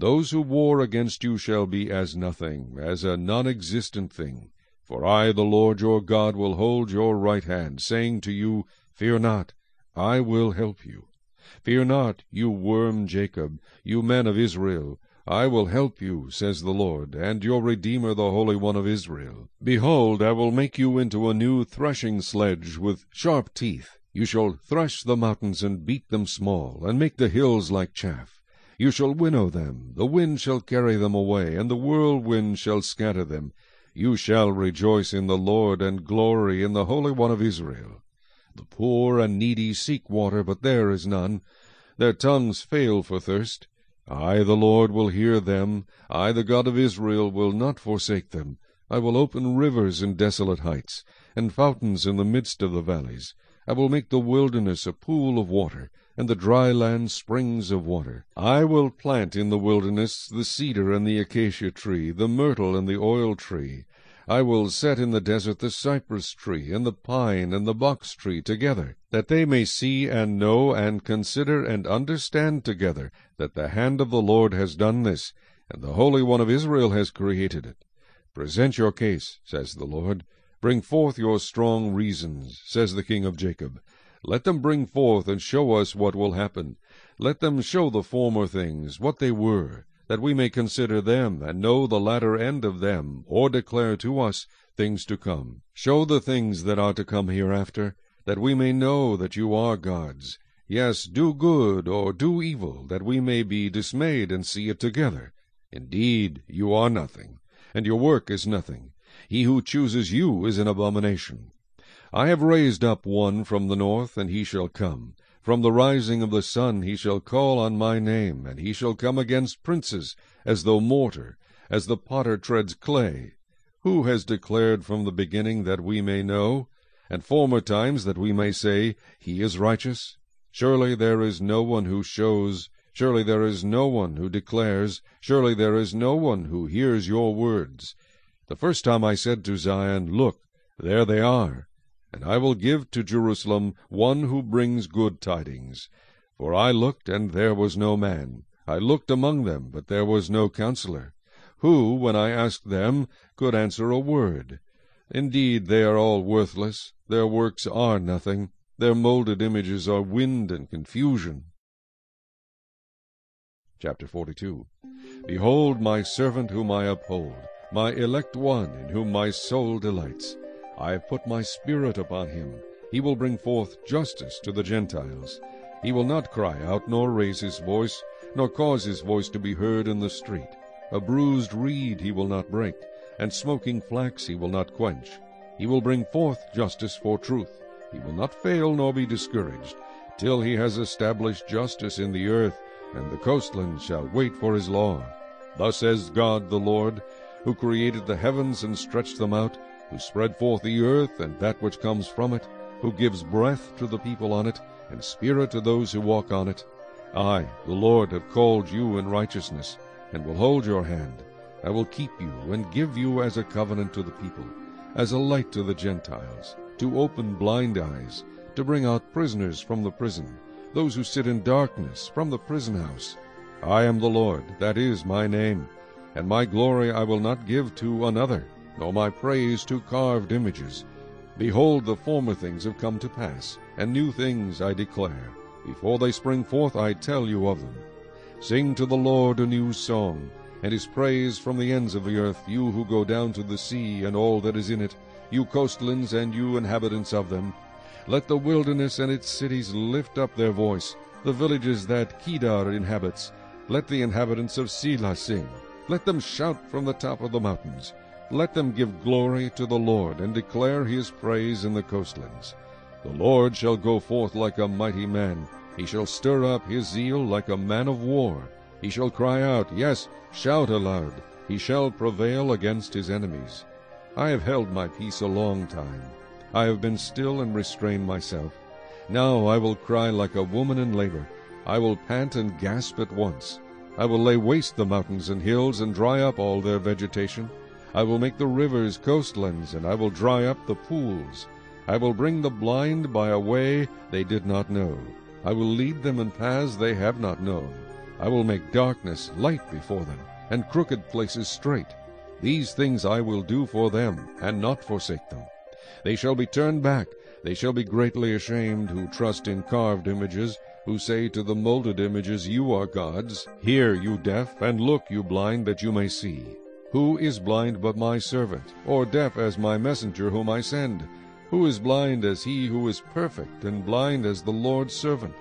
Those who war against you shall be as nothing, as a non-existent thing. For I, the Lord your God, will hold your right hand, saying to you, Fear not, I will help you. Fear not, you worm Jacob, you men of Israel. I will help you, says the Lord, and your Redeemer, the Holy One of Israel. Behold, I will make you into a new threshing sledge with sharp teeth. You shall thresh the mountains and beat them small, and make the hills like chaff. You shall winnow them, the wind shall carry them away, and the whirlwind shall scatter them. You shall rejoice in the Lord, and glory in the Holy One of Israel. The poor and needy seek water, but there is none. Their tongues fail for thirst. I, the Lord, will hear them. I, the God of Israel, will not forsake them. I will open rivers in desolate heights, and fountains in the midst of the valleys. I will make the wilderness a pool of water, and the dry land springs of water. I will plant in the wilderness the cedar and the acacia tree, the myrtle and the oil tree. I will set in the desert the cypress tree, and the pine, and the box tree together, that they may see and know and consider and understand together that the hand of the Lord has done this, and the Holy One of Israel has created it. Present your case, says the Lord. Bring forth your strong reasons, says the King of Jacob. Let them bring forth and show us what will happen. Let them show the former things, what they were, that we may consider them, and know the latter end of them, or declare to us things to come. Show the things that are to come hereafter, that we may know that you are gods. Yes, do good or do evil, that we may be dismayed and see it together. Indeed, you are nothing, and your work is nothing. He who chooses you is an abomination. I have raised up one from the north, and he shall come. From the rising of the sun he shall call on my name, and he shall come against princes, as though mortar, as the potter treads clay. Who has declared from the beginning that we may know, and former times that we may say, He is righteous? Surely there is no one who shows, surely there is no one who declares, surely there is no one who hears your words. The first time I said to Zion, Look, there they are. And I will give to Jerusalem one who brings good tidings. For I looked, and there was no man. I looked among them, but there was no counselor. Who, when I asked them, could answer a word? Indeed, they are all worthless. Their works are nothing. Their molded images are wind and confusion. Chapter 42 Behold my servant whom I uphold, my elect one in whom my soul delights. I have put my spirit upon him. He will bring forth justice to the Gentiles. He will not cry out, nor raise his voice, nor cause his voice to be heard in the street. A bruised reed he will not break, and smoking flax he will not quench. He will bring forth justice for truth. He will not fail nor be discouraged, till he has established justice in the earth, and the coastlands shall wait for his law. Thus says God the Lord, who created the heavens and stretched them out, who spread forth the earth and that which comes from it, who gives breath to the people on it, and spirit to those who walk on it. I, the Lord, have called you in righteousness, and will hold your hand. I will keep you, and give you as a covenant to the people, as a light to the Gentiles, to open blind eyes, to bring out prisoners from the prison, those who sit in darkness from the prison house. I am the Lord, that is my name, and my glory I will not give to another, nor my praise to carved images. Behold, the former things have come to pass, and new things I declare. Before they spring forth I tell you of them. Sing to the Lord a new song, and his praise from the ends of the earth, you who go down to the sea and all that is in it, you coastlands and you inhabitants of them. Let the wilderness and its cities lift up their voice, the villages that Kedar inhabits. Let the inhabitants of Sela sing. Let them shout from the top of the mountains. Let them give glory to the Lord, and declare his praise in the coastlands. The Lord shall go forth like a mighty man. He shall stir up his zeal like a man of war. He shall cry out, yes, shout aloud. He shall prevail against his enemies. I have held my peace a long time. I have been still and restrained myself. Now I will cry like a woman in labor. I will pant and gasp at once. I will lay waste the mountains and hills and dry up all their vegetation. I will make the rivers coastlands, and I will dry up the pools. I will bring the blind by a way they did not know. I will lead them in paths they have not known. I will make darkness light before them, and crooked places straight. These things I will do for them, and not forsake them. They shall be turned back, they shall be greatly ashamed, who trust in carved images, who say to the molded images, You are gods. Hear, you deaf, and look, you blind, that you may see. Who is blind but my servant, or deaf as my messenger whom I send? Who is blind as he who is perfect, and blind as the Lord's servant?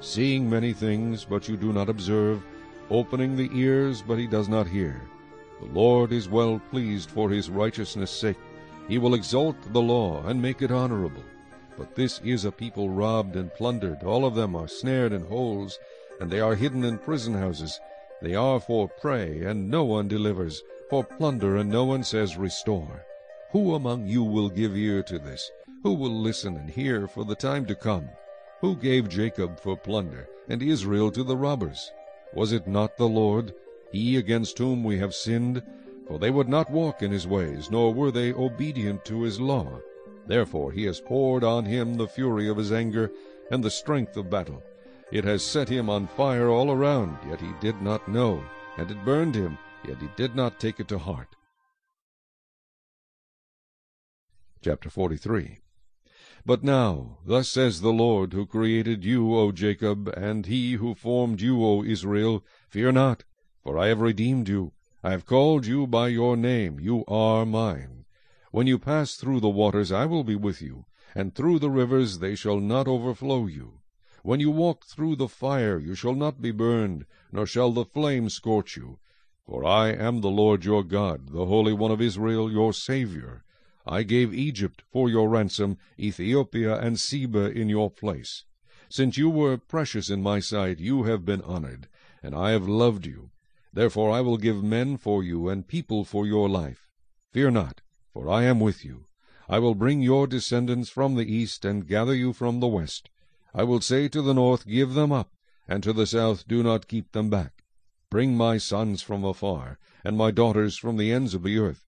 Seeing many things, but you do not observe, opening the ears, but he does not hear. The Lord is well pleased for his righteousness' sake. He will exalt the law and make it honorable. But this is a people robbed and plundered. All of them are snared in holes, and they are hidden in prison houses. They are for prey, and no one delivers, for plunder, and no one says, Restore. Who among you will give ear to this? Who will listen and hear for the time to come? Who gave Jacob for plunder, and Israel to the robbers? Was it not the Lord, he against whom we have sinned? For they would not walk in his ways, nor were they obedient to his law. Therefore he has poured on him the fury of his anger, and the strength of battle. It has set him on fire all around, yet he did not know, and it burned him, yet he did not take it to heart. Chapter 43 But now, thus says the Lord, who created you, O Jacob, and he who formed you, O Israel, Fear not, for I have redeemed you. I have called you by your name, you are mine. When you pass through the waters, I will be with you, and through the rivers, they shall not overflow you. When you walk through the fire, you shall not be burned, nor shall the flame scorch you. For I am the Lord your God, the Holy One of Israel, your Saviour. I gave Egypt for your ransom, Ethiopia and Seba in your place. Since you were precious in my sight, you have been honored, and I have loved you. Therefore I will give men for you, and people for your life. Fear not, for I am with you. I will bring your descendants from the east, and gather you from the west. I will say to the north, Give them up, and to the south, Do not keep them back. Bring my sons from afar, and my daughters from the ends of the earth.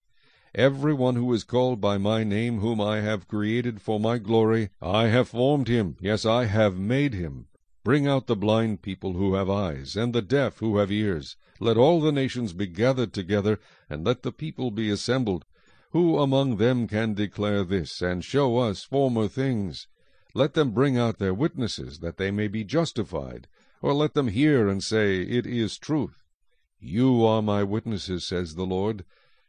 Every one who is called by my name, whom I have created for my glory, I have formed him, yes, I have made him. Bring out the blind people who have eyes, and the deaf who have ears. Let all the nations be gathered together, and let the people be assembled. Who among them can declare this, and show us former things? Let them bring out their witnesses, that they may be justified, or let them hear and say, It is truth. You are my witnesses, says the Lord,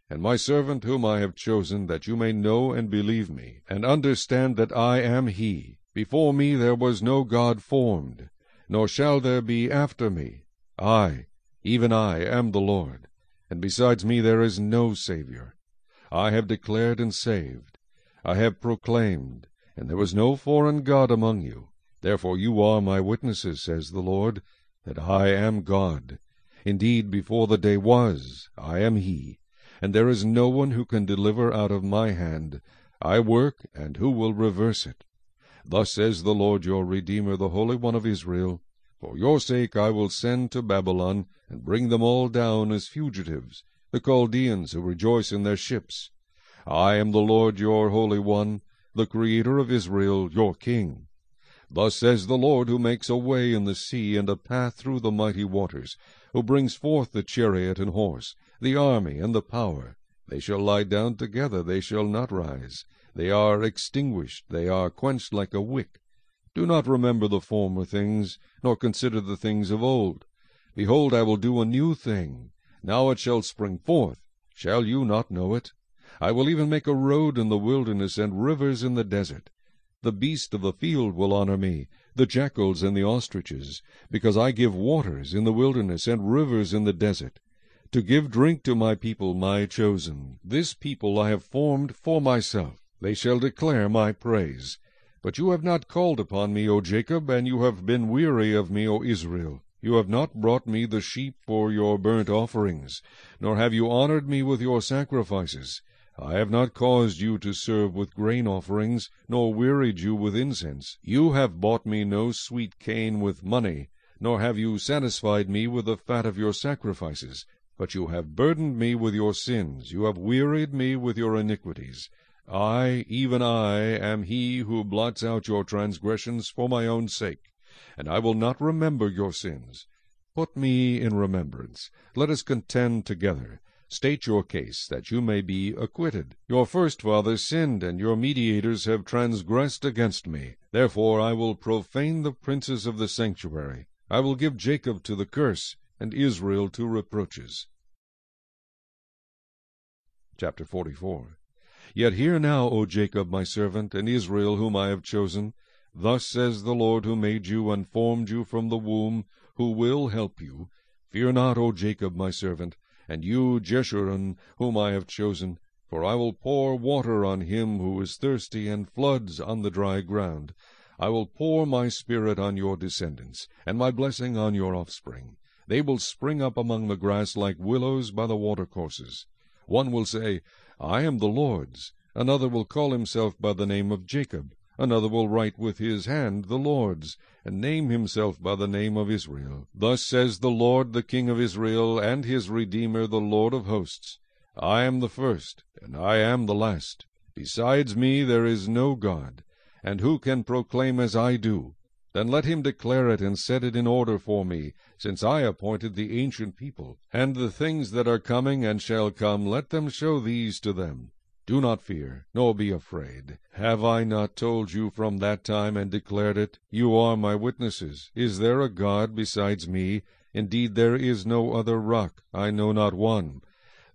and my servant whom I have chosen, that you may know and believe me, and understand that I am he. Before me there was no God formed, nor shall there be after me. I, even I, am the Lord, and besides me there is no Saviour. I have declared and saved. I have proclaimed, and there was no foreign God among you. Therefore you are my witnesses, says the Lord, that I am God. Indeed, before the day was, I am he. and there is no one who can deliver out of my hand. I work, and who will reverse it? Thus says the Lord your Redeemer, the Holy One of Israel, For your sake I will send to Babylon, and bring them all down as fugitives, the Chaldeans who rejoice in their ships. I am the Lord your Holy One, the Creator of Israel, your King. Thus says the Lord, who makes a way in the sea, and a path through the mighty waters, who brings forth the chariot and horse, the army and the power. They shall lie down together, they shall not rise. They are extinguished, they are quenched like a wick. Do not remember the former things, nor consider the things of old. Behold, I will do a new thing. Now it shall spring forth. Shall you not know it? I will even make a road in the wilderness, and rivers in the desert. The beasts of the field will honor me, the jackals and the ostriches, because I give waters in the wilderness and rivers in the desert, to give drink to my people, my chosen. This people I have formed for myself. They shall declare my praise. But you have not called upon me, O Jacob, and you have been weary of me, O Israel. You have not brought me the sheep for your burnt offerings, nor have you honored me with your sacrifices. I have not caused you to serve with grain offerings, nor wearied you with incense. You have bought me no sweet cane with money, nor have you satisfied me with the fat of your sacrifices. But you have burdened me with your sins, you have wearied me with your iniquities. I, even I, am he who blots out your transgressions for my own sake, and I will not remember your sins. Put me in remembrance. Let us contend together. State your case, that you may be acquitted. Your first fathers sinned, and your mediators have transgressed against me. Therefore I will profane the princes of the sanctuary. I will give Jacob to the curse, and Israel to reproaches. Chapter 44 Yet hear now, O Jacob my servant, and Israel whom I have chosen. Thus says the Lord who made you and formed you from the womb, who will help you. Fear not, O Jacob my servant, and you, Jeshurun, whom I have chosen, for I will pour water on him who is thirsty, and floods on the dry ground. I will pour my spirit on your descendants, and my blessing on your offspring. They will spring up among the grass like willows by the watercourses. One will say, I am the Lord's. Another will call himself by the name of Jacob. Another will write with his hand the Lord's, and name himself by the name of Israel. Thus says the Lord, the King of Israel, and his Redeemer, the Lord of hosts. I am the first, and I am the last. Besides me there is no God. And who can proclaim as I do? Then let him declare it and set it in order for me, since I appointed the ancient people. And the things that are coming and shall come, let them show these to them. Do not fear, nor be afraid. Have I not told you from that time and declared it? You are my witnesses. Is there a God besides me? Indeed there is no other rock, I know not one.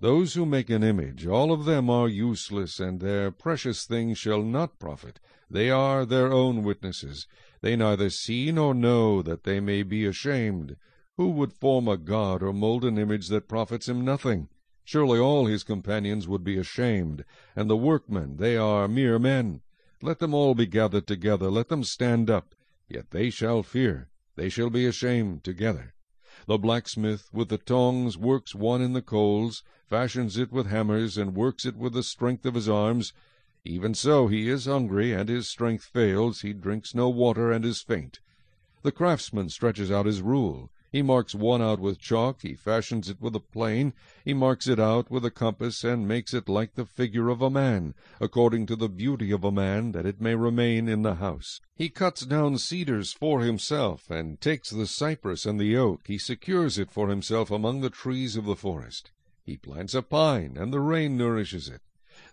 Those who make an image, all of them are useless, and their precious things shall not profit. They are their own witnesses. They neither see nor know that they may be ashamed. Who would form a god or mold an image that profits him nothing? Surely all his companions would be ashamed, and the workmen, they are mere men. Let them all be gathered together, let them stand up, yet they shall fear, they shall be ashamed together. The blacksmith with the tongs works one in the coals, fashions it with hammers, and works it with the strength of his arms. Even so he is hungry, and his strength fails, he drinks no water, and is faint. The craftsman stretches out his rule, he marks one out with chalk, he fashions it with a plane, he marks it out with a compass, and makes it like the figure of a man, according to the beauty of a man, that it may remain in the house. He cuts down cedars for himself, and takes the cypress and the oak, he secures it for himself among the trees of the forest. He plants a pine, and the rain nourishes it.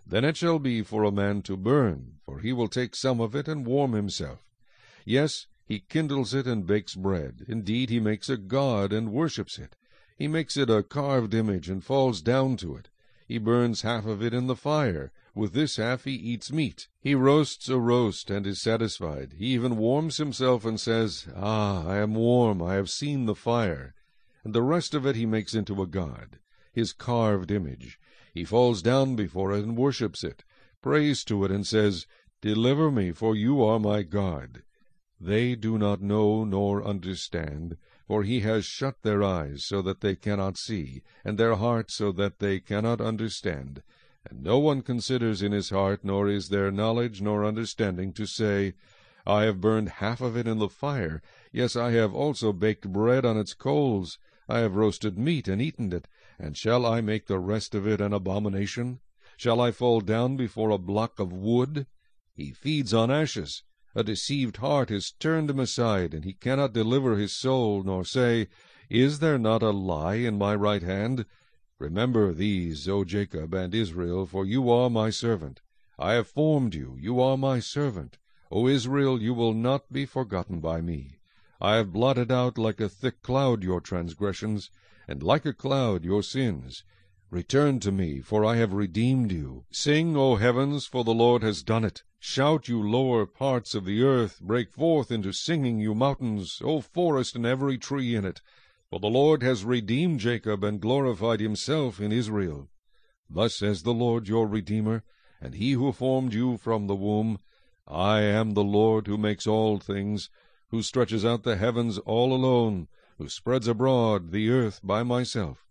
Then it shall be for a man to burn, for he will take some of it and warm himself. Yes, he kindles it and bakes bread. Indeed, he makes a god and worships it. He makes it a carved image and falls down to it. He burns half of it in the fire. With this half he eats meat. He roasts a roast and is satisfied. He even warms himself and says, Ah, I am warm, I have seen the fire. And the rest of it he makes into a god, his carved image. He falls down before it and worships it, prays to it, and says, Deliver me, for you are my God. They do not know nor understand, For he has shut their eyes so that they cannot see, and their hearts so that they cannot understand. And no one considers in his heart, nor is there knowledge nor understanding to say, I have burned half of it in the fire, yes, I have also baked bread on its coals, I have roasted meat and eaten it, and shall I make the rest of it an abomination? Shall I fall down before a block of wood? He feeds on ashes. A deceived heart is turned him aside, and he cannot deliver his soul, nor say, Is there not a lie in my right hand? Remember these, O Jacob and Israel, for you are my servant. I have formed you, you are my servant. O Israel, you will not be forgotten by me. I have blotted out like a thick cloud your transgressions, and like a cloud your sins. Return to me, for I have redeemed you. Sing, O heavens, for the Lord has done it. Shout, you lower parts of the earth. Break forth into singing, you mountains, O forest and every tree in it. For the Lord has redeemed Jacob, and glorified himself in Israel. Thus says the Lord your Redeemer, and he who formed you from the womb. I am the Lord who makes all things, who stretches out the heavens all alone, who spreads abroad the earth by myself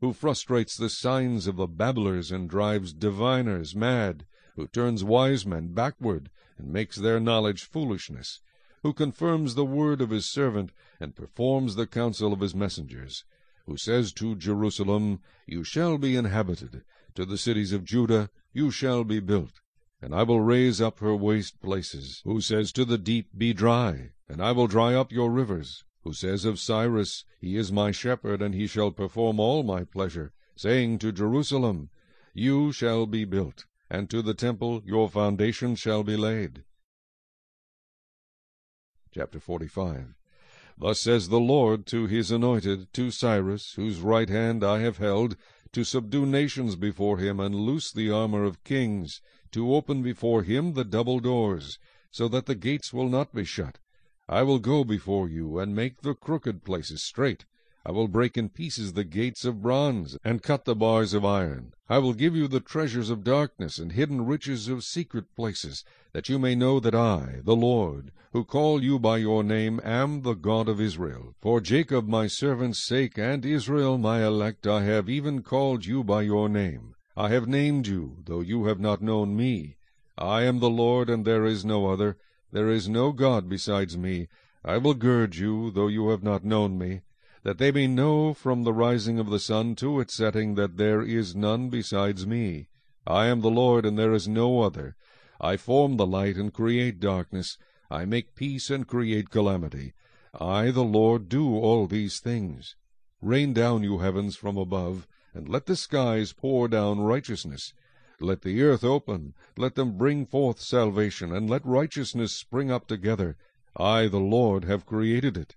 who frustrates the signs of the babblers and drives diviners mad, who turns wise men backward and makes their knowledge foolishness, who confirms the word of his servant and performs the counsel of his messengers, who says to Jerusalem, You shall be inhabited, to the cities of Judah, You shall be built, and I will raise up her waste places, who says to the deep, Be dry, and I will dry up your rivers, who says of Cyrus, He is my shepherd, and he shall perform all my pleasure, saying to Jerusalem, You shall be built, and to the temple your foundation shall be laid. Chapter 45 Thus says the Lord to his anointed, to Cyrus, whose right hand I have held, to subdue nations before him, and loose the armor of kings, to open before him the double doors, so that the gates will not be shut. I will go before you, and make the crooked places straight. I will break in pieces the gates of bronze, and cut the bars of iron. I will give you the treasures of darkness, and hidden riches of secret places, that you may know that I, the Lord, who call you by your name, am the God of Israel. For Jacob my servant's sake, and Israel my elect, I have even called you by your name. I have named you, though you have not known me. I am the Lord, and there is no other. There is no God besides me. I will gird you, though you have not known me, that they may know from the rising of the sun to its setting that there is none besides me. I am the Lord, and there is no other. I form the light and create darkness. I make peace and create calamity. I, the Lord, do all these things. Rain down, you heavens, from above, and let the skies pour down righteousness. Let the earth open, let them bring forth salvation, and let righteousness spring up together. I, the Lord, have created it.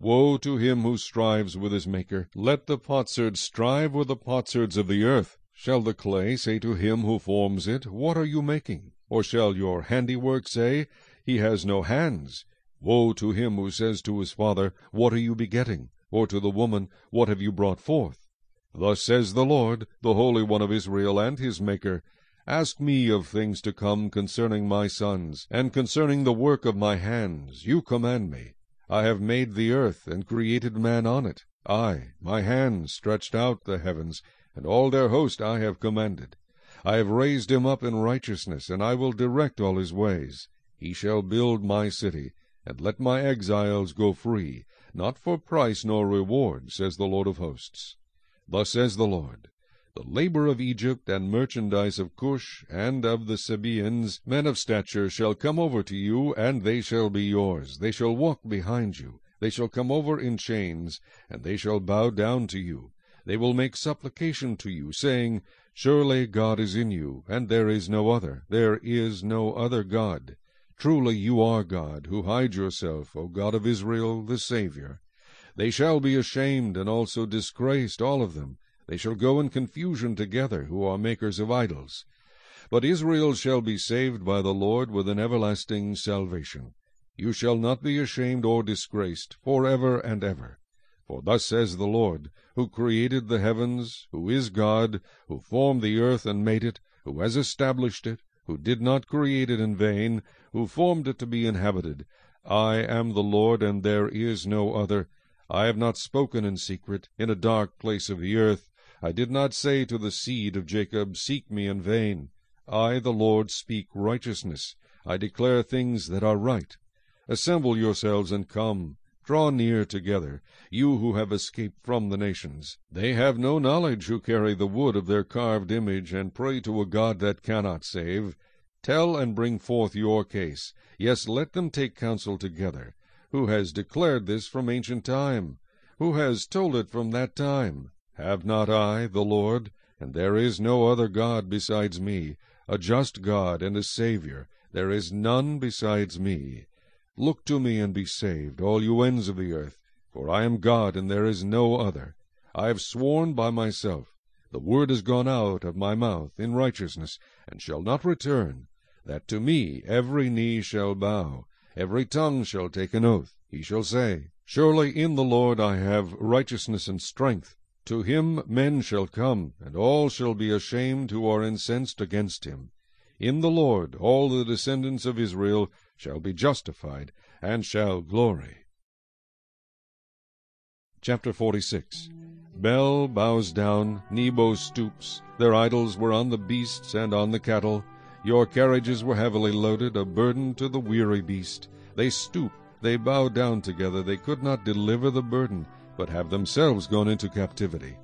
Woe to him who strives with his Maker. Let the potsherd strive with the potsherds of the earth. Shall the clay say to him who forms it, What are you making? Or shall your handiwork say, He has no hands? Woe to him who says to his father, What are you begetting? Or to the woman, What have you brought forth? Thus says the Lord, the Holy One of Israel, and his Maker, Ask me of things to come concerning my sons, and concerning the work of my hands. You command me. I have made the earth, and created man on it. I, my hand, stretched out the heavens, and all their host I have commanded. I have raised him up in righteousness, and I will direct all his ways. He shall build my city, and let my exiles go free, not for price nor reward, says the Lord of hosts. Thus says the Lord, The labor of Egypt, and merchandise of Cush, and of the Sabaeans, men of stature, shall come over to you, and they shall be yours. They shall walk behind you. They shall come over in chains, and they shall bow down to you. They will make supplication to you, saying, Surely God is in you, and there is no other. There is no other God. Truly you are God, who hide yourself, O God of Israel, the Saviour. They shall be ashamed and also disgraced, all of them. They shall go in confusion together, who are makers of idols. But Israel shall be saved by the Lord with an everlasting salvation. You shall not be ashamed or disgraced, for ever and ever. For thus says the Lord, who created the heavens, who is God, who formed the earth and made it, who has established it, who did not create it in vain, who formed it to be inhabited. I am the Lord, and there is no other. I have not spoken in secret, in a dark place of the earth. I did not say to the seed of Jacob, Seek me in vain. I, the Lord, speak righteousness. I declare things that are right. Assemble yourselves and come. Draw near together, you who have escaped from the nations. They have no knowledge who carry the wood of their carved image, and pray to a God that cannot save. Tell and bring forth your case. Yes, let them take counsel together. Who has declared this from ancient time? Who has told it from that time? Have not I, the Lord? And there is no other God besides me, a just God and a Saviour. There is none besides me. Look to me and be saved, all you ends of the earth, for I am God, and there is no other. I have sworn by myself, the word has gone out of my mouth in righteousness, and shall not return, that to me every knee shall bow, every tongue shall take an oath. He shall say, Surely in the Lord I have righteousness and strength. To him men shall come, and all shall be ashamed who are incensed against him. In the Lord all the descendants of Israel shall be justified, and shall glory. Chapter 46 Bel bows down, Nebo stoops. Their idols were on the beasts and on the cattle. Your carriages were heavily loaded, a burden to the weary beast. They stoop, they bow down together. They could not deliver the burden, but have themselves gone into captivity.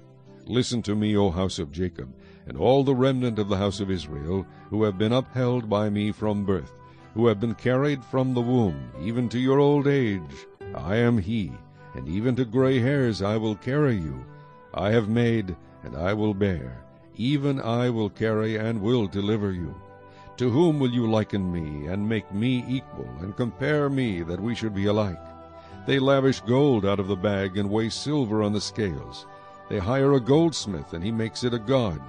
Listen to me, O house of Jacob, and all the remnant of the house of Israel, who have been upheld by me from birth, who have been carried from the womb, even to your old age. I am he, and even to gray hairs I will carry you. I have made, and I will bear. Even I will carry and will deliver you. To whom will you liken me, and make me equal, and compare me, that we should be alike? They lavish gold out of the bag, and weigh silver on the scales. They hire a goldsmith, and he makes it a god.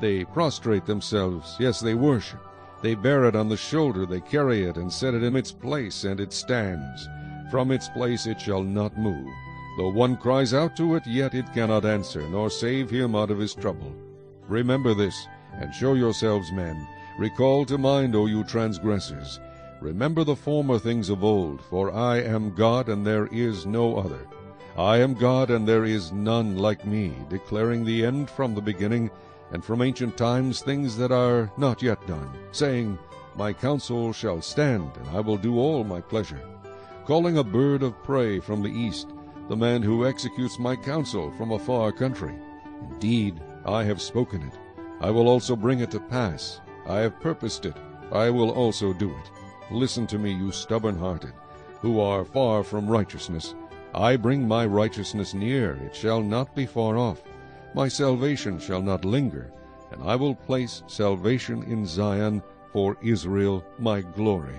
They prostrate themselves, yes, they worship. They bear it on the shoulder, they carry it, and set it in its place, and it stands. From its place it shall not move. Though one cries out to it, yet it cannot answer, nor save him out of his trouble. Remember this, and show yourselves men. Recall to mind, O you transgressors. Remember the former things of old, for I am God, and there is no other. I am God, and there is none like me, declaring the end from the beginning, and from ancient times things that are not yet done, saying, My counsel shall stand, and I will do all my pleasure. Calling a bird of prey from the east, the man who executes my counsel from a far country. Indeed, I have spoken it. I will also bring it to pass. I have purposed it. I will also do it. Listen to me, you stubborn-hearted, who are far from righteousness. I bring my righteousness near, it shall not be far off. My salvation shall not linger, and I will place salvation in Zion for Israel my glory.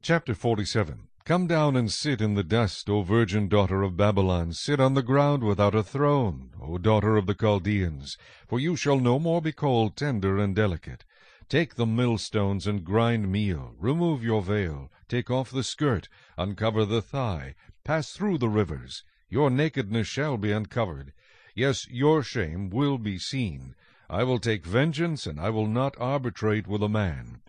Chapter 47 Come down and sit in the dust, O virgin daughter of Babylon. Sit on the ground without a throne, O daughter of the Chaldeans, for you shall no more be called tender and delicate. Take the millstones and grind meal. Remove your veil. Take off the skirt. Uncover the thigh. Pass through the rivers. Your nakedness shall be uncovered. Yes, your shame will be seen. I will take vengeance, and I will not arbitrate with a man.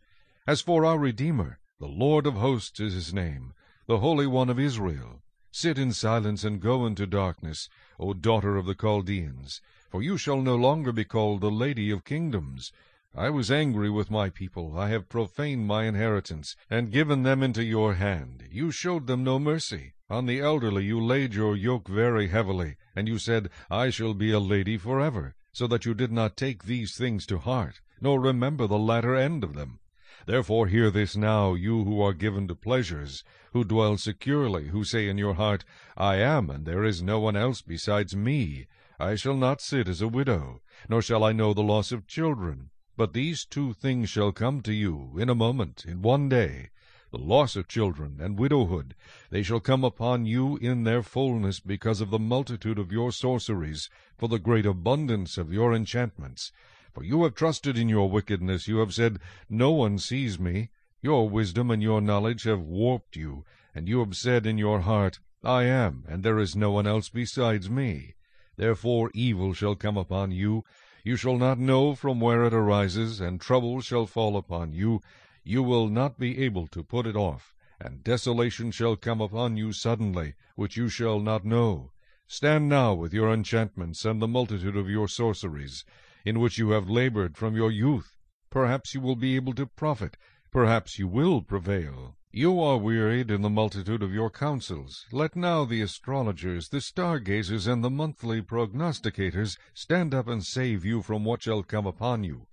As for our Redeemer, the Lord of hosts is his name the Holy One of Israel. Sit in silence and go into darkness, O daughter of the Chaldeans, for you shall no longer be called the Lady of Kingdoms. I was angry with my people, I have profaned my inheritance, and given them into your hand. You showed them no mercy. On the elderly you laid your yoke very heavily, and you said, I shall be a lady forever, so that you did not take these things to heart, nor remember the latter end of them. Therefore hear this now, you who are given to pleasures, who dwell securely, who say in your heart, I am, and there is no one else besides me. I shall not sit as a widow, nor shall I know the loss of children. But these two things shall come to you in a moment, in one day, the loss of children and widowhood. They shall come upon you in their fullness because of the multitude of your sorceries, for the great abundance of your enchantments. For you have trusted in your wickedness, you have said, No one sees me. Your wisdom and your knowledge have warped you, and you have said in your heart, I am, and there is no one else besides me. Therefore evil shall come upon you. You shall not know from where it arises, and trouble shall fall upon you. You will not be able to put it off, and desolation shall come upon you suddenly, which you shall not know. Stand now with your enchantments and the multitude of your sorceries, in which you have labored from your youth. Perhaps you will be able to profit, perhaps you will prevail. You are wearied in the multitude of your counsels. Let now the astrologers, the stargazers, and the monthly prognosticators stand up and save you from what shall come upon you.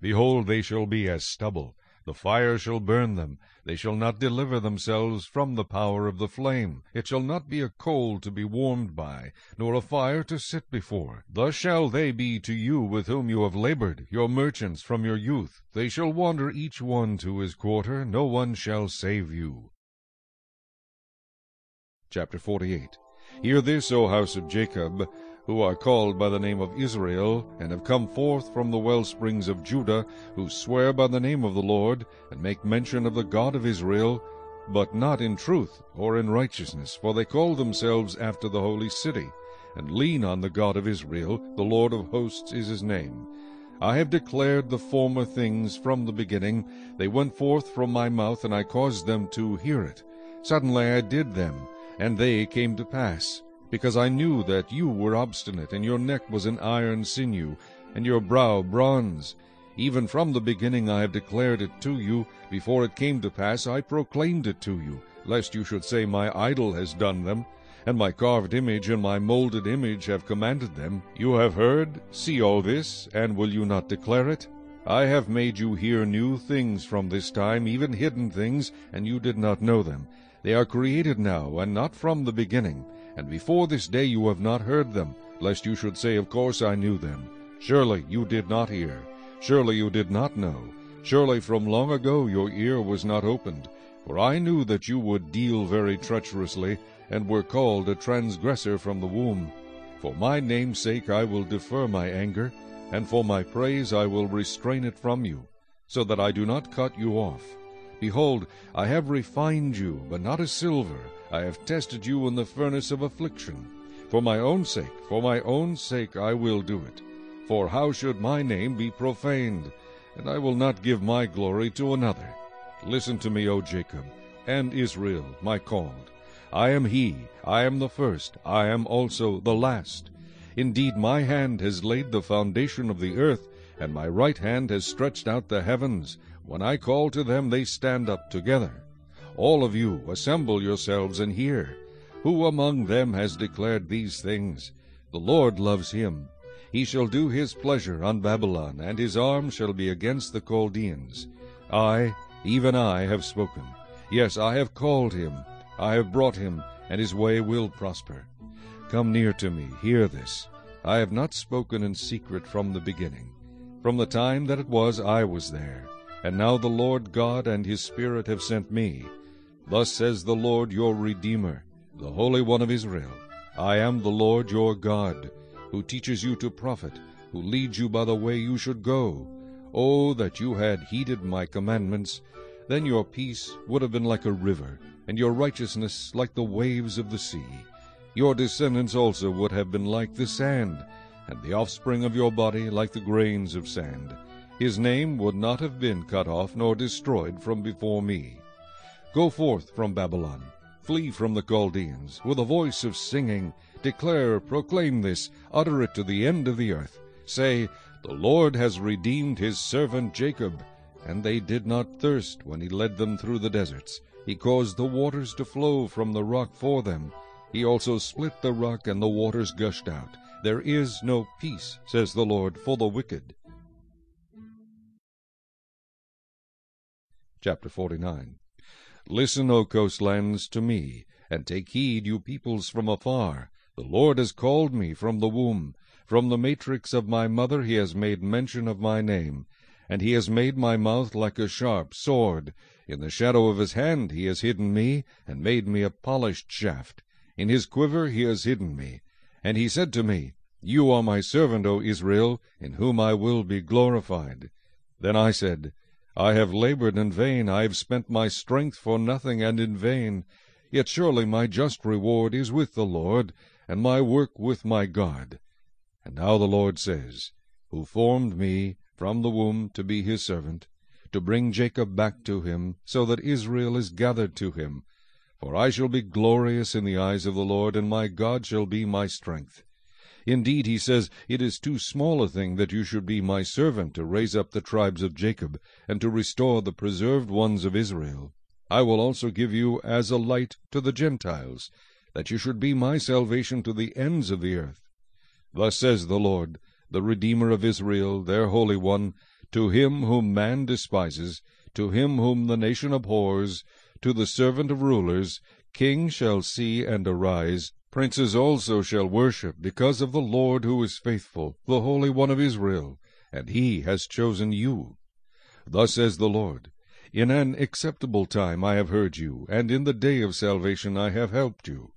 Behold, they shall be as stubble. The fire shall burn them. They shall not deliver themselves from the power of the flame. It shall not be a coal to be warmed by, nor a fire to sit before. Thus shall they be to you with whom you have labored, your merchants from your youth. They shall wander each one to his quarter. No one shall save you. Chapter 48 Hear this, O house of Jacob, who are called by the name of Israel, and have come forth from the well springs of Judah, who swear by the name of the Lord, and make mention of the God of Israel, but not in truth or in righteousness, for they call themselves after the holy city, and lean on the God of Israel, the Lord of hosts is his name. I have declared the former things from the beginning. They went forth from my mouth, and I caused them to hear it. Suddenly I did them, and they came to pass because I knew that you were obstinate, and your neck was an iron sinew, and your brow bronze. Even from the beginning I have declared it to you. Before it came to pass I proclaimed it to you, lest you should say, My idol has done them, and my carved image and my molded image have commanded them. You have heard, see all this, and will you not declare it? I have made you hear new things from this time, even hidden things, and you did not know them. They are created now, and not from the beginning and before this day you have not heard them, lest you should say, Of course I knew them. Surely you did not hear. Surely you did not know. Surely from long ago your ear was not opened. For I knew that you would deal very treacherously, and were called a transgressor from the womb. For my name's sake I will defer my anger, and for my praise I will restrain it from you, so that I do not cut you off. Behold, I have refined you, but not as silver, I have tested you in the furnace of affliction. For my own sake, for my own sake I will do it. For how should my name be profaned? And I will not give my glory to another. Listen to me, O Jacob, and Israel, my called. I am he, I am the first, I am also the last. Indeed, my hand has laid the foundation of the earth, and my right hand has stretched out the heavens. When I call to them, they stand up together. All of you, assemble yourselves and hear. Who among them has declared these things? The Lord loves him. He shall do his pleasure on Babylon, and his arm shall be against the Chaldeans. I, even I, have spoken. Yes, I have called him. I have brought him, and his way will prosper. Come near to me, hear this. I have not spoken in secret from the beginning. From the time that it was, I was there. And now the Lord God and his Spirit have sent me. Thus says the Lord your Redeemer, the Holy One of Israel. I am the Lord your God, who teaches you to profit, who leads you by the way you should go. Oh, that you had heeded my commandments! Then your peace would have been like a river, and your righteousness like the waves of the sea. Your descendants also would have been like the sand, and the offspring of your body like the grains of sand. His name would not have been cut off nor destroyed from before me. Go forth from Babylon, flee from the Chaldeans, with a voice of singing. Declare, proclaim this, utter it to the end of the earth. Say, The Lord has redeemed his servant Jacob. And they did not thirst when he led them through the deserts. He caused the waters to flow from the rock for them. He also split the rock, and the waters gushed out. There is no peace, says the Lord, for the wicked. Chapter 49 Listen, O coastlands, to me, and take heed, you peoples from afar. The Lord has called me from the womb. From the matrix of my mother he has made mention of my name. And he has made my mouth like a sharp sword. In the shadow of his hand he has hidden me, and made me a polished shaft. In his quiver he has hidden me. And he said to me, You are my servant, O Israel, in whom I will be glorified. Then I said, I have labored in vain, I have spent my strength for nothing and in vain. Yet surely my just reward is with the Lord, and my work with my God. And now the Lord says, Who formed me from the womb to be his servant, to bring Jacob back to him, so that Israel is gathered to him. For I shall be glorious in the eyes of the Lord, and my God shall be my strength. Indeed, he says, it is too small a thing that you should be my servant to raise up the tribes of Jacob, and to restore the preserved ones of Israel. I will also give you as a light to the Gentiles, that you should be my salvation to the ends of the earth. Thus says the Lord, the Redeemer of Israel, their Holy One, to him whom man despises, to him whom the nation abhors, to the servant of rulers, king shall see and arise, princes also shall worship, because of the Lord who is faithful, the Holy One of Israel, and he has chosen you. Thus says the Lord, In an acceptable time I have heard you, and in the day of salvation I have helped you.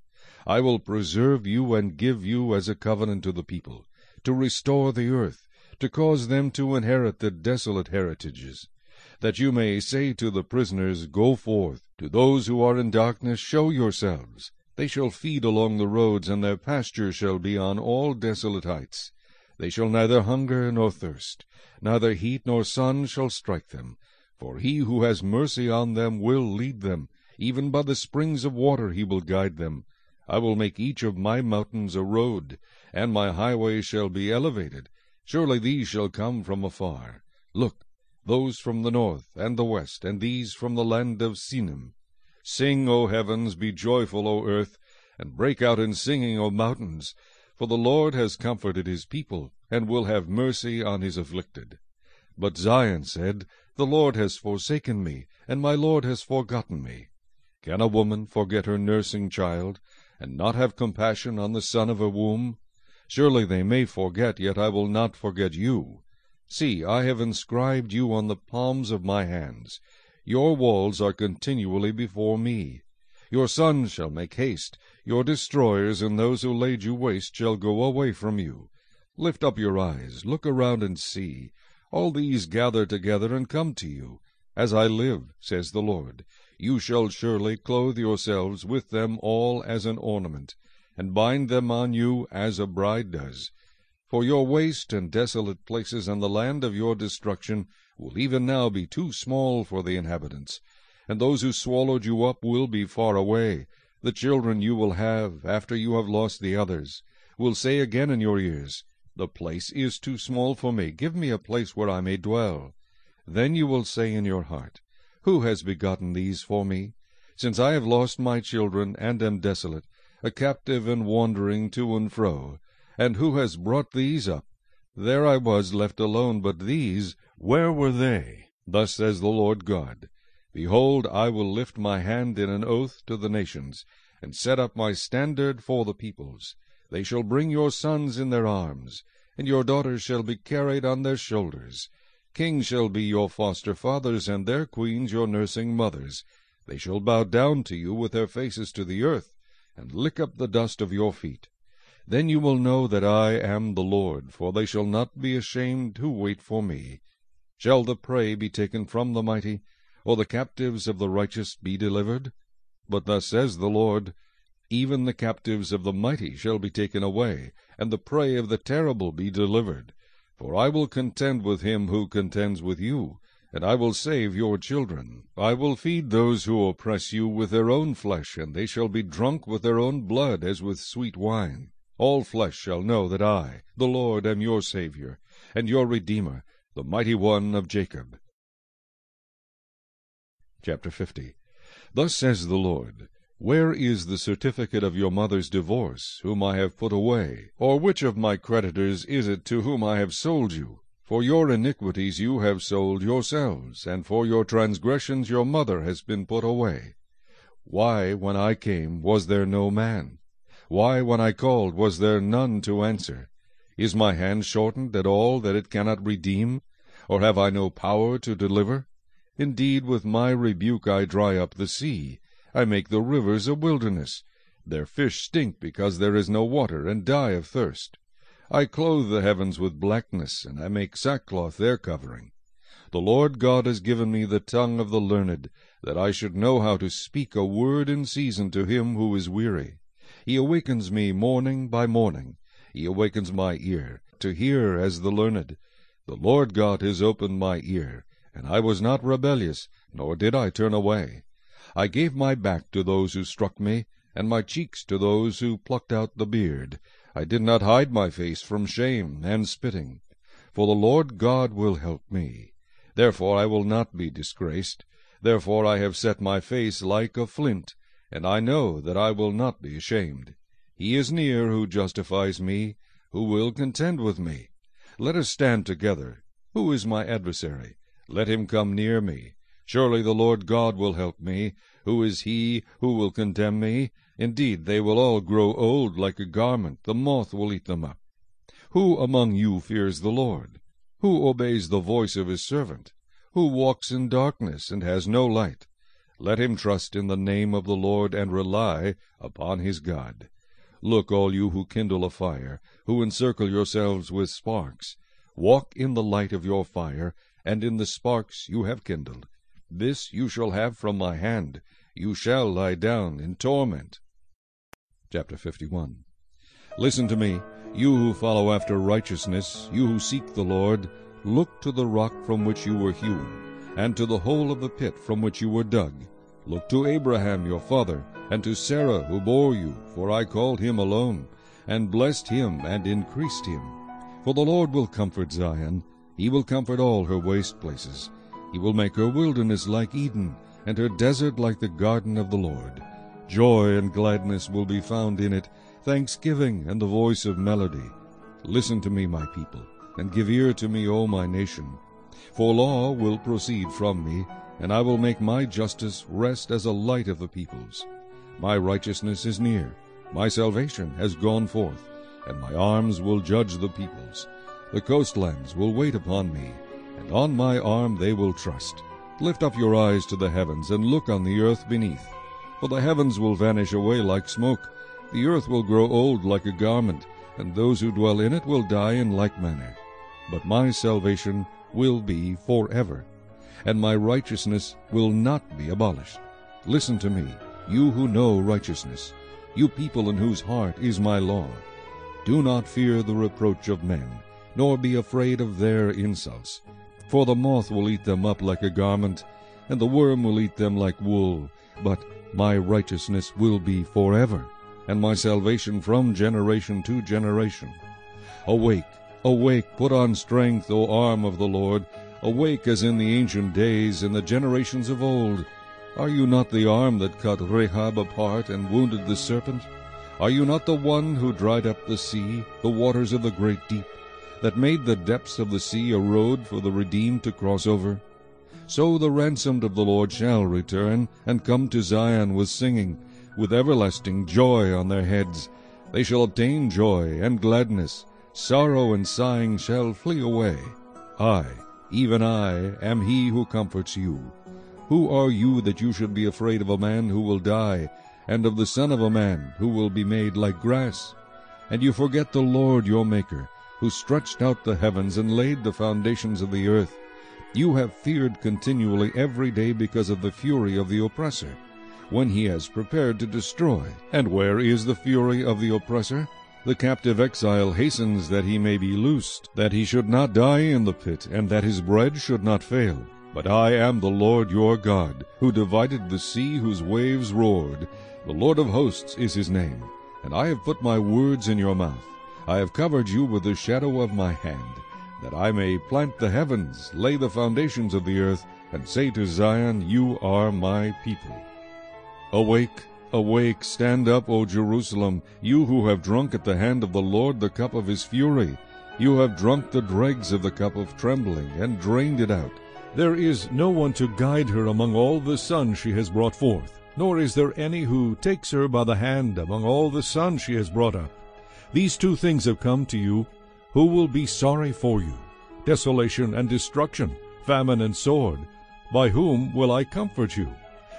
I will preserve you and give you as a covenant to the people, to restore the earth, to cause them to inherit the desolate heritages, that you may say to the prisoners, Go forth, to those who are in darkness, show yourselves. They shall feed along the roads, and their pasture shall be on all desolate heights. They shall neither hunger nor thirst, neither heat nor sun shall strike them. For he who has mercy on them will lead them, even by the springs of water he will guide them. I will make each of my mountains a road, and my highways shall be elevated. Surely these shall come from afar. Look, those from the north and the west, and these from the land of Sinim. Sing, O heavens, be joyful, O earth, and break out in singing, O mountains, for the Lord has comforted his people, and will have mercy on his afflicted. But Zion said, The Lord has forsaken me, and my Lord has forgotten me. Can a woman forget her nursing child, and not have compassion on the son of her womb? Surely they may forget, yet I will not forget you. See, I have inscribed you on the palms of my hands. Your walls are continually before me. Your sons shall make haste, your destroyers and those who laid you waste shall go away from you. Lift up your eyes, look around and see. All these gather together and come to you. As I live, says the Lord, you shall surely clothe yourselves with them all as an ornament and bind them on you as a bride does. For your waste and desolate places and the land of your destruction will even now be too small for the inhabitants, and those who swallowed you up will be far away. The children you will have, after you have lost the others, will say again in your ears, The place is too small for me, give me a place where I may dwell. Then you will say in your heart, Who has begotten these for me? Since I have lost my children, and am desolate, a captive and wandering to and fro. And who has brought these up? There I was left alone, but these, where were they? Thus says the Lord God, Behold, I will lift my hand in an oath to the nations, and set up my standard for the peoples. They shall bring your sons in their arms, and your daughters shall be carried on their shoulders. Kings shall be your foster fathers, and their queens your nursing mothers. They shall bow down to you with their faces to the earth, and lick up the dust of your feet. Then you will know that I am the Lord, for they shall not be ashamed who wait for me. Shall the prey be taken from the mighty, or the captives of the righteous be delivered? But thus says the Lord, Even the captives of the mighty shall be taken away, and the prey of the terrible be delivered. For I will contend with him who contends with you, and I will save your children. I will feed those who oppress you with their own flesh, and they shall be drunk with their own blood as with sweet wine. All flesh shall know that I, the Lord, am your Saviour, and your Redeemer, the mighty one of Jacob. Chapter 50 Thus says the Lord, Where is the certificate of your mother's divorce, whom I have put away? Or which of my creditors is it to whom I have sold you? For your iniquities you have sold yourselves, and for your transgressions your mother has been put away. Why, when I came, was there no man? Why, when I called, was there none to answer? Is my hand shortened at all that it cannot redeem? Or have I no power to deliver? Indeed, with my rebuke I dry up the sea. I make the rivers a wilderness. Their fish stink because there is no water, and die of thirst. I clothe the heavens with blackness, and I make sackcloth their covering. The Lord God has given me the tongue of the learned, that I should know how to speak a word in season to him who is weary. He awakens me morning by morning. He awakens my ear, to hear as the learned. The Lord God has opened my ear, and I was not rebellious, nor did I turn away. I gave my back to those who struck me, and my cheeks to those who plucked out the beard. I did not hide my face from shame and spitting. For the Lord God will help me. Therefore I will not be disgraced. Therefore I have set my face like a flint, and I know that I will not be ashamed. He is near who justifies me, who will contend with me. Let us stand together. Who is my adversary? Let him come near me. Surely the Lord God will help me. Who is he who will condemn me? Indeed, they will all grow old like a garment, the moth will eat them up. Who among you fears the Lord? Who obeys the voice of his servant? Who walks in darkness and has no light? Let him trust in the name of the Lord and rely upon his God. Look, all you who kindle a fire, who encircle yourselves with sparks. Walk in the light of your fire, and in the sparks you have kindled. This you shall have from my hand. You shall lie down in torment. Chapter 51 Listen to me, you who follow after righteousness, you who seek the Lord. Look to the rock from which you were hewn, and to the hole of the pit from which you were dug. Look to Abraham your father, and to Sarah who bore you, for I called him alone, and blessed him and increased him. For the Lord will comfort Zion, he will comfort all her waste places. He will make her wilderness like Eden, and her desert like the garden of the Lord. Joy and gladness will be found in it, thanksgiving and the voice of melody. Listen to me, my people, and give ear to me, O my nation. For law will proceed from me, and I will make my justice rest as a light of the peoples. My righteousness is near, my salvation has gone forth, and my arms will judge the peoples. The coastlands will wait upon me, and on my arm they will trust. Lift up your eyes to the heavens, and look on the earth beneath. For the heavens will vanish away like smoke, the earth will grow old like a garment, and those who dwell in it will die in like manner. But my salvation will be forever, and my righteousness will not be abolished. Listen to me, you who know righteousness, you people in whose heart is my law. Do not fear the reproach of men, nor be afraid of their insults. For the moth will eat them up like a garment, and the worm will eat them like wool. But my righteousness will be forever, and my salvation from generation to generation. Awake, awake, put on strength, O arm of the Lord. Awake as in the ancient days, in the generations of old. Are you not the arm that cut Rahab apart and wounded the serpent? Are you not the one who dried up the sea, the waters of the great deep, that made the depths of the sea a road for the redeemed to cross over? So the ransomed of the Lord shall return, and come to Zion with singing, with everlasting joy on their heads. They shall obtain joy and gladness. Sorrow and sighing shall flee away. I, even I, am he who comforts you. Who are you that you should be afraid of a man who will die, and of the son of a man who will be made like grass? And you forget the Lord your Maker, who stretched out the heavens and laid the foundations of the earth. You have feared continually every day because of the fury of the oppressor, when he has prepared to destroy. And where is the fury of the oppressor? The captive exile hastens that he may be loosed, that he should not die in the pit, and that his bread should not fail. But I am the Lord your God, who divided the sea whose waves roared. The Lord of hosts is his name. And I have put my words in your mouth. I have covered you with the shadow of my hand that I may plant the heavens, lay the foundations of the earth, and say to Zion, You are my people. Awake, awake, stand up, O Jerusalem, you who have drunk at the hand of the Lord the cup of his fury. You have drunk the dregs of the cup of trembling, and drained it out. There is no one to guide her among all the sons she has brought forth, nor is there any who takes her by the hand among all the sons she has brought up. These two things have come to you, who will be sorry for you? Desolation and destruction, famine and sword. By whom will I comfort you?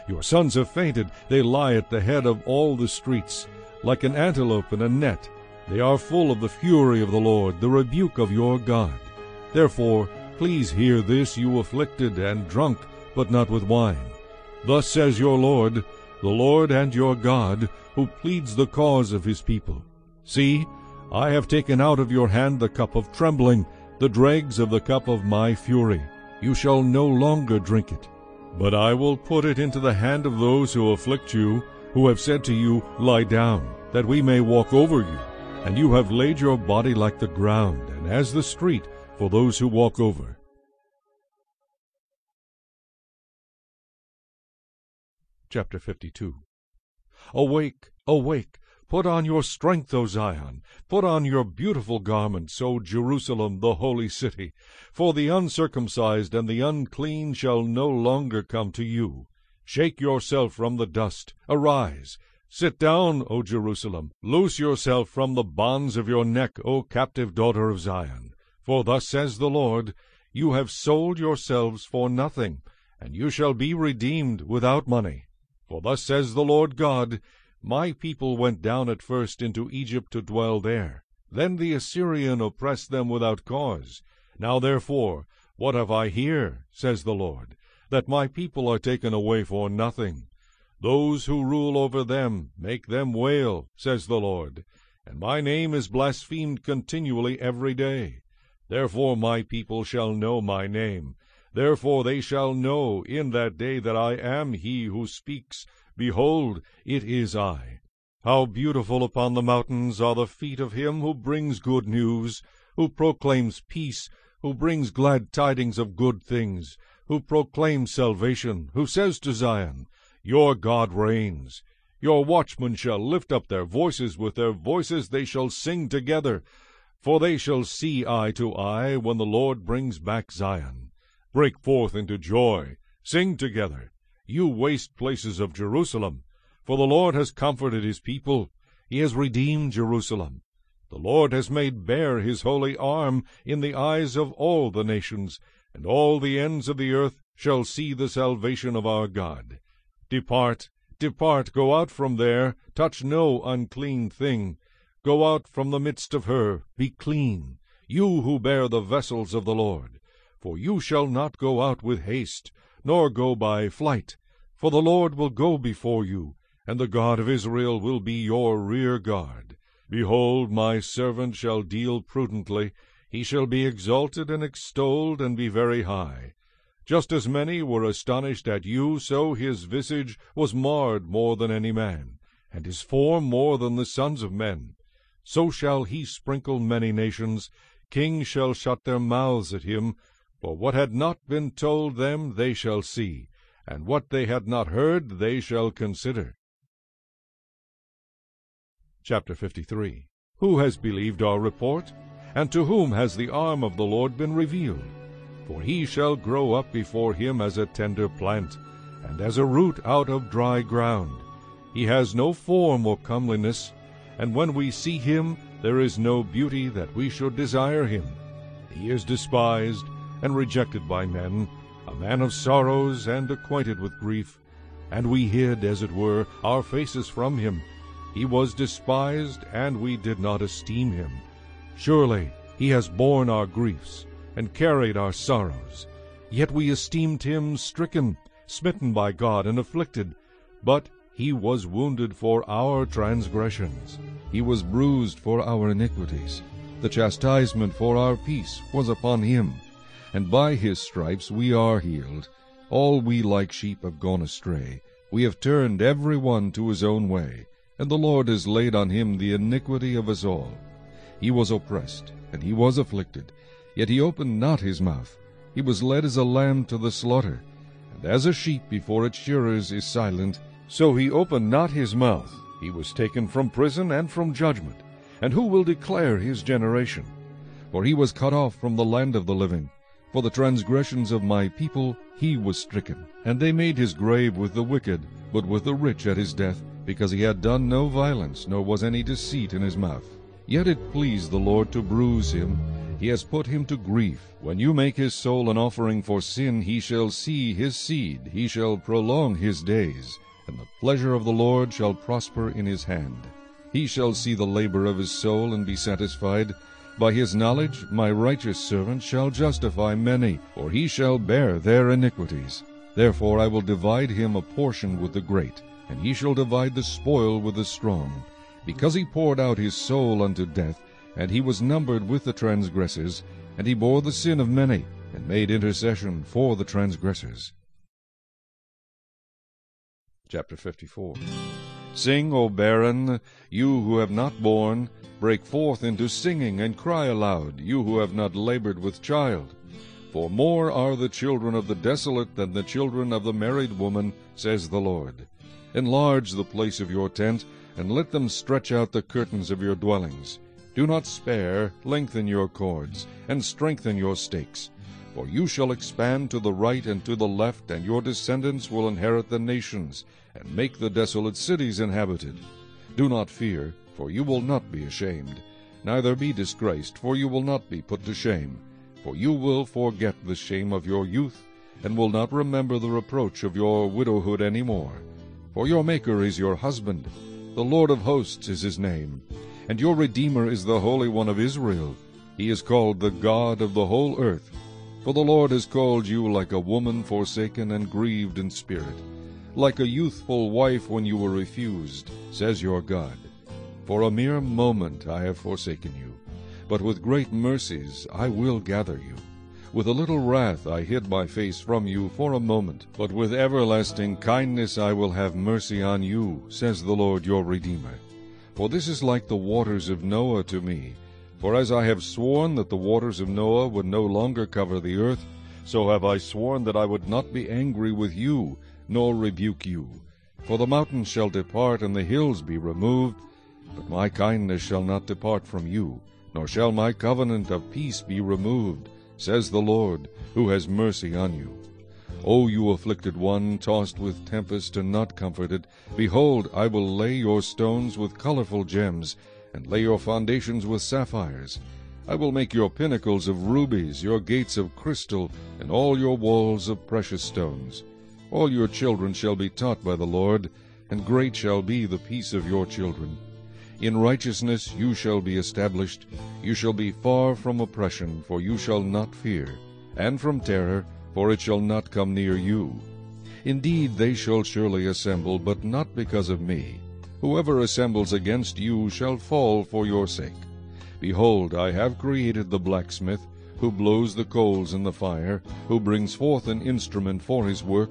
Your sons have fainted, they lie at the head of all the streets, like an antelope in a net. They are full of the fury of the Lord, the rebuke of your God. Therefore, please hear this, you afflicted and drunk, but not with wine. Thus says your Lord, the Lord and your God, who pleads the cause of his people. See, I have taken out of your hand the cup of trembling, the dregs of the cup of my fury. You shall no longer drink it. But I will put it into the hand of those who afflict you, who have said to you, Lie down, that we may walk over you. And you have laid your body like the ground, and as the street, for those who walk over. Chapter 52 Awake, awake, put on your strength, O Zion, put on your beautiful garments, O Jerusalem, the holy city. For the uncircumcised and the unclean shall no longer come to you. Shake yourself from the dust, arise. Sit down, O Jerusalem, loose yourself from the bonds of your neck, O captive daughter of Zion. For thus says the Lord, You have sold yourselves for nothing, and you shall be redeemed without money. For thus says the Lord God, My people went down at first into Egypt to dwell there. Then the Assyrian oppressed them without cause. Now therefore, what have I here, says the Lord, that my people are taken away for nothing? Those who rule over them make them wail, says the Lord, and my name is blasphemed continually every day. Therefore my people shall know my name, Therefore they shall know in that day that I am he who speaks. Behold, it is I. How beautiful upon the mountains are the feet of him who brings good news, who proclaims peace, who brings glad tidings of good things, who proclaims salvation, who says to Zion, Your God reigns. Your watchmen shall lift up their voices, with their voices they shall sing together, for they shall see eye to eye when the Lord brings back Zion. Break forth into joy, sing together, you waste places of Jerusalem. For the Lord has comforted his people, he has redeemed Jerusalem. The Lord has made bare his holy arm in the eyes of all the nations, and all the ends of the earth shall see the salvation of our God. Depart, depart, go out from there, touch no unclean thing. Go out from the midst of her, be clean, you who bear the vessels of the Lord. For you shall not go out with haste, nor go by flight. For the Lord will go before you, and the God of Israel will be your rear guard. Behold, my servant shall deal prudently, he shall be exalted and extolled, and be very high. Just as many were astonished at you, so his visage was marred more than any man, and his form more than the sons of men. So shall he sprinkle many nations, kings shall shut their mouths at him, for what had not been told them they shall see, and what they had not heard they shall consider. Chapter 53 Who has believed our report? And to whom has the arm of the Lord been revealed? For he shall grow up before him as a tender plant, and as a root out of dry ground. He has no form or comeliness, and when we see him, there is no beauty that we should desire him. He is despised, and rejected by men, a man of sorrows and acquainted with grief. And we hid, as it were, our faces from him. He was despised, and we did not esteem him. Surely he has borne our griefs, and carried our sorrows. Yet we esteemed him stricken, smitten by God, and afflicted. But he was wounded for our transgressions. He was bruised for our iniquities. The chastisement for our peace was upon him and by his stripes we are healed. All we like sheep have gone astray. We have turned every one to his own way, and the Lord has laid on him the iniquity of us all. He was oppressed, and he was afflicted, yet he opened not his mouth. He was led as a lamb to the slaughter, and as a sheep before its shearers is silent, so he opened not his mouth. He was taken from prison and from judgment. And who will declare his generation? For he was cut off from the land of the living. For the transgressions of my people he was stricken. And they made his grave with the wicked, but with the rich at his death, because he had done no violence, nor was any deceit in his mouth. Yet it pleased the Lord to bruise him. He has put him to grief. When you make his soul an offering for sin, he shall see his seed, he shall prolong his days, and the pleasure of the Lord shall prosper in his hand. He shall see the labor of his soul and be satisfied. By his knowledge my righteous servant shall justify many, for he shall bear their iniquities. Therefore I will divide him a portion with the great, and he shall divide the spoil with the strong. Because he poured out his soul unto death, and he was numbered with the transgressors, and he bore the sin of many, and made intercession for the transgressors. Chapter 54 Sing, O barren, you who have not borne, break forth into singing, and cry aloud, you who have not labored with child. For more are the children of the desolate than the children of the married woman, says the Lord. Enlarge the place of your tent, and let them stretch out the curtains of your dwellings. Do not spare, lengthen your cords, and strengthen your stakes. For you shall expand to the right and to the left, and your descendants will inherit the nations, and make the desolate cities inhabited. Do not fear, for you will not be ashamed, neither be disgraced, for you will not be put to shame. For you will forget the shame of your youth, and will not remember the reproach of your widowhood any more. For your Maker is your husband, the Lord of hosts is his name, and your Redeemer is the Holy One of Israel. He is called the God of the whole earth. For the Lord has called you like a woman forsaken and grieved in spirit, like a youthful wife when you were refused, says your God. For a mere moment I have forsaken you, but with great mercies I will gather you. With a little wrath I hid my face from you for a moment, but with everlasting kindness I will have mercy on you, says the Lord your Redeemer. For this is like the waters of Noah to me. For as I have sworn that the waters of Noah would no longer cover the earth, so have I sworn that I would not be angry with you, nor rebuke you. For the mountains shall depart, and the hills be removed, but my kindness shall not depart from you, nor shall my covenant of peace be removed, says the Lord, who has mercy on you. O you afflicted one, tossed with tempest and not comforted, behold, I will lay your stones with colorful gems, and lay your foundations with sapphires. I will make your pinnacles of rubies, your gates of crystal, and all your walls of precious stones. All your children shall be taught by the Lord, and great shall be the peace of your children. In righteousness you shall be established. You shall be far from oppression, for you shall not fear, and from terror, for it shall not come near you. Indeed, they shall surely assemble, but not because of me. Whoever assembles against you shall fall for your sake. Behold, I have created the blacksmith, who blows the coals in the fire, who brings forth an instrument for his work,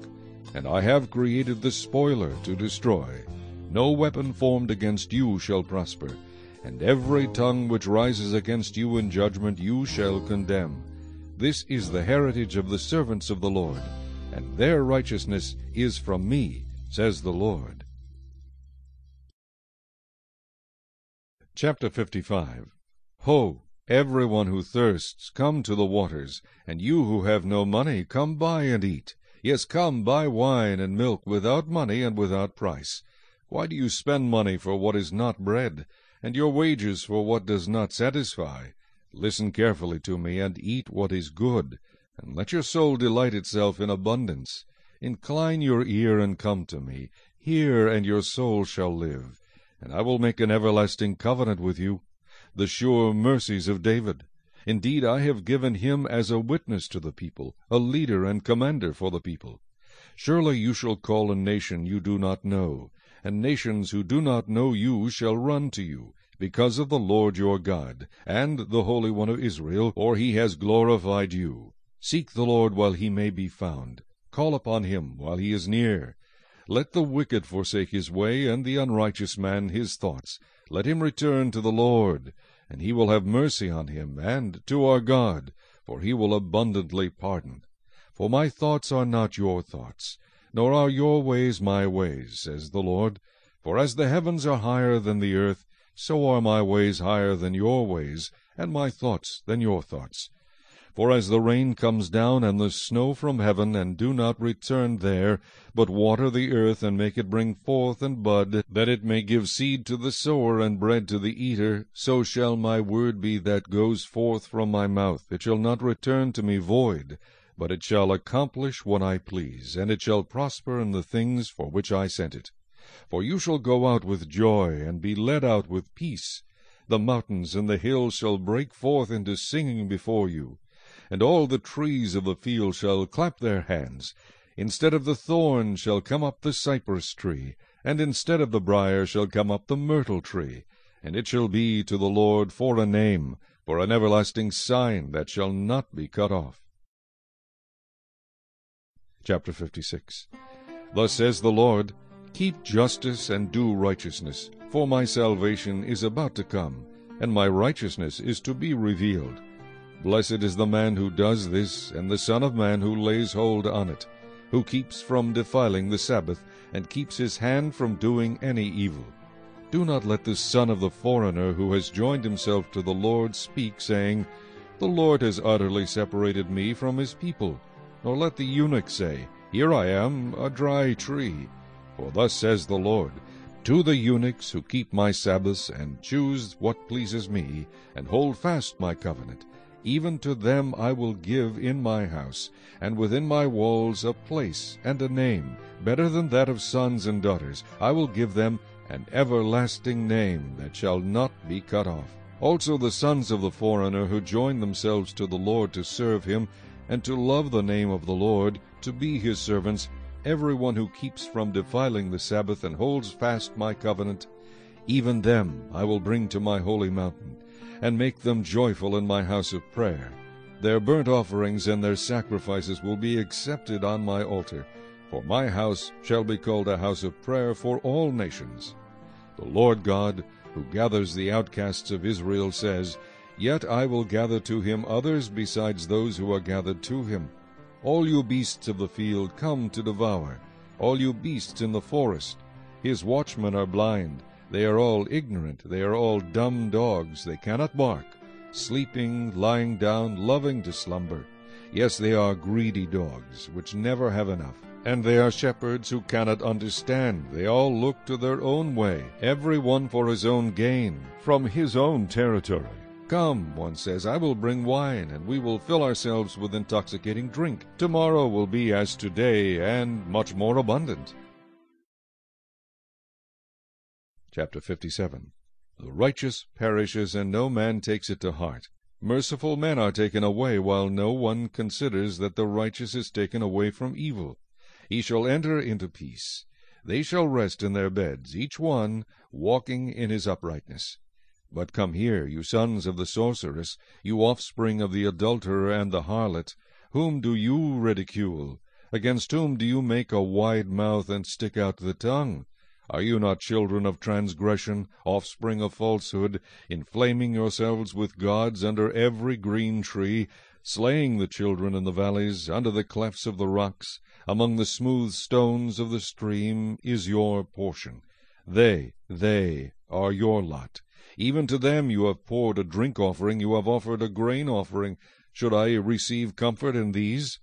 and I have created the spoiler to destroy. No weapon formed against you shall prosper, and every tongue which rises against you in judgment you shall condemn. This is the heritage of the servants of the Lord, and their righteousness is from me, says the Lord. Chapter 55 Ho, every one who thirsts, come to the waters, and you who have no money, come buy and eat. Yes, come buy wine and milk without money and without price. Why do you spend money for what is not bread, and your wages for what does not satisfy? Listen carefully to me, and eat what is good, and let your soul delight itself in abundance. Incline your ear and come to me. Hear, and your soul shall live. And I will make an everlasting covenant with you, the sure mercies of David. Indeed, I have given him as a witness to the people, a leader and commander for the people. Surely you shall call a nation you do not know, and nations who do not know you shall run to you, because of the Lord your God, and the Holy One of Israel, for he has glorified you. Seek the Lord while he may be found. Call upon him while he is near. Let the wicked forsake his way, and the unrighteous man his thoughts. Let him return to the Lord, and he will have mercy on him, and to our God, for he will abundantly pardon. For my thoughts are not your thoughts, nor are your ways my ways, says the Lord. For as the heavens are higher than the earth, so are my ways higher than your ways, and my thoughts than your thoughts. For as the rain comes down and the snow from heaven, and do not return there, but water the earth, and make it bring forth and bud, that it may give seed to the sower and bread to the eater, so shall my word be that goes forth from my mouth. It shall not return to me void, but it shall accomplish what I please, and it shall prosper in the things for which I sent it. For you shall go out with joy, and be led out with peace. The mountains and the hills shall break forth into singing before you, and all the trees of the field shall clap their hands. Instead of the thorn shall come up the cypress tree, and instead of the brier shall come up the myrtle tree. And it shall be to the Lord for a name, for an everlasting sign that shall not be cut off. Chapter 56 Thus says the Lord, Keep justice and do righteousness, for my salvation is about to come, and my righteousness is to be revealed. Blessed is the man who does this, and the Son of Man who lays hold on it, who keeps from defiling the Sabbath, and keeps his hand from doing any evil. Do not let the son of the foreigner who has joined himself to the Lord speak, saying, The Lord has utterly separated me from his people. Nor let the eunuch say, Here I am, a dry tree. For thus says the Lord, To the eunuchs who keep my Sabbaths, and choose what pleases me, and hold fast my covenant, even to them I will give in my house, and within my walls a place and a name, better than that of sons and daughters. I will give them an everlasting name that shall not be cut off. Also the sons of the foreigner who join themselves to the Lord to serve him, and to love the name of the Lord, to be his servants, every one who keeps from defiling the Sabbath and holds fast my covenant, even them I will bring to my holy mountain, and make them joyful in my house of prayer. Their burnt offerings and their sacrifices will be accepted on my altar, for my house shall be called a house of prayer for all nations. The Lord God, who gathers the outcasts of Israel, says, Yet I will gather to him others besides those who are gathered to him. All you beasts of the field come to devour, all you beasts in the forest. His watchmen are blind, they are all ignorant, they are all dumb dogs, they cannot bark, sleeping, lying down, loving to slumber. Yes, they are greedy dogs, which never have enough. And they are shepherds who cannot understand. They all look to their own way, every one for his own gain, from his own territory. Come, one says, I will bring wine, and we will fill ourselves with intoxicating drink. Tomorrow will be as today, and much more abundant. Chapter 57 The righteous perishes, and no man takes it to heart. Merciful men are taken away, while no one considers that the righteous is taken away from evil. He shall enter into peace. They shall rest in their beds, each one walking in his uprightness. But come here, you sons of the sorceress, you offspring of the adulterer and the harlot. Whom do you ridicule? Against whom do you make a wide mouth and stick out the tongue? Are you not children of transgression, offspring of falsehood, inflaming yourselves with gods under every green tree, slaying the children in the valleys, under the clefts of the rocks, among the smooth stones of the stream is your portion. They, they are your lot. Even to them you have poured a drink offering, you have offered a grain offering. Should I receive comfort in these?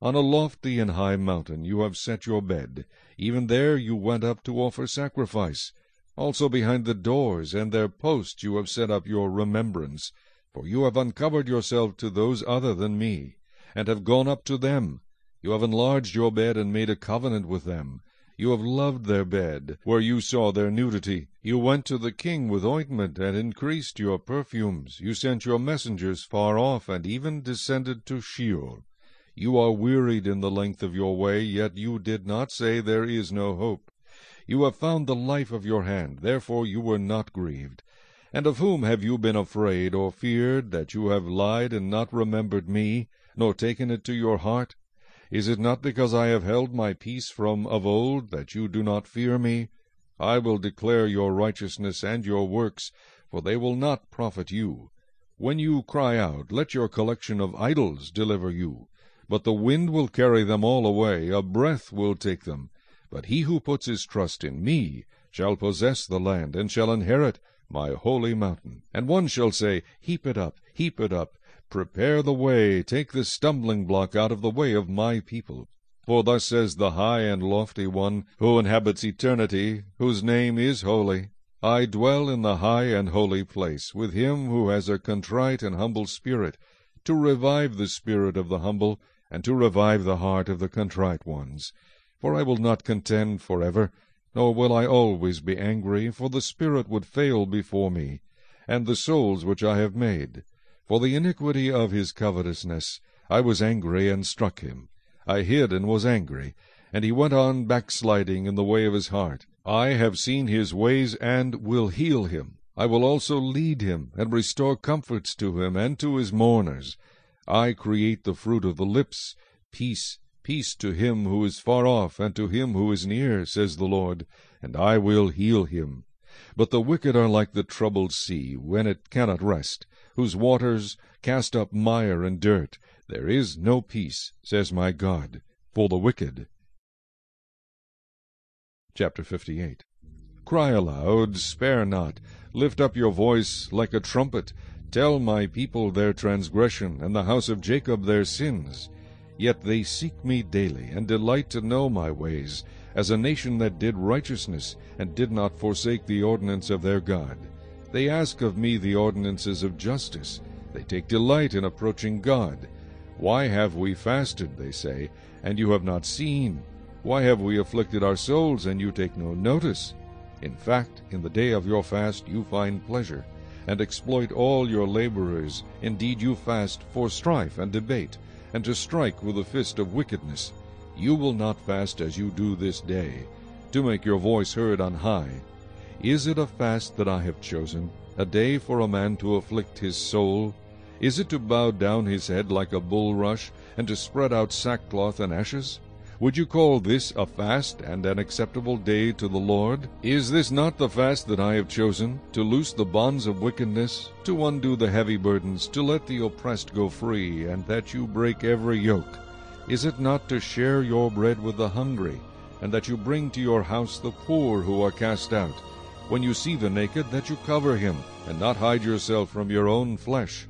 On a lofty and high mountain you have set your bed. Even there you went up to offer sacrifice. Also behind the doors and their posts you have set up your remembrance. For you have uncovered yourself to those other than me, and have gone up to them. You have enlarged your bed and made a covenant with them. You have loved their bed, where you saw their nudity. You went to the king with ointment, and increased your perfumes. You sent your messengers far off, and even descended to Sheol. You are wearied in the length of your way, yet you did not say, There is no hope. You have found the life of your hand, therefore you were not grieved. And of whom have you been afraid, or feared, that you have lied and not remembered me, nor taken it to your heart? Is it not because I have held my peace from of old, that you do not fear me? I will declare your righteousness and your works, for they will not profit you. When you cry out, let your collection of idols deliver you. But the wind will carry them all away, a breath will take them. But he who puts his trust in me shall possess the land, and shall inherit my holy mountain. And one shall say, Heap it up, heap it up, Prepare the way, take the stumbling block out of the way of my people. For thus says the high and lofty one, who inhabits eternity, whose name is holy. I dwell in the high and holy place, with him who has a contrite and humble spirit, to revive the spirit of the humble, and to revive the heart of the contrite ones. For I will not contend for ever, nor will I always be angry, for the spirit would fail before me, and the souls which I have made. For the iniquity of his covetousness I was angry and struck him. I hid and was angry, and he went on backsliding in the way of his heart. I have seen his ways and will heal him. I will also lead him, and restore comforts to him and to his mourners. I create the fruit of the lips, peace, Peace to him who is far off, and to him who is near, says the Lord, and I will heal him. But the wicked are like the troubled sea, when it cannot rest, whose waters cast up mire and dirt. There is no peace, says my God, for the wicked. Chapter 58 Cry aloud, spare not, lift up your voice like a trumpet, tell my people their transgression, and the house of Jacob their sins. Yet they seek me daily, and delight to know my ways, as a nation that did righteousness, and did not forsake the ordinance of their God. They ask of me the ordinances of justice. They take delight in approaching God. Why have we fasted, they say, and you have not seen? Why have we afflicted our souls, and you take no notice? In fact, in the day of your fast you find pleasure, and exploit all your laborers. Indeed, you fast for strife and debate, and to strike with the fist of wickedness. You will not fast as you do this day, to make your voice heard on high. Is it a fast that I have chosen, a day for a man to afflict his soul? Is it to bow down his head like a bulrush, and to spread out sackcloth and ashes? Would you call this a fast and an acceptable day to the Lord? Is this not the fast that I have chosen, to loose the bonds of wickedness, to undo the heavy burdens, to let the oppressed go free, and that you break every yoke? Is it not to share your bread with the hungry, and that you bring to your house the poor who are cast out? When you see the naked, that you cover him, and not hide yourself from your own flesh.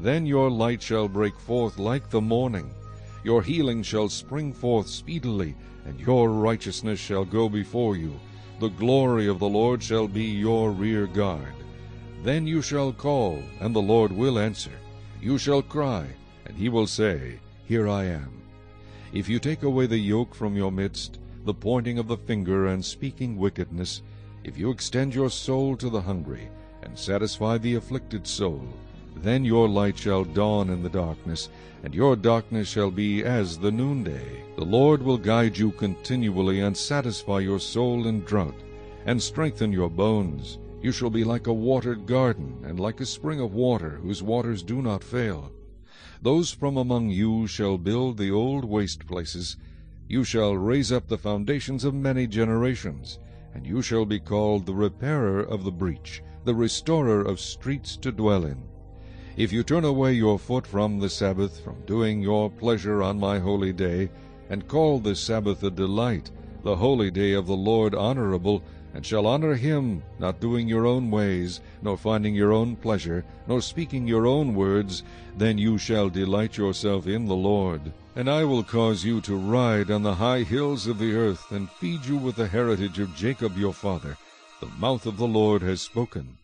Then your light shall break forth like the morning, your healing shall spring forth speedily, and your righteousness shall go before you. The glory of the Lord shall be your rear guard. Then you shall call, and the Lord will answer. You shall cry, and he will say, Here I am. If you take away the yoke from your midst, the pointing of the finger and speaking wickedness, if you extend your soul to the hungry, and satisfy the afflicted soul, then your light shall dawn in the darkness, and your darkness shall be as the noonday. The Lord will guide you continually, and satisfy your soul in drought, and strengthen your bones. You shall be like a watered garden, and like a spring of water, whose waters do not fail. Those from among you shall build the old waste places. You shall raise up the foundations of many generations, and you shall be called the repairer of the breach, the restorer of streets to dwell in. If you turn away your foot from the Sabbath, from doing your pleasure on my holy day, and call the Sabbath a delight, the holy day of the Lord honorable, and shall honor him, not doing your own ways, nor finding your own pleasure, nor speaking your own words, then you shall delight yourself in the Lord. And I will cause you to ride on the high hills of the earth, and feed you with the heritage of Jacob your father. The mouth of the Lord has spoken.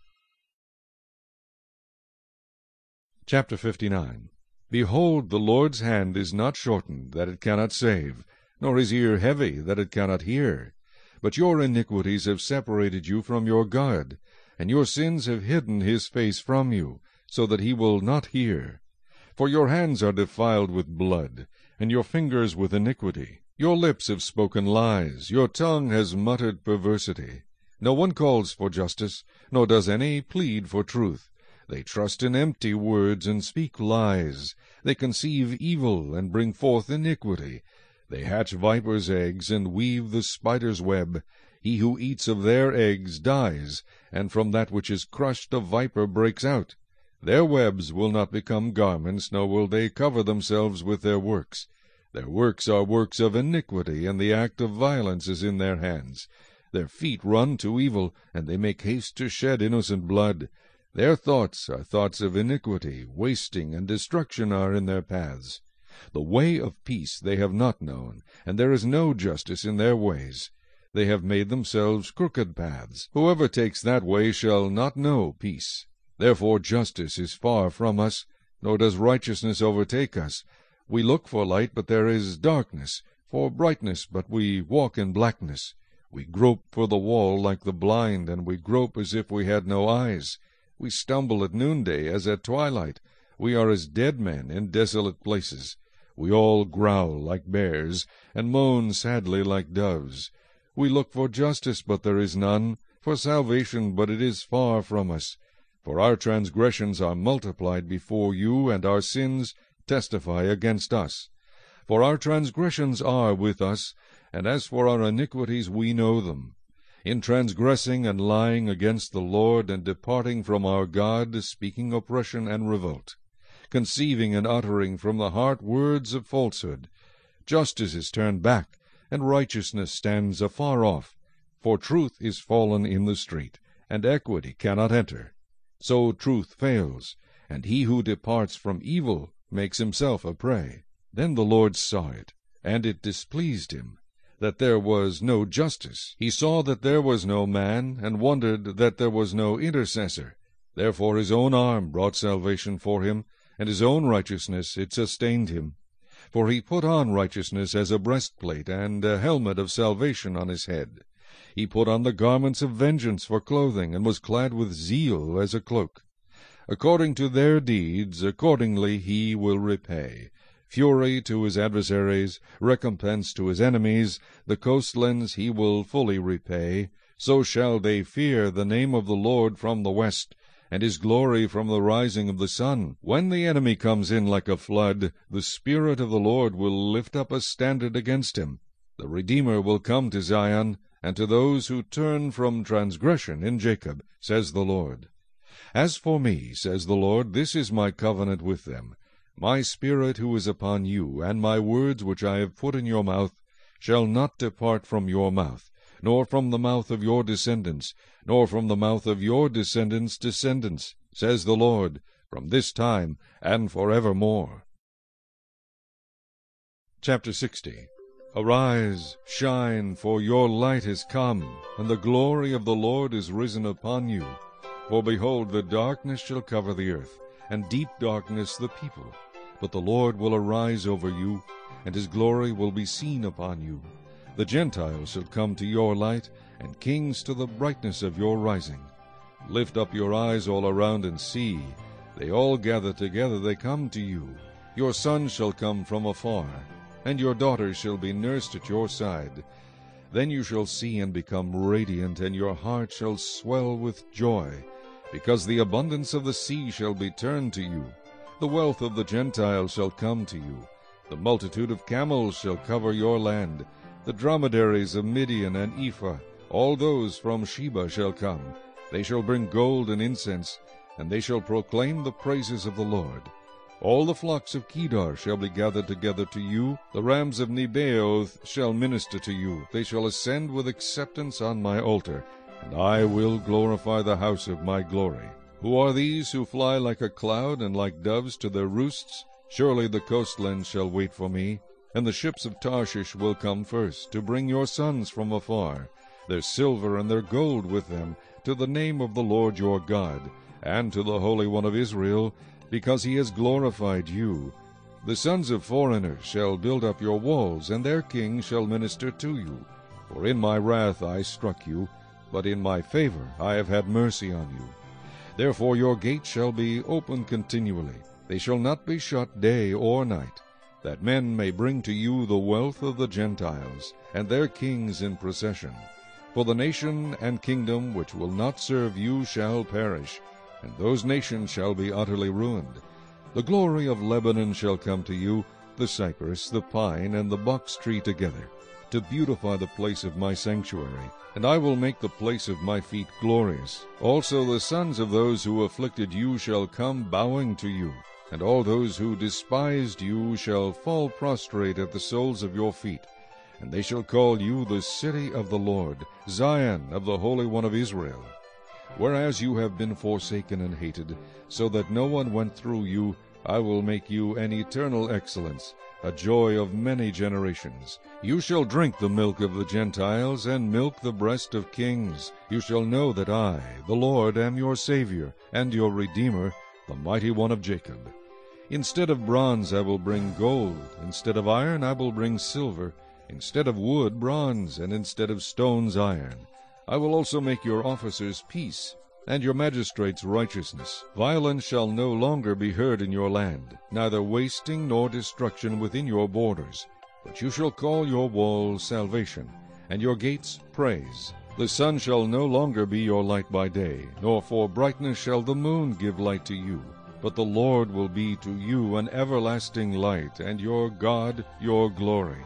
Chapter 59 Behold, the Lord's hand is not shortened, that it cannot save, nor his ear heavy, that it cannot hear. But your iniquities have separated you from your God, and your sins have hidden his face from you, so that he will not hear. For your hands are defiled with blood, and your fingers with iniquity. Your lips have spoken lies, your tongue has muttered perversity. No one calls for justice, nor does any plead for truth. They trust in empty words and speak lies. They conceive evil and bring forth iniquity. They hatch vipers' eggs and weave the spider's web. He who eats of their eggs dies, and from that which is crushed a viper breaks out. Their webs will not become garments, nor will they cover themselves with their works. Their works are works of iniquity, and the act of violence is in their hands. Their feet run to evil, and they make haste to shed innocent blood. Their thoughts are thoughts of iniquity, wasting and destruction are in their paths. The way of peace they have not known, and there is no justice in their ways. They have made themselves crooked paths. Whoever takes that way shall not know peace. Therefore justice is far from us, nor does righteousness overtake us. We look for light, but there is darkness, for brightness, but we walk in blackness. We grope for the wall like the blind, and we grope as if we had no eyes. We stumble at noonday as at twilight. We are as dead men in desolate places. We all growl like bears, and moan sadly like doves. We look for justice, but there is none, for salvation, but it is far from us. For our transgressions are multiplied before you, and our sins testify against us. For our transgressions are with us, and as for our iniquities we know them. In transgressing and lying against the Lord, and departing from our God, speaking oppression and revolt, conceiving and uttering from the heart words of falsehood, justice is turned back, and righteousness stands afar off. For truth is fallen in the street, and equity cannot enter. So truth fails, and he who departs from evil makes himself a prey. Then the Lord saw it, and it displeased him, that there was no justice. He saw that there was no man, and wondered that there was no intercessor. Therefore his own arm brought salvation for him, and his own righteousness it sustained him. For he put on righteousness as a breastplate, and a helmet of salvation on his head. He put on the garments of vengeance for clothing, and was clad with zeal as a cloak. According to their deeds, accordingly he will repay. Fury to his adversaries, recompense to his enemies, the coastlands he will fully repay. So shall they fear the name of the Lord from the west, and his glory from the rising of the sun. When the enemy comes in like a flood, the Spirit of the Lord will lift up a standard against him. The Redeemer will come to Zion, and to those who turn from transgression in Jacob, says the Lord. As for me, says the Lord, this is my covenant with them. My Spirit who is upon you, and my words which I have put in your mouth, shall not depart from your mouth, nor from the mouth of your descendants, nor from the mouth of your descendants' descendants, says the Lord, from this time and for evermore. Chapter 60 Arise, shine, for your light is come, and the glory of the Lord is risen upon you. For behold, the darkness shall cover the earth, and deep darkness the people. But the Lord will arise over you, and his glory will be seen upon you. The Gentiles shall come to your light, and kings to the brightness of your rising. Lift up your eyes all around and see. They all gather together, they come to you. Your sons shall come from afar, and your daughters shall be nursed at your side. Then you shall see and become radiant, and your heart shall swell with joy, because the abundance of the sea shall be turned to you. The wealth of the Gentiles shall come to you. The multitude of camels shall cover your land. The dromedaries of Midian and Ephah, all those from Sheba shall come. They shall bring gold and incense, and they shall proclaim the praises of the Lord. All the flocks of Kedar shall be gathered together to you. The rams of Nebaioth shall minister to you. They shall ascend with acceptance on my altar, and I will glorify the house of my glory. Who are these who fly like a cloud and like doves to their roosts? Surely the coastlands shall wait for me, and the ships of Tarshish will come first, to bring your sons from afar, their silver and their gold with them, to the name of the Lord your God, and to the Holy One of Israel, because he has glorified you. The sons of foreigners shall build up your walls, and their kings shall minister to you. For in my wrath I struck you, but in my favor I have had mercy on you. Therefore your gates shall be open continually, they shall not be shut day or night, that men may bring to you the wealth of the Gentiles, and their kings in procession. For the nation and kingdom which will not serve you shall perish, and those nations shall be utterly ruined. The glory of Lebanon shall come to you, the cypress, the pine, and the box tree together, to beautify the place of my sanctuary. And I will make the place of my feet glorious. Also the sons of those who afflicted you shall come bowing to you, and all those who despised you shall fall prostrate at the soles of your feet. And they shall call you the city of the Lord, Zion of the Holy One of Israel. Whereas you have been forsaken and hated, so that no one went through you, I will make you an eternal excellence, a joy of many generations. You shall drink the milk of the Gentiles, and milk the breast of kings. You shall know that I, the Lord, am your Savior, and your Redeemer, the mighty one of Jacob. Instead of bronze I will bring gold, instead of iron I will bring silver, instead of wood bronze, and instead of stones iron. I will also make your officers peace, and your magistrates righteousness. Violence shall no longer be heard in your land, neither wasting nor destruction within your borders. But you shall call your walls salvation, and your gates praise. The sun shall no longer be your light by day, nor for brightness shall the moon give light to you. But the Lord will be to you an everlasting light, and your God your glory.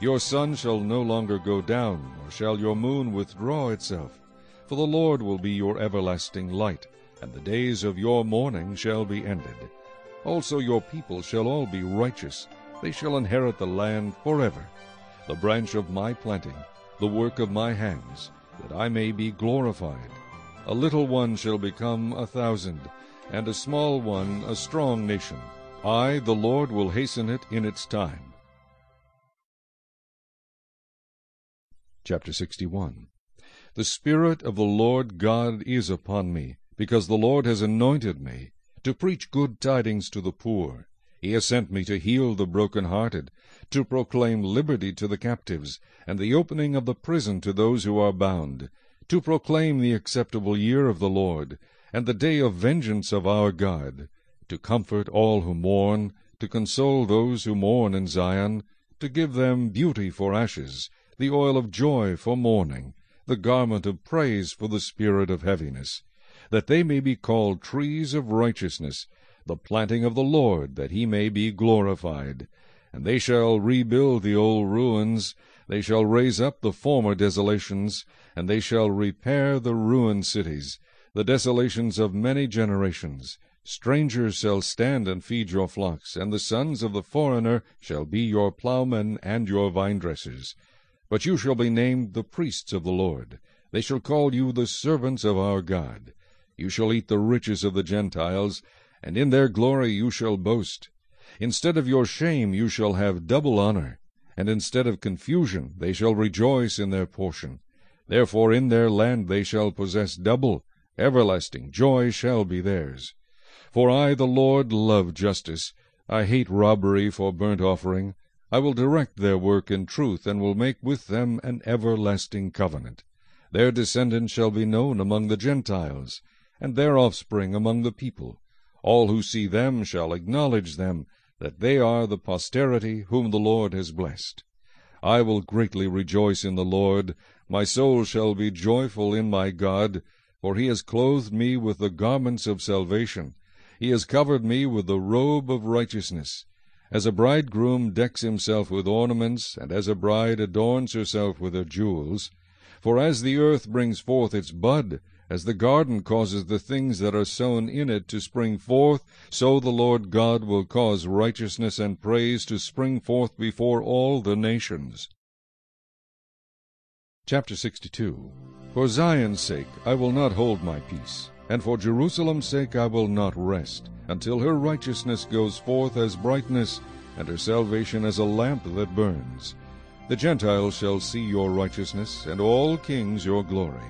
Your sun shall no longer go down, nor shall your moon withdraw itself. For the Lord will be your everlasting light, and the days of your mourning shall be ended. Also your people shall all be righteous, they shall inherit the land forever. The branch of my planting, the work of my hands, that I may be glorified. A little one shall become a thousand, and a small one a strong nation. I, the Lord, will hasten it in its time. Chapter 61 The Spirit of the Lord God is upon me, because the Lord has anointed me, to preach good tidings to the poor. He has sent me to heal the broken-hearted, to proclaim liberty to the captives, and the opening of the prison to those who are bound, to proclaim the acceptable year of the Lord, and the day of vengeance of our God, to comfort all who mourn, to console those who mourn in Zion, to give them beauty for ashes, the oil of joy for mourning, the garment of praise for the spirit of heaviness, that they may be called trees of righteousness, the planting of the Lord, that he may be glorified. And they shall rebuild the old ruins, they shall raise up the former desolations, and they shall repair the ruined cities, the desolations of many generations. Strangers shall stand and feed your flocks, and the sons of the foreigner shall be your plowmen and your vine-dressers. But you shall be named the priests of the Lord. They shall call you the servants of our God. You shall eat the riches of the Gentiles, and in their glory you shall boast. Instead of your shame you shall have double honor, and instead of confusion they shall rejoice in their portion. Therefore in their land they shall possess double, everlasting joy shall be theirs. For I, the Lord, love justice. I hate robbery for burnt offering. I will direct their work in truth, and will make with them an everlasting covenant. Their descendants shall be known among the Gentiles, and their offspring among the people. All who see them shall acknowledge them, that they are the posterity whom the Lord has blessed. I will greatly rejoice in the Lord. My soul shall be joyful in my God, for he has clothed me with the garments of salvation. He has covered me with the robe of righteousness. As a bridegroom decks himself with ornaments, and as a bride adorns herself with her jewels. For as the earth brings forth its bud, as the garden causes the things that are sown in it to spring forth, so the Lord God will cause righteousness and praise to spring forth before all the nations. Chapter 62 For Zion's sake I will not hold my peace, and for Jerusalem's sake I will not rest, until her righteousness goes forth as brightness, and her salvation as a lamp that burns. The Gentiles shall see your righteousness, and all kings your glory.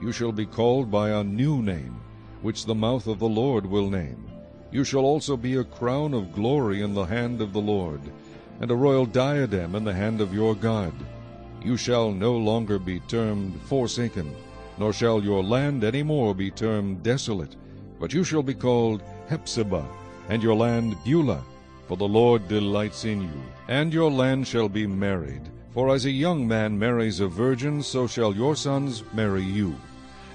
You shall be called by a new name, which the mouth of the Lord will name. You shall also be a crown of glory in the hand of the Lord, and a royal diadem in the hand of your God. You shall no longer be termed forsaken, nor shall your land any more be termed desolate, but you shall be called Hephzibah, and your land Beulah, for the Lord delights in you. And your land shall be married, for as a young man marries a virgin, so shall your sons marry you.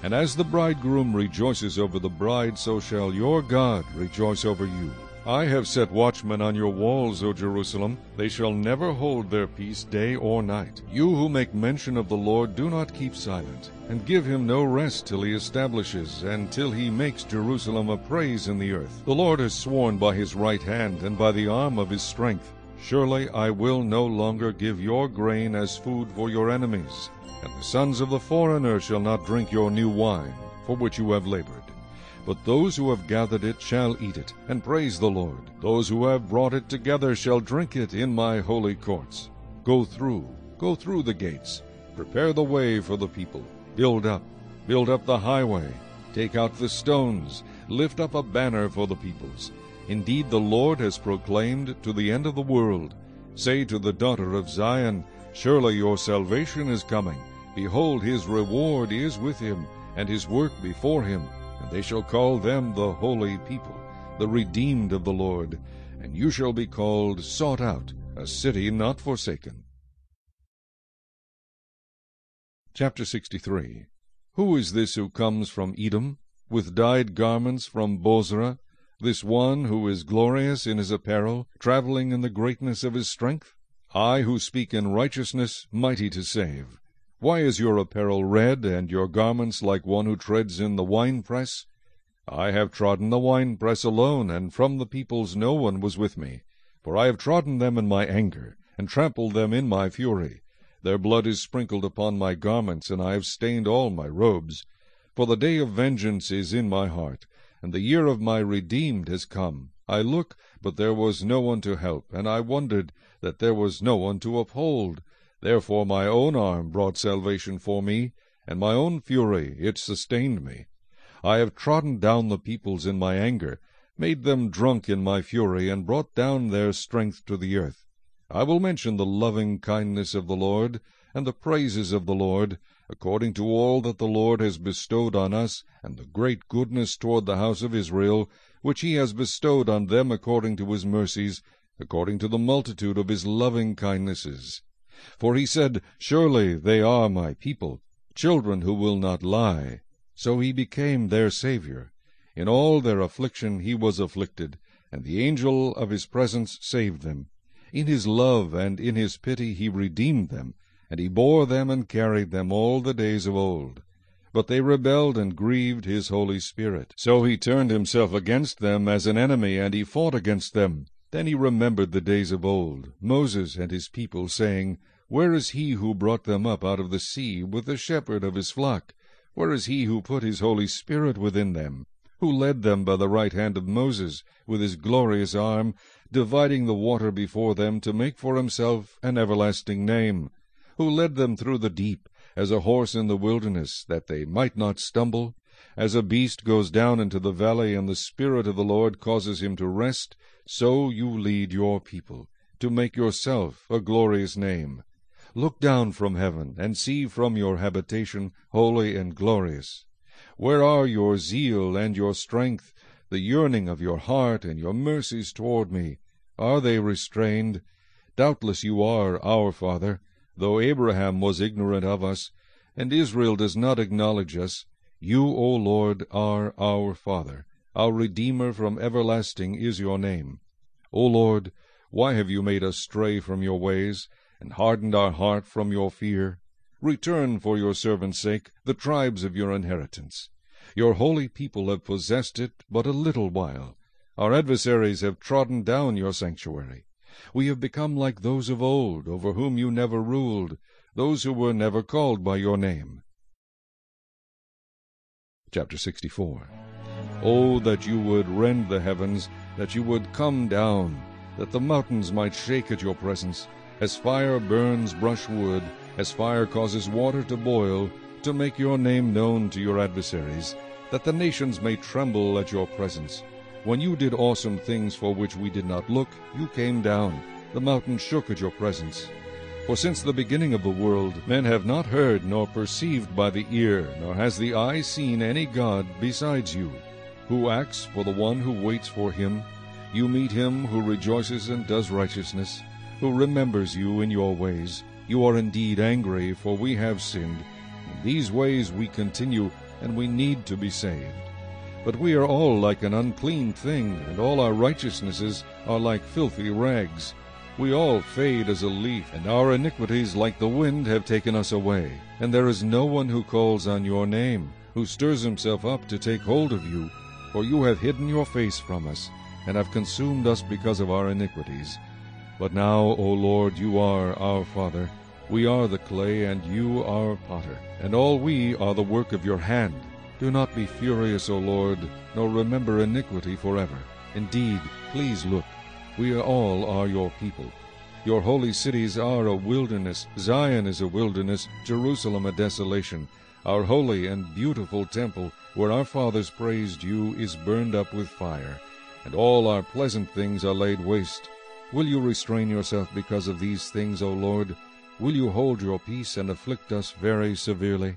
And as the bridegroom rejoices over the bride, so shall your God rejoice over you. I have set watchmen on your walls, O Jerusalem. They shall never hold their peace day or night. You who make mention of the Lord, do not keep silent, and give him no rest till he establishes, and till he makes Jerusalem a praise in the earth. The Lord has sworn by his right hand, and by the arm of his strength. Surely I will no longer give your grain as food for your enemies, and the sons of the foreigner shall not drink your new wine, for which you have labored. But those who have gathered it shall eat it, and praise the Lord. Those who have brought it together shall drink it in my holy courts. Go through, go through the gates. Prepare the way for the people. Build up, build up the highway. Take out the stones. Lift up a banner for the peoples. Indeed, the Lord has proclaimed to the end of the world. Say to the daughter of Zion, Surely your salvation is coming. Behold, his reward is with him, and his work before him and they shall call them the holy people, the redeemed of the Lord, and you shall be called sought out, a city not forsaken. Chapter 63 Who is this who comes from Edom, with dyed garments from Bozrah? this one who is glorious in his apparel, travelling in the greatness of his strength? I who speak in righteousness, mighty to save. Why is your apparel red, and your garments like one who treads in the winepress? I have trodden the winepress alone, and from the peoples no one was with me. For I have trodden them in my anger, and trampled them in my fury. Their blood is sprinkled upon my garments, and I have stained all my robes. For the day of vengeance is in my heart, and the year of my redeemed has come. I look, but there was no one to help, and I wondered that there was no one to uphold. Therefore my own arm brought salvation for me, and my own fury it sustained me. I have trodden down the peoples in my anger, made them drunk in my fury, and brought down their strength to the earth. I will mention the loving kindness of the Lord, and the praises of the Lord, according to all that the Lord has bestowed on us, and the great goodness toward the house of Israel, which he has bestowed on them according to his mercies, according to the multitude of his loving kindnesses. For he said, Surely they are my people, children who will not lie. So he became their Saviour. In all their affliction he was afflicted, and the angel of his presence saved them. In his love and in his pity he redeemed them, and he bore them and carried them all the days of old. But they rebelled and grieved his Holy Spirit. So he turned himself against them as an enemy, and he fought against them. Then he remembered the days of old, Moses and his people, saying, Where is he who brought them up out of the sea with the shepherd of his flock? Where is he who put his Holy Spirit within them? Who led them by the right hand of Moses with his glorious arm, dividing the water before them to make for himself an everlasting name? who led them through the deep, as a horse in the wilderness, that they might not stumble? As a beast goes down into the valley, and the Spirit of the Lord causes him to rest, so you lead your people, to make yourself a glorious name. Look down from heaven, and see from your habitation, holy and glorious. Where are your zeal and your strength, the yearning of your heart and your mercies toward me? Are they restrained? Doubtless you are our Father, Though Abraham was ignorant of us, and Israel does not acknowledge us, you, O Lord, are our Father. Our Redeemer from everlasting is your name. O Lord, why have you made us stray from your ways, and hardened our heart from your fear? Return for your servant's sake the tribes of your inheritance. Your holy people have possessed it but a little while. Our adversaries have trodden down your sanctuary. We have become like those of old, over whom you never ruled, those who were never called by your name. Chapter 64 Oh, that you would rend the heavens, that you would come down, that the mountains might shake at your presence, as fire burns brushwood, as fire causes water to boil, to make your name known to your adversaries, that the nations may tremble at your presence. When you did awesome things for which we did not look, you came down. The mountains shook at your presence. For since the beginning of the world, men have not heard nor perceived by the ear, nor has the eye seen any God besides you, who acts for the one who waits for him. You meet him who rejoices and does righteousness, who remembers you in your ways. You are indeed angry, for we have sinned. In these ways we continue, and we need to be saved. But we are all like an unclean thing, and all our righteousnesses are like filthy rags. We all fade as a leaf, and our iniquities like the wind have taken us away. And there is no one who calls on your name, who stirs himself up to take hold of you. For you have hidden your face from us, and have consumed us because of our iniquities. But now, O Lord, you are our Father. We are the clay, and you our potter, and all we are the work of your hand. Do not be furious, O Lord, nor remember iniquity forever. Indeed, please look. We all are your people. Your holy cities are a wilderness. Zion is a wilderness, Jerusalem a desolation. Our holy and beautiful temple, where our fathers praised you, is burned up with fire, and all our pleasant things are laid waste. Will you restrain yourself because of these things, O Lord? Will you hold your peace and afflict us very severely?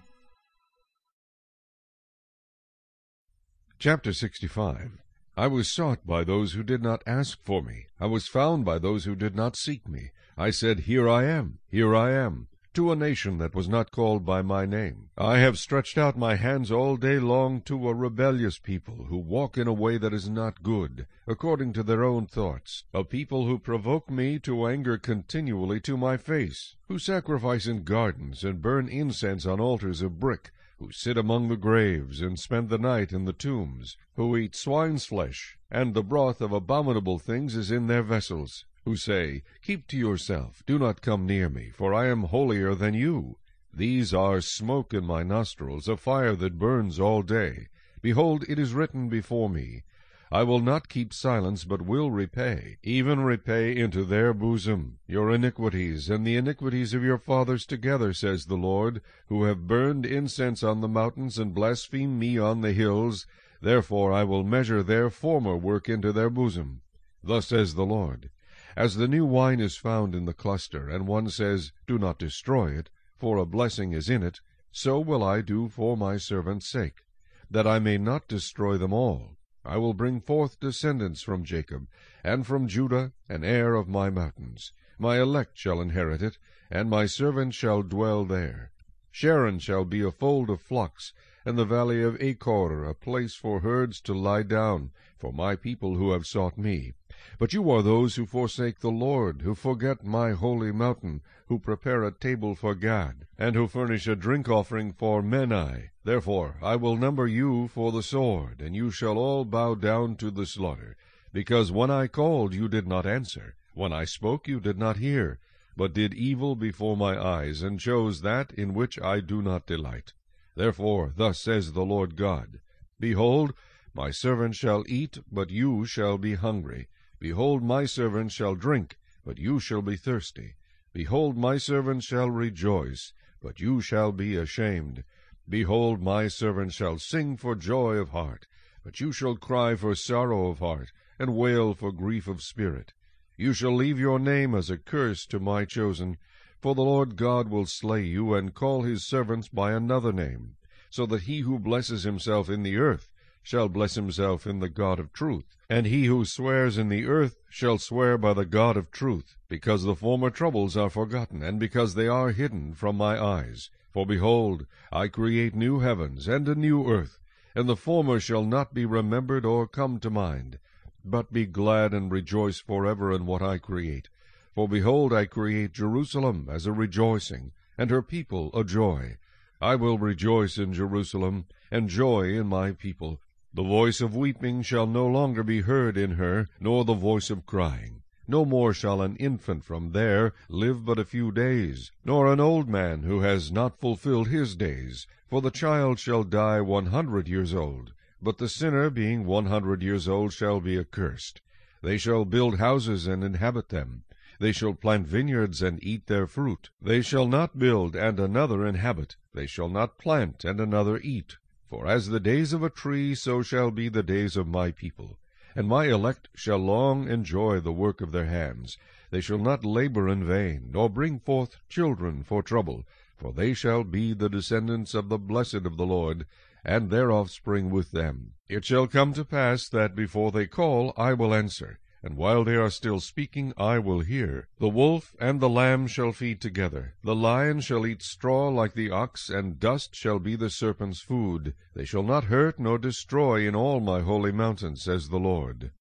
Chapter 65 I was sought by those who did not ask for me. I was found by those who did not seek me. I said, Here I am, here I am. To a nation that was not called by my name. I have stretched out my hands all day long to a rebellious people, who walk in a way that is not good, according to their own thoughts, a people who provoke me to anger continually to my face, who sacrifice in gardens, and burn incense on altars of brick, who sit among the graves, and spend the night in the tombs, who eat swine's flesh, and the broth of abominable things is in their vessels, who say, Keep to yourself, do not come near me, for I am holier than you. These are smoke in my nostrils, a fire that burns all day. Behold, it is written before me, I will not keep silence, but will repay, even repay into their bosom your iniquities and the iniquities of your fathers together, says the Lord, who have burned incense on the mountains and blasphemed me on the hills. Therefore I will measure their former work into their bosom. Thus says the Lord. As the new wine is found in the cluster, and one says, Do not destroy it, for a blessing is in it, so will I do for my servant's sake, that I may not destroy them all. I will bring forth descendants from Jacob, and from Judah an heir of my mountains. My elect shall inherit it, and my servant shall dwell there. Sharon shall be a fold of flocks, and the valley of Achor a place for herds to lie down, for my people who have sought me. But you are those who forsake the Lord, who forget my holy mountain, who prepare a table for Gad, and who furnish a drink offering for Meni. Therefore I will number you for the sword, and you shall all bow down to the slaughter. Because when I called you did not answer, when I spoke you did not hear, but did evil before my eyes, and chose that in which I do not delight. Therefore thus says the Lord God, Behold, my servant shall eat, but you shall be hungry. Behold, my servant shall drink, but you shall be thirsty. Behold, my servant shall rejoice, but you shall be ashamed. Behold, my servant shall sing for joy of heart, but you shall cry for sorrow of heart, and wail for grief of spirit. You shall leave your name as a curse to my chosen, for the Lord God will slay you, and call his servants by another name, so that he who blesses himself in the earth shall bless himself in the God of truth. And he who swears in the earth shall swear by the God of truth, because the former troubles are forgotten, and because they are hidden from my eyes. For behold, I create new heavens and a new earth, and the former shall not be remembered or come to mind. But be glad and rejoice forever in what I create. For behold, I create Jerusalem as a rejoicing, and her people a joy. I will rejoice in Jerusalem, and joy in my people. The voice of weeping shall no longer be heard in her, nor the voice of crying. No more shall an infant from there live but a few days, nor an old man who has not fulfilled his days. For the child shall die one hundred years old, but the sinner being one hundred years old shall be accursed. They shall build houses and inhabit them. They shall plant vineyards and eat their fruit. They shall not build and another inhabit. They shall not plant and another eat. For as the days of a tree, so shall be the days of my people. And my elect shall long enjoy the work of their hands. They shall not labor in vain, nor bring forth children for trouble. For they shall be the descendants of the blessed of the Lord, and their offspring with them. It shall come to pass that before they call, I will answer and while they are still speaking, I will hear. The wolf and the lamb shall feed together. The lion shall eat straw like the ox, and dust shall be the serpent's food. They shall not hurt nor destroy in all my holy mountain, says the Lord.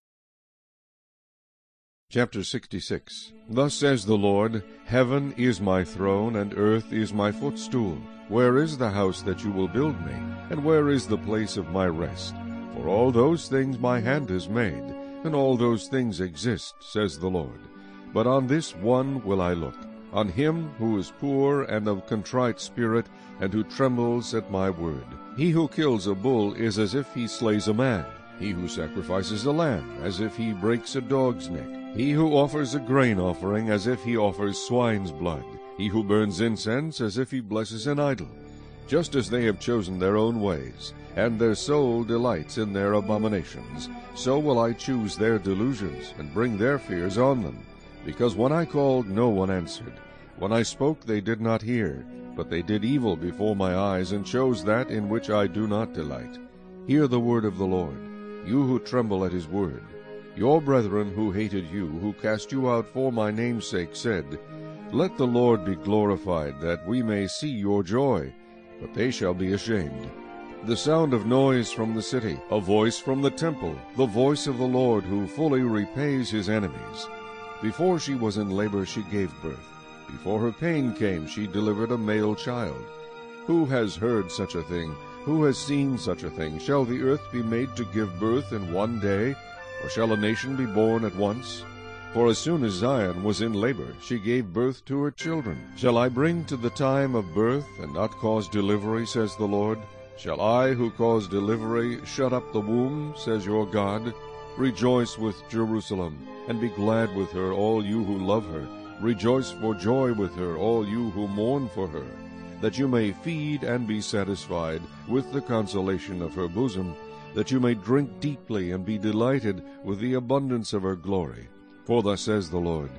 Chapter 66 Thus says the Lord, Heaven is my throne, and earth is my footstool. Where is the house that you will build me? And where is the place of my rest? For all those things my hand has made and all those things exist, says the Lord. But on this one will I look, on him who is poor and of contrite spirit, and who trembles at my word. He who kills a bull is as if he slays a man. He who sacrifices a lamb, as if he breaks a dog's neck. He who offers a grain offering, as if he offers swine's blood. He who burns incense, as if he blesses an idol. Just as they have chosen their own ways, and their soul delights in their abominations, so will I choose their delusions, and bring their fears on them. Because when I called, no one answered. When I spoke, they did not hear. But they did evil before my eyes, and chose that in which I do not delight. Hear the word of the Lord, you who tremble at his word. Your brethren who hated you, who cast you out for my name's sake, said, Let the Lord be glorified, that we may see your joy, but they shall be ashamed. The sound of noise from the city, a voice from the temple, the voice of the Lord who fully repays his enemies. Before she was in labor she gave birth. Before her pain came she delivered a male child. Who has heard such a thing? Who has seen such a thing? Shall the earth be made to give birth in one day? Or shall a nation be born at once? For as soon as Zion was in labor, she gave birth to her children. Shall I bring to the time of birth, and not cause delivery, says the Lord? Shall I, who cause delivery, shut up the womb, says your God? Rejoice with Jerusalem, and be glad with her, all you who love her. Rejoice for joy with her, all you who mourn for her, that you may feed and be satisfied with the consolation of her bosom, that you may drink deeply and be delighted with the abundance of her glory. For thus says the Lord,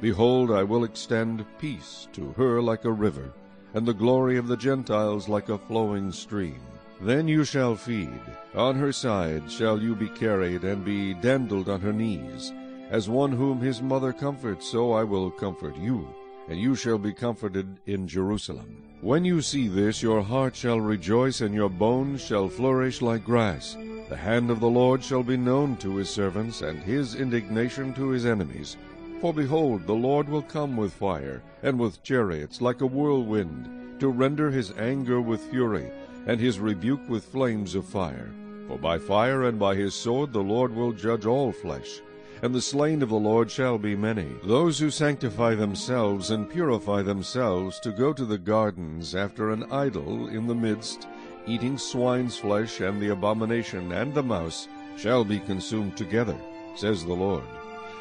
Behold, I will extend peace to her like a river, and the glory of the Gentiles like a flowing stream. Then you shall feed, on her side shall you be carried, and be dandled on her knees. As one whom his mother comforts, so I will comfort you, and you shall be comforted in Jerusalem. When you see this, your heart shall rejoice, and your bones shall flourish like grass. The hand of the Lord shall be known to his servants, and his indignation to his enemies. For behold, the Lord will come with fire, and with chariots like a whirlwind, to render his anger with fury, and his rebuke with flames of fire. For by fire and by his sword the Lord will judge all flesh. And the slain of the Lord shall be many, those who sanctify themselves and purify themselves to go to the gardens after an idol in the midst, eating swine's flesh, and the abomination, and the mouse, shall be consumed together, says the Lord.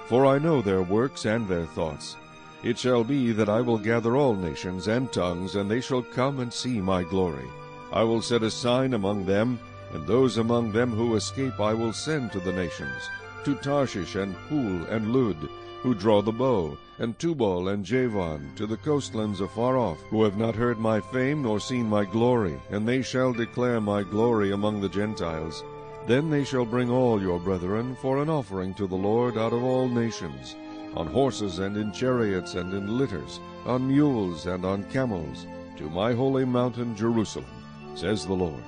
For I know their works and their thoughts. It shall be that I will gather all nations and tongues, and they shall come and see my glory. I will set a sign among them, and those among them who escape I will send to the nations, to Tarshish and Pul and Lud, who draw the bow, and Tubal and Javan, to the coastlands afar off, who have not heard my fame nor seen my glory, and they shall declare my glory among the Gentiles. Then they shall bring all your brethren for an offering to the Lord out of all nations, on horses and in chariots and in litters, on mules and on camels, to my holy mountain Jerusalem, says the Lord,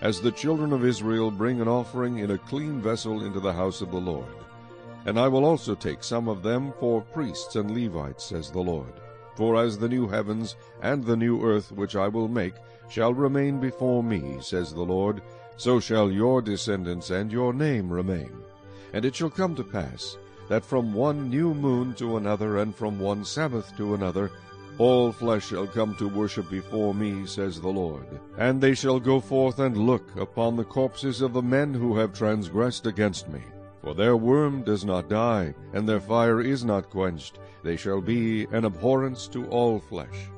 as the children of Israel bring an offering in a clean vessel into the house of the Lord. And I will also take some of them for priests and Levites, says the Lord. For as the new heavens and the new earth which I will make shall remain before me, says the Lord, so shall your descendants and your name remain. And it shall come to pass, that from one new moon to another, and from one Sabbath to another, all flesh shall come to worship before me, says the Lord. And they shall go forth and look upon the corpses of the men who have transgressed against me. For their worm does not die, and their fire is not quenched. They shall be an abhorrence to all flesh.